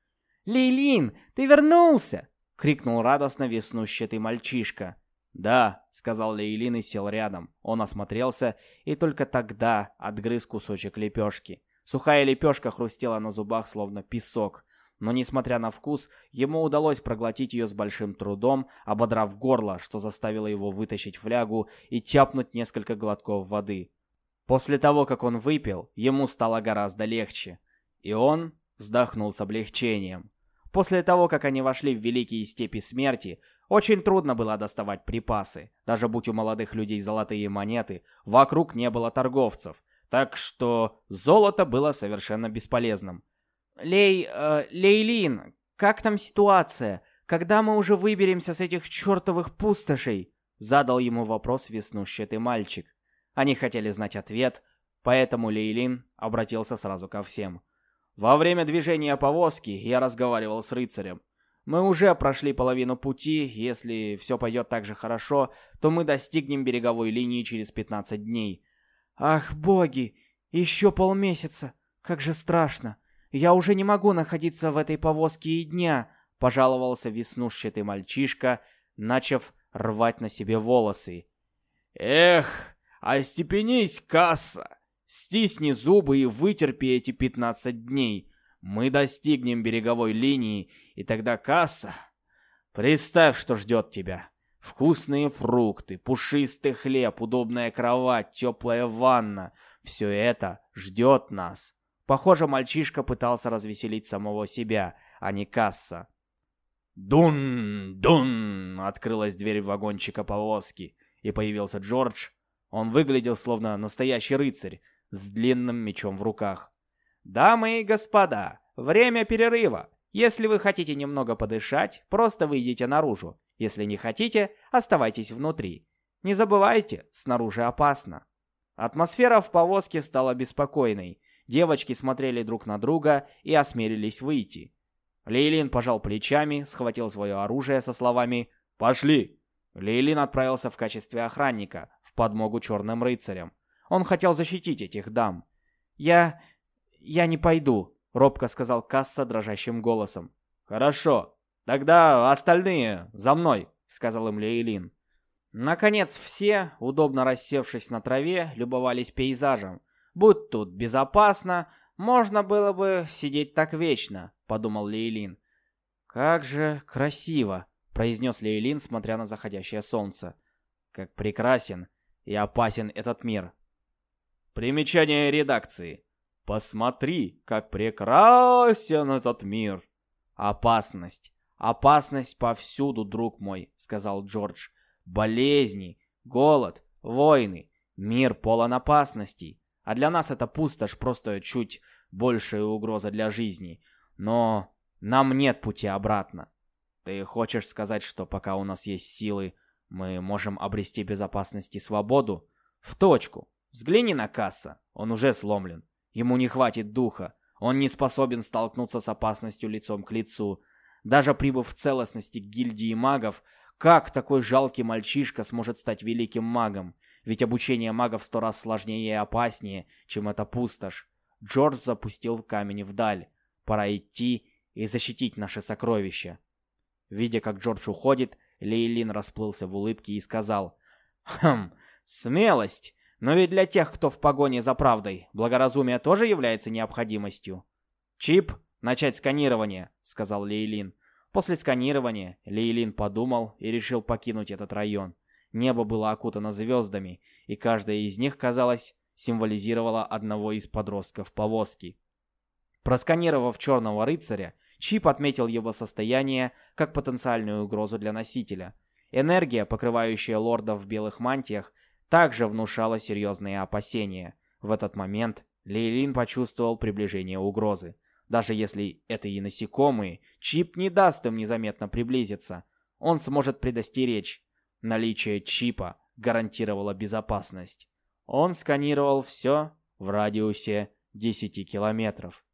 «Лейлин, ты вернулся!» — крикнул радостно веснущатый мальчишка. «Да», — сказал Лейлин и сел рядом. Он осмотрелся и только тогда отгрыз кусочек лепешки. Сухая лепешка хрустела на зубах, словно песок. Но, несмотря на вкус, ему удалось проглотить ее с большим трудом, ободрав горло, что заставило его вытащить флягу и тяпнуть несколько глотков воды. После того, как он выпил, ему стало гораздо легче. И он вздохнул с облегчением. После того, как они вошли в великие степи смерти, очень трудно было доставать припасы. Даже будь у молодых людей золотые монеты, вокруг не было торговцев. Так что золото было совершенно бесполезным. «Лей... Э, Лейлин, как там ситуация? Когда мы уже выберемся с этих чертовых пустошей?» Задал ему вопрос веснущатый мальчик. Они хотели знать ответ, поэтому Лейлин обратился сразу ко всем. Во время движения повозки я разговаривал с рыцарем. Мы уже прошли половину пути, если все пойдет так же хорошо, то мы достигнем береговой линии через 15 дней. Ах, боги, еще полмесяца, как же страшно. Я уже не могу находиться в этой повозке и дня, пожаловался веснушчатый мальчишка, начав рвать на себе волосы. Эх, остепенись, касса! Стисни зубы и вытерпи эти 15 дней. Мы достигнем береговой линии, и тогда касса... Представь, что ждет тебя. Вкусные фрукты, пушистый хлеб, удобная кровать, теплая ванна. Все это ждет нас. Похоже, мальчишка пытался развеселить самого себя, а не касса. «Дун! Дун!» — открылась дверь вагончика повозки, и появился Джордж. Он выглядел словно настоящий рыцарь, с длинным мечом в руках. «Дамы и господа, время перерыва. Если вы хотите немного подышать, просто выйдите наружу. Если не хотите, оставайтесь внутри. Не забывайте, снаружи опасно». Атмосфера в повозке стала беспокойной. Девочки смотрели друг на друга и осмелились выйти. Лейлин пожал плечами, схватил свое оружие со словами «Пошли!». Лейлин отправился в качестве охранника, в подмогу черным рыцарям. Он хотел защитить этих дам. «Я... я не пойду», — робко сказал Касса дрожащим голосом. «Хорошо. Тогда остальные за мной», — сказал им Лейлин. Наконец все, удобно рассевшись на траве, любовались пейзажем. «Будь тут безопасно, можно было бы сидеть так вечно», — подумал Лейлин. «Как же красиво», — произнес Лейлин, смотря на заходящее солнце. «Как прекрасен и опасен этот мир», Примечание редакции. Посмотри, как прекрасен этот мир. Опасность. Опасность повсюду, друг мой, сказал Джордж. Болезни, голод, войны. Мир полон опасностей. А для нас это пустошь просто чуть большая угроза для жизни. Но нам нет пути обратно. Ты хочешь сказать, что пока у нас есть силы, мы можем обрести безопасность и свободу? В точку. Взгляни на Касса. Он уже сломлен. Ему не хватит духа. Он не способен столкнуться с опасностью лицом к лицу. Даже прибыв в целостности к гильдии магов, как такой жалкий мальчишка сможет стать великим магом? Ведь обучение магов сто раз сложнее и опаснее, чем эта пустошь. Джордж запустил камень вдаль. Пора идти и защитить наше сокровище. Видя, как Джордж уходит, Лейлин расплылся в улыбке и сказал, «Хм, смелость! Но ведь для тех, кто в погоне за правдой, благоразумие тоже является необходимостью». «Чип, начать сканирование», — сказал Лейлин. После сканирования Лейлин подумал и решил покинуть этот район. Небо было окутано звездами, и каждая из них, казалось, символизировала одного из подростков повозки. Просканировав черного рыцаря, Чип отметил его состояние как потенциальную угрозу для носителя. Энергия, покрывающая лордов в белых мантиях, также внушала серьезные опасения. В этот момент Лейлин почувствовал приближение угрозы. Даже если это и насекомые, чип не даст им незаметно приблизиться. Он сможет предостеречь. Наличие чипа гарантировало безопасность. Он сканировал все в радиусе 10 километров.